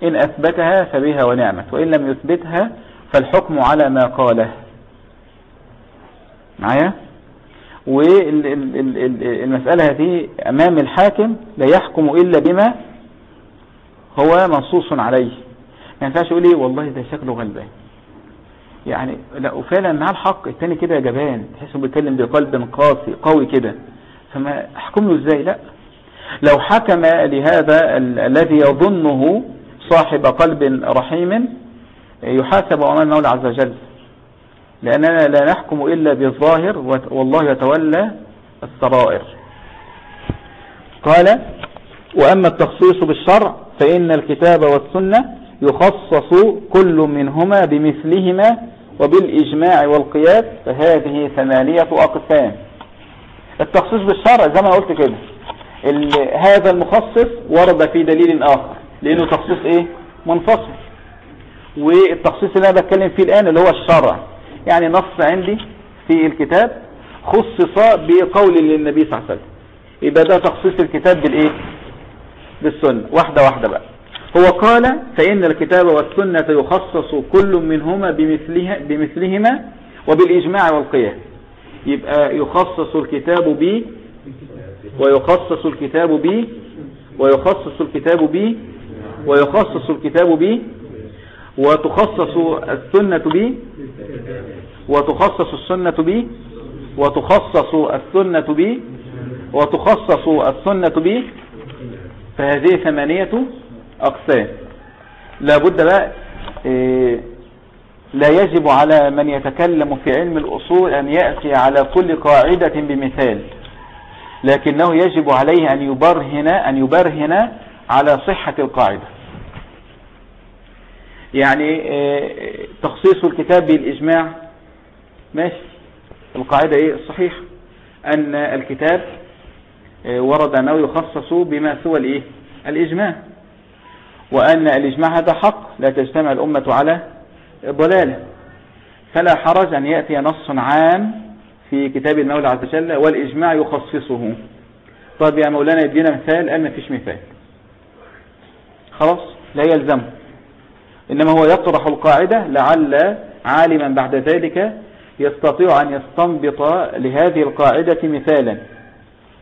إن أثبتها فبها ونعمت وإن لم يثبتها فالحكم على ما قاله. معايا؟ والمسألة هذه أمام الحاكم لا يحكم إلا بما هو منصوص عليه. ما ينفعش يقول إيه والله ده شكله غلبان. يعني لا وفعلا معاه الحق التاني كده جبان تحسه بيتكلم بقلب قاسي قوي كده. فما أحكم له إزاي؟ لا. لو حكم لهذا ال- الذي يظنه صاحب قلب رحيم يحاسب امام المولى عز وجل. لأننا لا نحكم إلا بالظاهر والله يتولى السرائر. قال وأما التخصيص بالشرع فإن الكتاب والسنة يخصص كل منهما بمثلهما وبالإجماع والقياس فهذه ثمانية أقسام. التخصيص بالشرع زي ما قلت كده. هذا المخصص ورد في دليل آخر لأنه تخصيص إيه؟ منفصل. والتخصيص اللي أنا بتكلم فيه الآن اللي هو الشرع. يعني نص عندي في الكتاب خصص بقول للنبي صلى الله عليه وسلم. يبقى ده تخصيص الكتاب بالإيه؟ بالسنة. واحدة واحدة بقى. هو قال فإن الكتاب والسنة يخصص كل منهما بمثلها بمثلهما وبالإجماع والقياس. يبقى يخصص الكتاب ب ويخصص الكتاب ب ويخصص الكتاب ب ويخصص الكتاب ب وتخصص السنة ب وتخصص السنة ب وتخصص السنة ب وتخصص السنة ب فهذه ثمانية أقسام. لابد بقى إيه لا يجب على من يتكلم في علم الأصول أن يأتي على كل قاعدة بمثال لكنه يجب عليه أن يبرهن أن يبرهن على صحة القاعدة. يعني آه، تخصيص الكتاب بالإجماع ماشي. القاعدة إيه؟ الصحيح أن الكتاب ورد أنه يخصص بما سوى الإيه؟ الإجماع. وأن الإجماع هذا حق لا تجتمع الأمة على ضلالة. فلا حرج أن يأتي نص عام في كتاب المولى عز وجل والإجماع يخصصه. طب يا مولانا يدينا مثال قال ما فيش مثال. خلاص؟ لا يلزم. إنما هو يطرح القاعدة لعل عالما بعد ذلك يستطيع أن يستنبط لهذه القاعدة مثالا.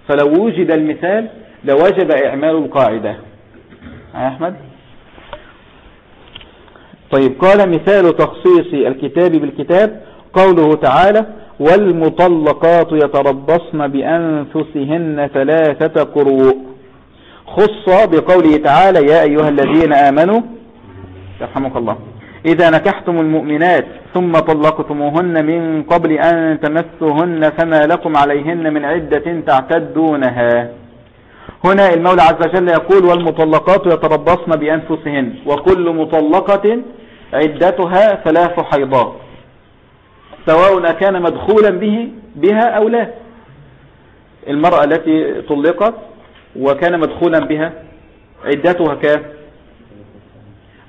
فلو وجد المثال لوجب إعمال القاعدة. يا أحمد؟ طيب قال مثال تخصيص الكتاب بالكتاب قوله تعالى والمطلقات يتربصن بأنفسهن ثلاثة قروء خص بقوله تعالى يا أيها الذين آمنوا يرحمك الله. إذا نكحتم المؤمنات ثم طلقتموهن من قبل أن تمسوهن فما لكم عليهن من عدة تعتدونها. هنا المولى عز وجل يقول والمطلقات يتربصن بأنفسهن وكل مطلقة عدتها ثلاث حيضات سواء كان مدخولا به بها أو لا. المرأة التي طلقت وكان مدخولا بها عدتها كام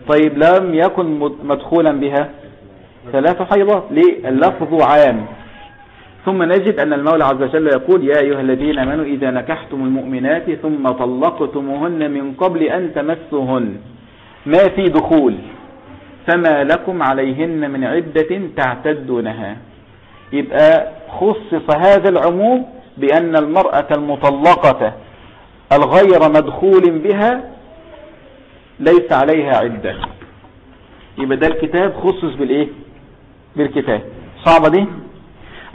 طيب لم يكن مدخولا بها. ثلاث حيضات ليه اللفظ عام. ثم نجد أن المولى عز وجل يقول يا أيها الذين آمنوا إذا نكحتم المؤمنات ثم طلقتموهن من قبل أن تمسوهن. ما في دخول؟ فما لكم عليهن من عدة تعتدونها. يبقى خصص هذا العموم بأن المرأة المطلقة الغير مدخول بها ليس عليها عدة. يبقى ده الكتاب خصص بالإيه؟ بالكتاب. صعبة دي؟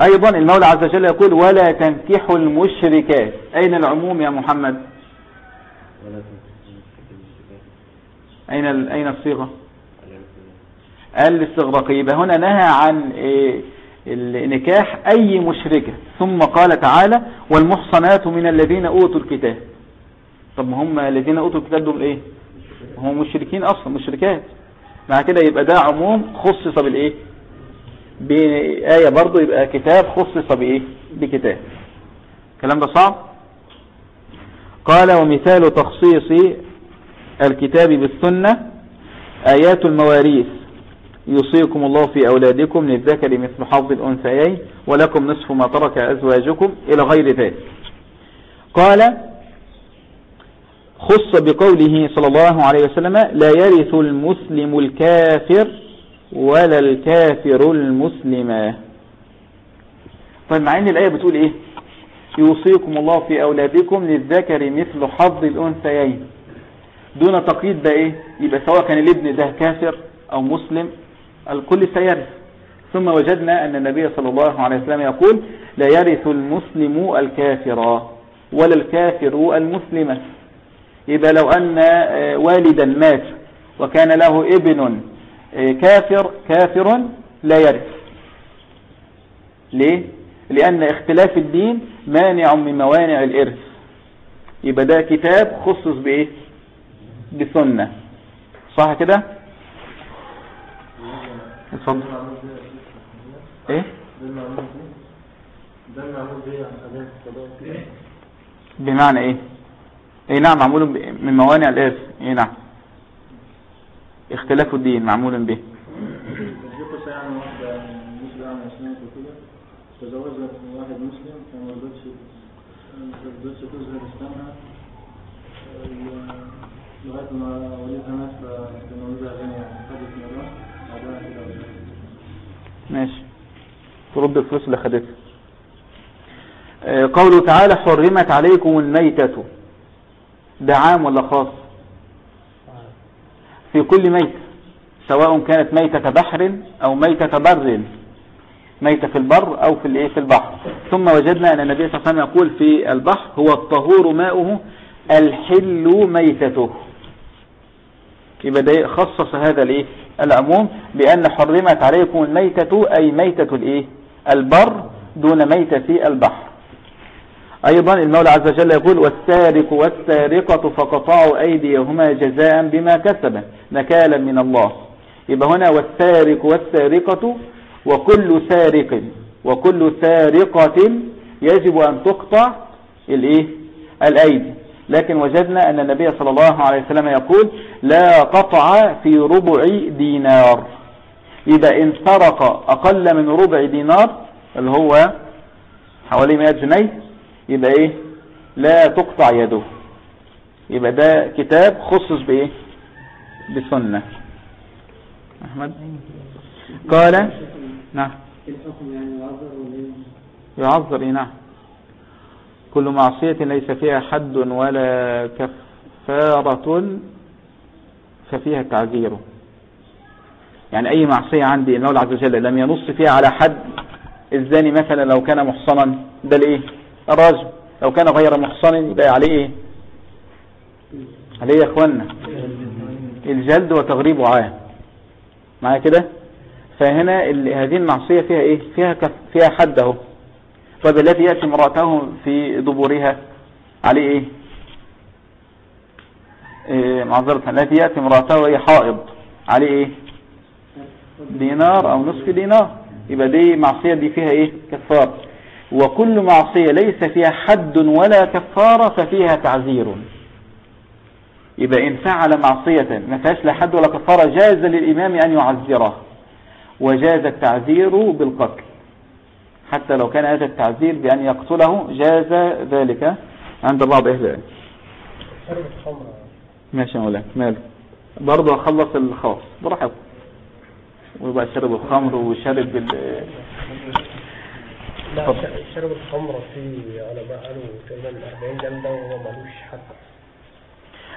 أيضا المولى عز وجل يقول ولا تنكحوا المشركات. أين العموم يا محمد؟ أين أين الصيغة؟ الاستغراقية. يبقى هنا نهى عن إيه؟ النكاح أي مشركة. ثم قال تعالى والمحصنات من الذين أوتوا الكتاب. طب ما هم الذين أوتوا الكتاب دول إيه؟ هم مشركين أصلا مشركات. مع كده يبقى ده عموم خصص بالإيه؟ بآية برضو يبقى كتاب خصص بإيه؟ بكتاب. الكلام ده صعب؟ قال ومثال تخصيص الكتاب بالسنة آيات المواريث. يوصيكم الله في أولادكم للذكر مثل حظ الأنثيين ولكم نصف ما ترك أزواجكم إلى غير ذلك. قال خص بقوله صلى الله عليه وسلم لا يرث المسلم الكافر ولا الكافر المسلم. طيب مع إن الآية بتقول إيه؟ يوصيكم الله في أولادكم للذكر مثل حظ الأنثيين. دون تقييد ده إيه؟ يبقى سواء كان الابن ده كافر أو مسلم الكل سيرث. ثم وجدنا أن النبي صلى الله عليه وسلم يقول لا يرث المسلم الكافر ولا الكافر المسلم. يبقى لو أن والدا مات وكان له ابن كافر كافر لا يرث. ليه؟ لأن اختلاف الدين مانع من موانع الإرث. يبقى ده كتاب خصص بإيه؟ بسنة. صح كده؟ اتفضل. إيه؟ بمعنى إيه؟ اي نعم معمول من موانع الإرث. اي نعم. اختلاف الدين معمول به. تزوجت واحد مسلم فما رضتش ما رضتش تظهر إسلامها لغاية ما مات غني خدت مرة بعدها كده ماشي. ترد الفلوس اللي خدتها. آه، قوله تعالى حرمت عليكم الميتة. ده عام ولا خاص؟ في كل ميتة سواء كانت ميتة بحر أو ميتة بر ميتة في البر أو في الإيه في البحر. ثم وجدنا أن النبي صلى الله عليه وسلم يقول في البحر هو الطهور ماؤه الحل ميتته. يبقى ده خصص هذا الايه العموم بأن حرمت عليكم الميتة أي ميتة الإيه؟ البر دون ميتة البحر. أيضا المولى عز وجل يقول والسارق والسارقة فقطعوا أيديهما جزاء بما كسبا نكالا من الله. يبقى هنا والسارق والسارقة وكل سارق وكل سارقة يجب أن تقطع الإيه؟ الأيدي. لكن وجدنا أن النبي صلى الله عليه وسلم يقول لا قطع في ربع دينار. يبقى إن سرق أقل من ربع دينار اللي هو حوالي 100 جنيه يبقى إيه؟ لا تقطع يده. يبقى ده كتاب خصص بإيه؟ بسنة. أحمد؟ قال؟ نعم. يعذر إيه نعم. كل معصية ليس فيها حد ولا كفارة ففيها تعذيره يعني أي معصية عندي المولى عز وجل لم ينص فيها على حد الزاني مثلا لو كان محصنا ده الايه الراجم لو كان غير محصن يبقى عليه إيه؟ عليه يا إخوانا. الجلد وتغريب عام. معايا كده؟ فهنا هذه المعصية فيها إيه؟ فيها كف فيها حد أهو. طب الذي يأتي امرأته في دبورها عليه إيه, إيه معذرة التي يأتي امرأته وهي حائض عليه إيه؟ دينار أو نصف دينار. يبقى دي معصية دي فيها إيه؟ كفار وكل معصية ليس فيها حد ولا كفارة ففيها تعزير يبقى إن فعل معصية ما فيهاش لا حد ولا كفارة جاز للإمام أن يعزره وجاز التعزير بالقتل. حتى لو كان هذا التعزير بأن يقتله جاز ذلك عند بعض أهل العلم. ماشي يا مولانا ماله؟ برضه أخلص الخاص. براحته ويبقى شرب الخمر وشرب ال لا شرب الخمر في علماء قالوا تقريبا 40 جلدة وهو ملوش حد.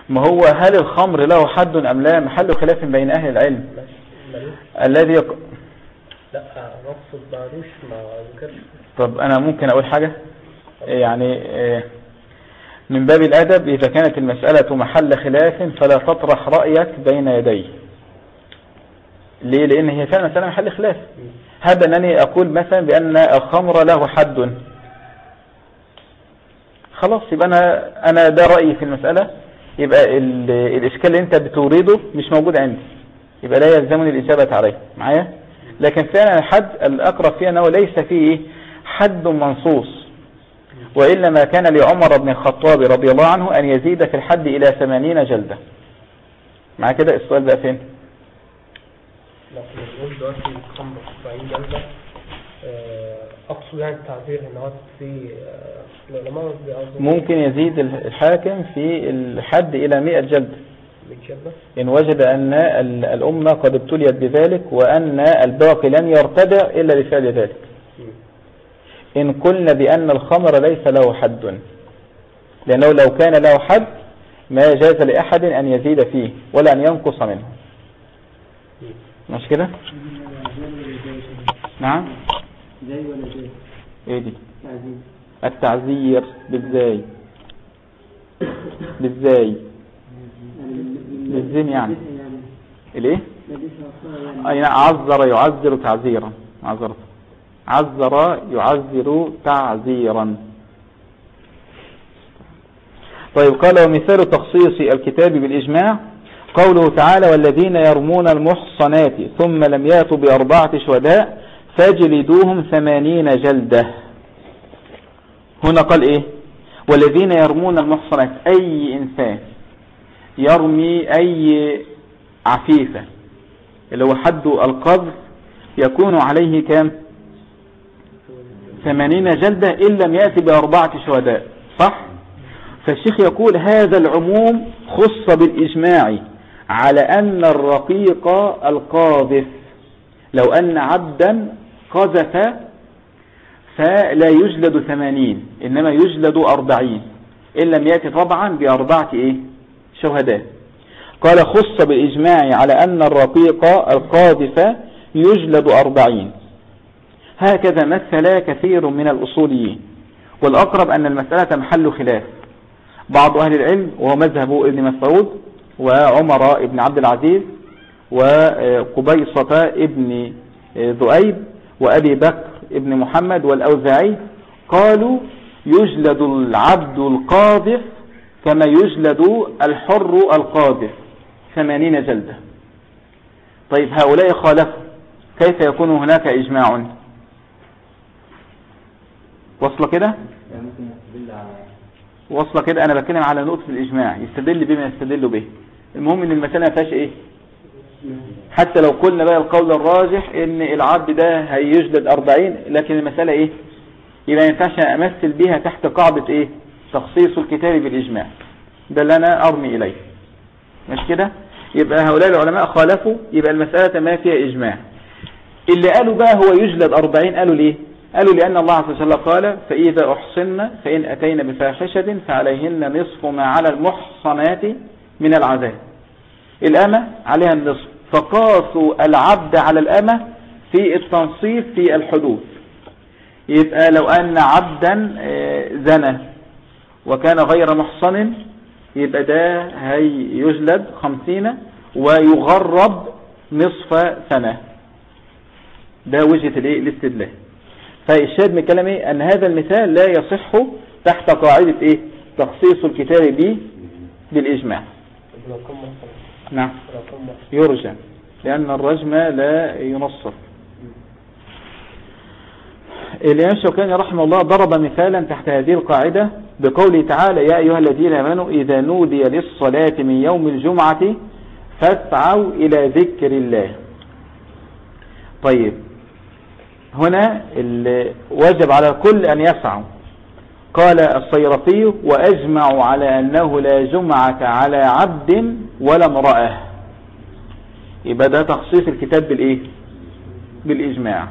ما هو هل الخمر له حد أم لا؟ محل خلاف بين أهل العلم. الذي يق... لا نقصد ملوش ما ذكرش. طب أنا ممكن أقول حاجة؟ يعني آه، من باب الأدب إذا كانت المسألة محل خلاف فلا تطرح رأيك بين يدي ليه؟ لأن هي فعلا محل خلاف. هذا أنني أقول مثلا بأن الخمر له حد. خلاص يبقى أنا, أنا ده رأيي في المسألة. يبقى ال- الإشكال اللي أنت بتورده مش موجود عندي. يبقى لا يلزمني الإجابة عليه. معايا؟ لكن فعلا الحد الأقرب فيه أنه ليس فيه حد منصوص. وإلا ما كان لعمر بن الخطاب رضي الله عنه أن يزيد في الحد إلى ثمانين جلدة. مع كده السؤال بقى فين؟ بنقول دلوقتي الخمر 40 جلدة. آه، أقصد يعني التعبير هو في آه، العلماء ممكن يزيد الحاكم في الحد إلى مئة جلدة. 100 جلدة؟ إن وجد أن ال- الأمة قد ابتليت بذلك وأن الباقي لن يرتدع إلا لفعل ذلك. إن قلنا بأن الخمر ليس له حد. لأنه لو كان له حد ما جاز لأحد أن يزيد فيه ولا أن ينقص منه. مش كده؟ نعم. زي ولا زي إيه دي؟ تعزيز التعزير بالزاي. بالزاي. بالزين يعني. الإيه؟ أي نعم. عذر يعذر تعزيرا عذرت عذر يعذر تعزيرا طيب قال ومثال تخصيص الكتاب بالإجماع. قوله تعالى والذين يرمون المحصنات ثم لم ياتوا بأربعة شهداء فاجلدوهم ثمانين جلدة. هنا قال إيه؟ والذين يرمون المحصنات أي إنسان يرمي أي عفيفة اللي هو حد القذف يكون عليه كام؟ ثمانين جلدة إن لم يأتي بأربعة شهداء صح؟ فالشيخ يقول هذا العموم خص بالإجماع. على أن الرقيق القاذف. لو أن عبدا قذف فلا يجلد ثمانين إنما يجلد أربعين. إن لم يأتي طبعا بأربعة إيه؟ شهداء. قال خص بالإجماع على أن الرقيق القاذف يجلد أربعين. هكذا مثل كثير من الأصوليين. والأقرب أن المسألة محل خلاف. بعض أهل العلم وهو مذهب ابن مسعود وعمر ابن عبد العزيز وقبيصة ابن ذؤيب وأبي بكر ابن محمد والأوزاعي قالوا يجلد العبد القاذف كما يجلد الحر القاذف ثمانين جلدة. طيب هؤلاء خالفوا كيف يكون هناك إجماع؟ وصل كده يعني ممكن يستدل على وصل كده أنا بتكلم على نقطة الإجماع يستدل بما يستدل به. المهم إن المسألة ما فيهاش إيه؟ حتى لو قلنا بقى القول الراجح إن العبد ده هيجلد 40 لكن المسألة إيه؟ يبقى ما ينفعش أمثل بيها تحت قاعدة إيه؟ تخصيص الكتاب بالإجماع. ده اللي أنا أرمي إليه. مش كده؟ يبقى هؤلاء العلماء خالفوا يبقى المسألة ما فيها إجماع. اللي قالوا بقى هو يجلد 40 قالوا ليه؟ قالوا لأن الله عز وجل قال فإذا أحصن فإن أتينا بفاحشة فعليهن نصف ما على المحصنات من العذاب. الأمة عليها النصف. فقاسوا العبد على الأمة في التنصيف في الحدود. يبقى لو أن عبدا آه، زنى وكان غير محصن يبقى ده هيجلد خمسين ويغرب نصف سنة. ده وجهة الاستدلال. فالشاهد من كلام إيه أن هذا المثال لا يصح تحت قاعدة إيه؟ تخصيص الكتاب به بالإجماع. نعم. يرجى. لأن الرجم لا ينصر الإمام الشوكاني رحمه الله ضرب مثالا تحت هذه القاعدة بقوله تعالى يا أيها الذين آمنوا إذا نودي للصلاة من يوم الجمعة فاسعوا إلى ذكر الله. طيب. هنا ال- وجب على الكل أن يسعوا. قال الصيرفي وأجمعوا على أنه لا جمعة على عبد ولا امرأة. يبقى ده تخصيص الكتاب بالإيه؟ بالإجماع.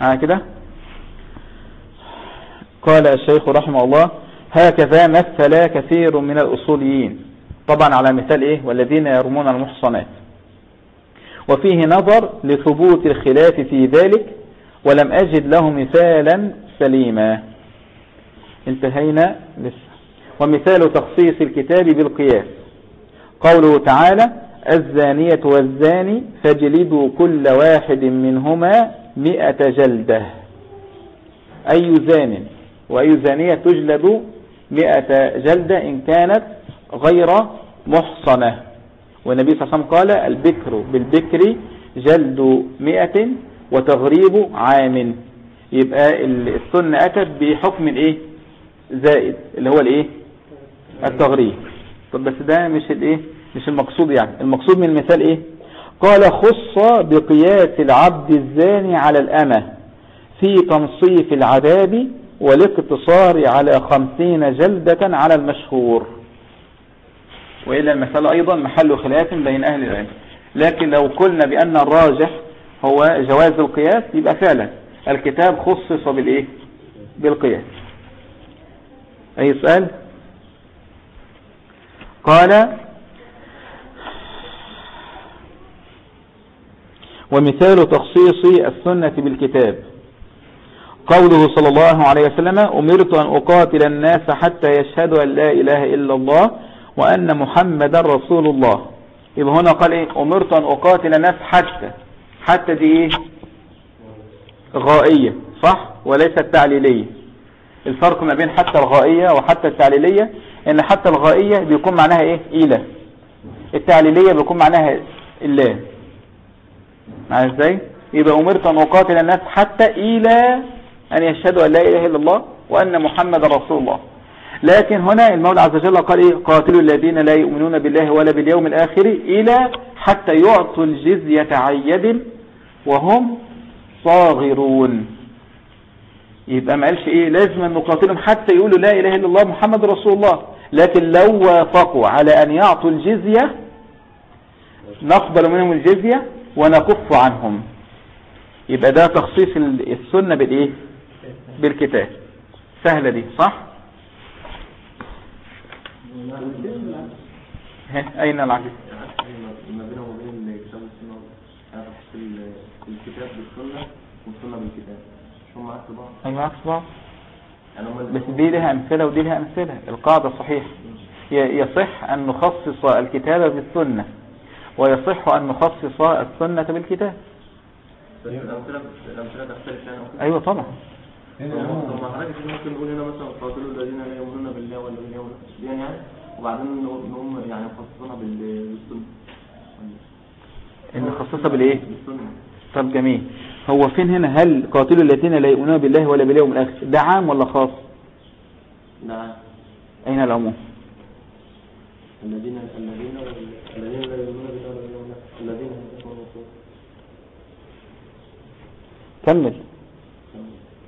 ها كده؟ قال الشيخ رحمه الله هكذا مثل كثير من الأصوليين. طبعا على مثال إيه؟ والذين يرمون المحصنات. وفيه نظر لثبوت الخلاف في ذلك ولم أجد له مثالا سليما. انتهينا لسه ومثال تخصيص الكتاب بالقياس. قوله تعالى الزانية والزاني فاجلدوا كل واحد منهما مئة جلدة. أي زان؟ وأي زانية تجلد مئة جلدة إن كانت غير محصنة. والنبي صلى الله عليه وسلم قال البكر بالبكر جلد مئة وتغريب عام. يبقى السنة أتت بحكم الإيه؟ زائد اللي هو الإيه؟ التغريب. طب بس ده مش الإيه؟ مش المقصود يعني. المقصود من المثال إيه؟ قال خص بقياس العبد الزاني على الأمة في تنصيف العذاب والاقتصار على خمسين جلدة على المشهور. وإلا المثال أيضا محل خلاف بين أهل العلم. لكن لو قلنا بأن الراجح هو جواز القياس يبقى فعلا الكتاب خصص بالإيه؟ بالقياس. أي سؤال؟ قال ومثال تخصيص السنة بالكتاب. قوله صلى الله عليه وسلم أمرت أن أقاتل الناس حتى يشهدوا أن لا إله إلا الله وأن محمدا رسول الله. يبقى هنا قال إيه؟ أمرت أن أقاتل الناس حتى حتى دي إيه؟ غائية صح؟ وليست تعليلية الفرق ما بين حتى الغائية وحتى التعليلية إن حتى الغائية بيكون معناها إيه؟ إله التعليلية بيكون معناها الله. معنا إزاي؟ يبقى أمرت أن أقاتل الناس حتى إلى أن يشهدوا أن لا إله إلا الله وأن محمد رسول الله. لكن هنا المولى عز وجل قال إيه؟ قاتلوا الذين لا يؤمنون بالله ولا باليوم الآخر إلى حتى يعطوا الجزية عن يد وهم صاغرون. يبقى ما قالش إيه؟ لازم أن نقاتلهم حتى يقولوا لا إله إلا الله محمد رسول الله. لكن لو وافقوا على أن يعطوا الجزية نقبل منهم الجزية ونكف عنهم. يبقى ده تخصيص السنة بالإيه؟ بالكتاب. سهلة دي صح؟ ها أين العكس ما بينهم وبين كتاب السنة أنا بحس ال- الكتاب بالسنة والسنة بالكتاب. مش هم عكس بعض؟ أيوه عكس بعض. يعني هم بس دي لها أمثلة ودي لها أمثلة. القاعدة صحيح ي- يصح أن نخصص الكتاب بالسنة ويصح أن نخصص السنة بالكتاب. يعني. أيوه طبعا. هنا طب حضرتك ممكن نقول هنا مثلا قاتلوا الذين لا يؤمنون بالله ولا باليوم الآخر. يعني؟ وبعدين نقول نقوم يعني نخصصها بال- بالسنة. إن نخصصها بالإيه؟ بالسنة. طب جميل. هو فين هنا؟ هل قاتلوا الذين لا يؤمنون بالله ولا باليوم الآخر؟ ده عام ولا خاص؟ ده أين العموم؟ الذين الذين الذين لا يؤمنون بالله ولا باليوم الآخر. الذين كمل.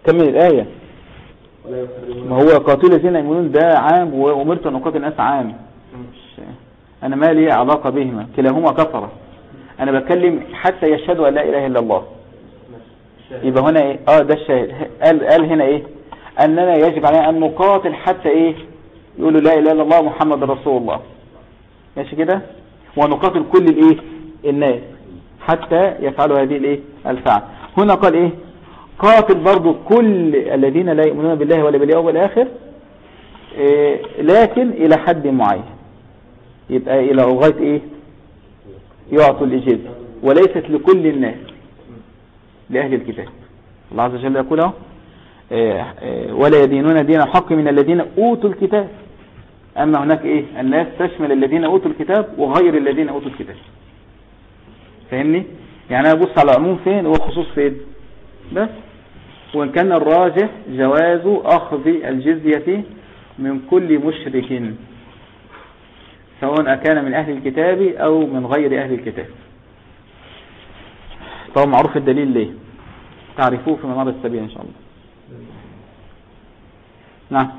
كمل. الآية. ما هو قاتل الذين يؤمنون ده عام وأمرت أن أقاتل الناس عام. أنا ما لي علاقة بهما. كلاهما كفرة. أنا بتكلم حتى يشهدوا أن لا إله إلا الله. يبقى هنا إيه؟ آه ده الشاهد. قال, قال هنا إيه؟ أننا يجب علينا أن نقاتل حتى إيه؟ يقولوا لا إله إلا الله محمد رسول الله. ماشي كده؟ ونقاتل كل الإيه؟ الناس حتى يفعلوا هذه الإيه؟ الفعل. هنا قال إيه؟ قاتل برضو كل الذين لا يؤمنون بالله ولا باليوم الآخر إيه، لكن إلى حد معين. يبقى إلى لغاية إيه؟ يعطوا الإجازة وليست لكل الناس لأهل الكتاب. الله عز وجل يقول إيه، إيه، ولا يدينون دين الحق من الذين أوتوا الكتاب. أما هناك إيه؟ الناس تشمل الذين أوتوا الكتاب وغير الذين أوتوا الكتاب. فاهمني؟ يعني أنا أبص على العموم فين والخصوص فين؟ بس. وإن كان الراجح جواز أخذ الجزية من كل مشرك. سواء أكان من أهل الكتاب أو من غير أهل الكتاب. طبعا معروف الدليل ليه؟ تعرفوه في منار السبيل إن شاء الله. نعم.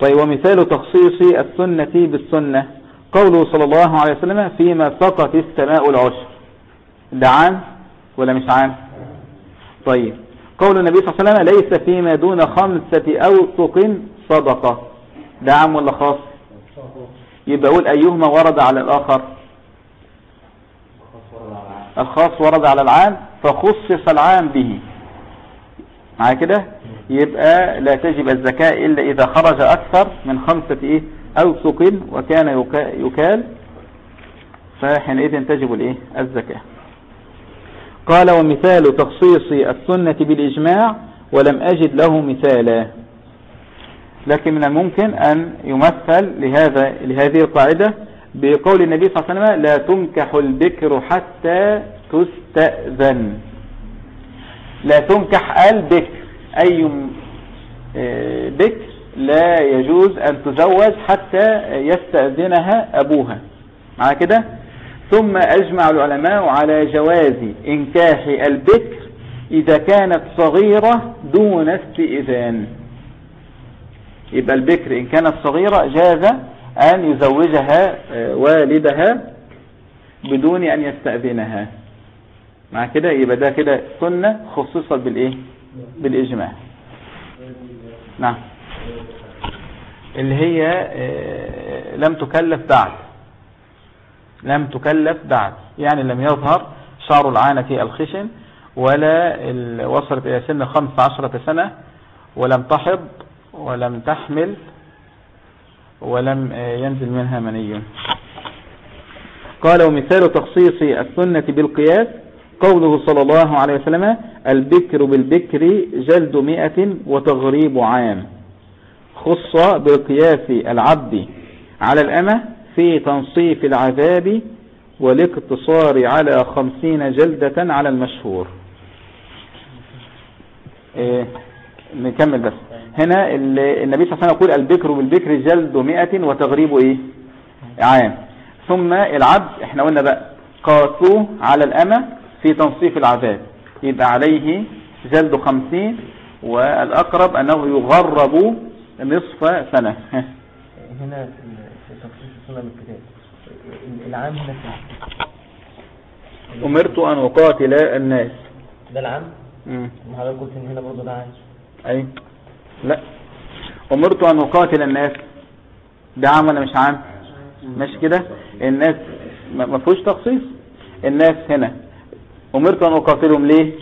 طيب ومثال تخصيص السنة بالسنة. قوله صلى الله عليه وسلم فيما سقط السماء العشر. ده عام ولا مش عام؟ طيب. قول النبي صلى الله عليه وسلم ليس فيما دون خمسة أوسق صدقة. ده عام ولا خاص؟ يبقى أقول أيهما ورد على الآخر. الخاص ورد على العام فخصص العام به. مع كده؟ يبقى لا تجب الزكاة إلا إذا خرج أكثر من خمسة إيه؟ أوسق وكان يكا- يكال. فحينئذ تجب الإيه؟ الزكاة. قال ومثال تخصيص السنة بالإجماع ولم أجد له مثالا. لكن من الممكن أن يمثل لهذا لهذه القاعدة بقول النبي صلى الله عليه وسلم لا تنكح البكر حتى تستأذن. لا تنكح البكر أي بكر لا يجوز أن تزوج حتى يستأذنها أبوها. مع كده؟ ثم أجمع العلماء على جواز إنكاح البكر إذا كانت صغيرة دون استئذان. يبقى البكر إن كانت صغيرة جاز أن يزوجها آه، والدها بدون أن يستأذنها. مع كده يبقى ده كده سنة خصصت بالإيه؟ بالإجماع. نعم. اللي هي آه، لم تكلف بعد. لم تكلف بعد. يعني لم يظهر شعر العانة الخشن ولا وصلت إلى سن خمس عشرة سنة ولم تحض ولم تحمل ولم آه، ينزل منها مني. قال ومثال تخصيص السنة بالقياس قوله صلى الله عليه وسلم البكر بالبكر جلد مئة وتغريب عام. خص بالقياس العبد على الأمة في تنصيف العذاب والاقتصار على خمسين جلدة على المشهور. إيه نكمل بس. هنا ال- النبي صلى الله عليه وسلم يقول البكر بالبكر جلد مئة وتغريب إيه؟ عام. ثم العبد إحنا قلنا بقى قاسوه على الأمة في تنصيف العذاب. يبقى عليه جلد خمسين والأقرب أنه يغرب نصف سنة. هنا في السنة بالكتاب. العام هنا فين؟ أمرت أن أقاتل الناس. ده العام؟ مم. ما حضرتك قلت إن هنا برضه ده عام. أي. لا. أمرت أن أقاتل الناس. ده عام ولا مش عام. مش كده؟ الناس ما فيهوش تخصيص. الناس هنا. أمرت أن أقاتلهم ليه؟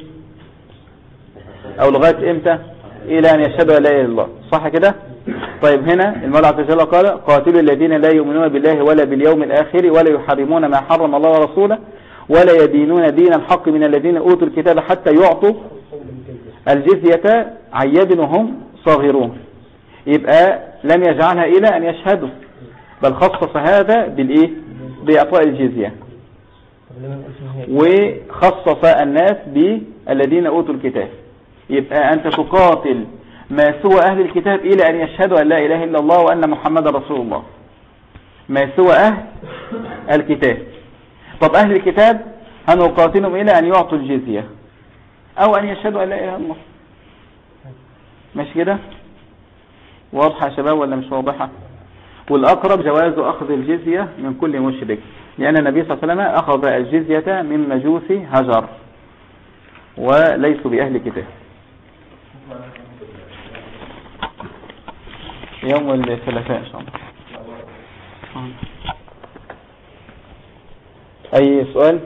أو لغاية إمتى؟ إلى أن يشهدوا لا إله إلا الله. صح كده؟ طيب هنا المولى عز وجل قال قاتلوا الذين لا يؤمنون بالله ولا باليوم الآخر ولا يحرمون ما حرم الله ورسوله ولا يدينون دين الحق من الذين أوتوا الكتاب حتى يعطوا الجزية عن صاغرون. يبقى لم يجعلها إلى أن يشهدوا. بل خصص هذا بالإيه؟ بإعطاء الجزية. وخصص الناس بالذين أوتوا الكتاب. يبقى أنت تقاتل ما سوى أهل الكتاب إلى أن يشهدوا أن لا إله إلا الله وأن محمد رسول الله. ما سوى أهل الكتاب. طب أهل الكتاب هنقاتلهم إلى أن يعطوا الجزية. أو أن يشهدوا أن لا إله إلا الله. مش كده؟ واضحة يا شباب ولا مش واضحة؟ والأقرب جواز أخذ الجزية من كل مشرك. لأن النبي صلى الله عليه وسلم أخذ الجزية من مجوس هجر وليسوا بأهل كتاب. يوم الثلاثاء إن شاء الله. أي سؤال؟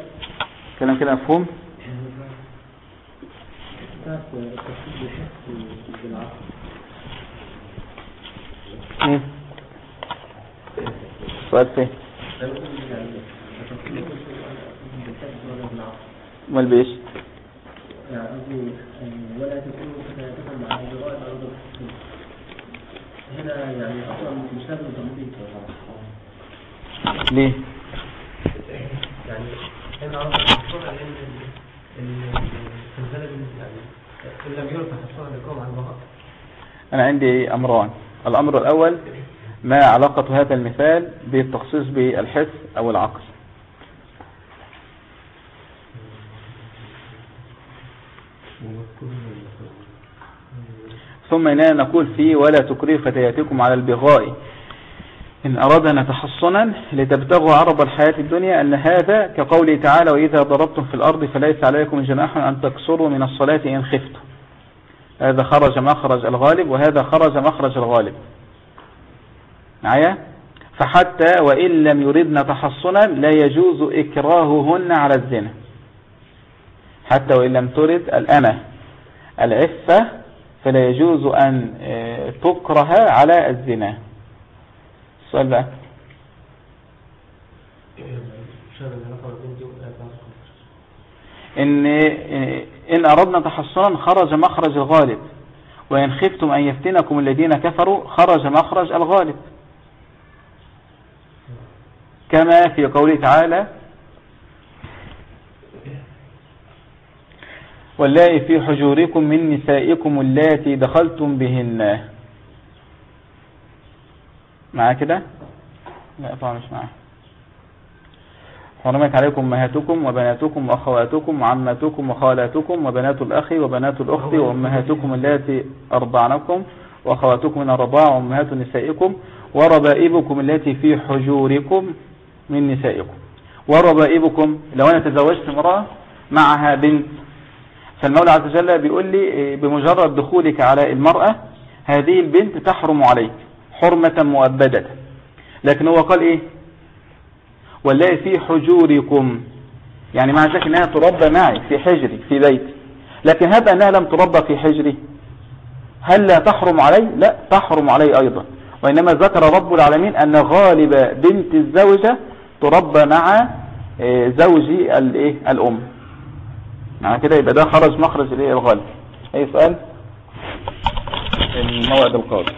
كلام كده مفهوم؟ سؤال فين امال بايش يعني آه، ولا تكونوا تتكلم مع أرض الحسين هنا يعني أصلا مش لازم تنظيف ليه يعني هنا عرض الزلزال يعني إن أنا عندي أمران. الأمر الأول ما علاقة هذا المثال بالتخصيص بالحس أو العقل؟ ثم إننا نقول فيه ولا تكرهوا فتياتكم على البغاء إن أردنا تحصنا لتبتغوا عرض الحياة الدنيا أن هذا كقوله تعالى وإذا ضربتم في الأرض فليس عليكم جناح أن تكسروا من الصلاة إن خفتم. هذا خرج مخرج الغالب وهذا خرج مخرج الغالب. معايا؟ فحتى وإن لم يردن تحصنا لا يجوز إكراههن على الزنا. حتى وإن لم ترد الأمة العفة فلا يجوز أن آه، تكره على الزنا. السؤال بقى إن, إن أردنا تحصنا خرج مخرج الغالب وإن خفتم أن يفتنكم الذين كفروا خرج مخرج الغالب. كما في قوله تعالى واللائي في حجوركم من نسائكم اللاتي دخلتم بهن. معاه كده؟ لا طبعا مش معاه حرمت عليكم أمهاتكم وبناتكم وأخواتكم وعماتكم وخالاتكم وبنات الأخ وبنات الأخت وأمهاتكم اللاتي أرضعنكم وأخواتكم من الرضاعه وأمهات نسائكم وربائبكم التي في حجوركم من نسائكم. وربائبكم لو أنا تزوجت امرأة معها بنت فالمولى عز وجل بيقول لي إيه، بمجرد دخولك على المرأة هذه البنت تحرم عليك. حرمة مؤبدة. لكن هو قال إيه؟ والله في حجوركم. يعني مع ذلك إنها تربى معي في حجري في بيتي لكن هذا أنها لم تربى في حجري. هل لا تحرم علي؟ لا تحرم علي أيضا. وإنما ذكر رب العالمين أن غالب بنت الزوجة تربى مع آه، زوجي الايه الأم. معنى كده يبقى ده خرج مخرج الغالب؟ أي سؤال؟ الموعد القادم.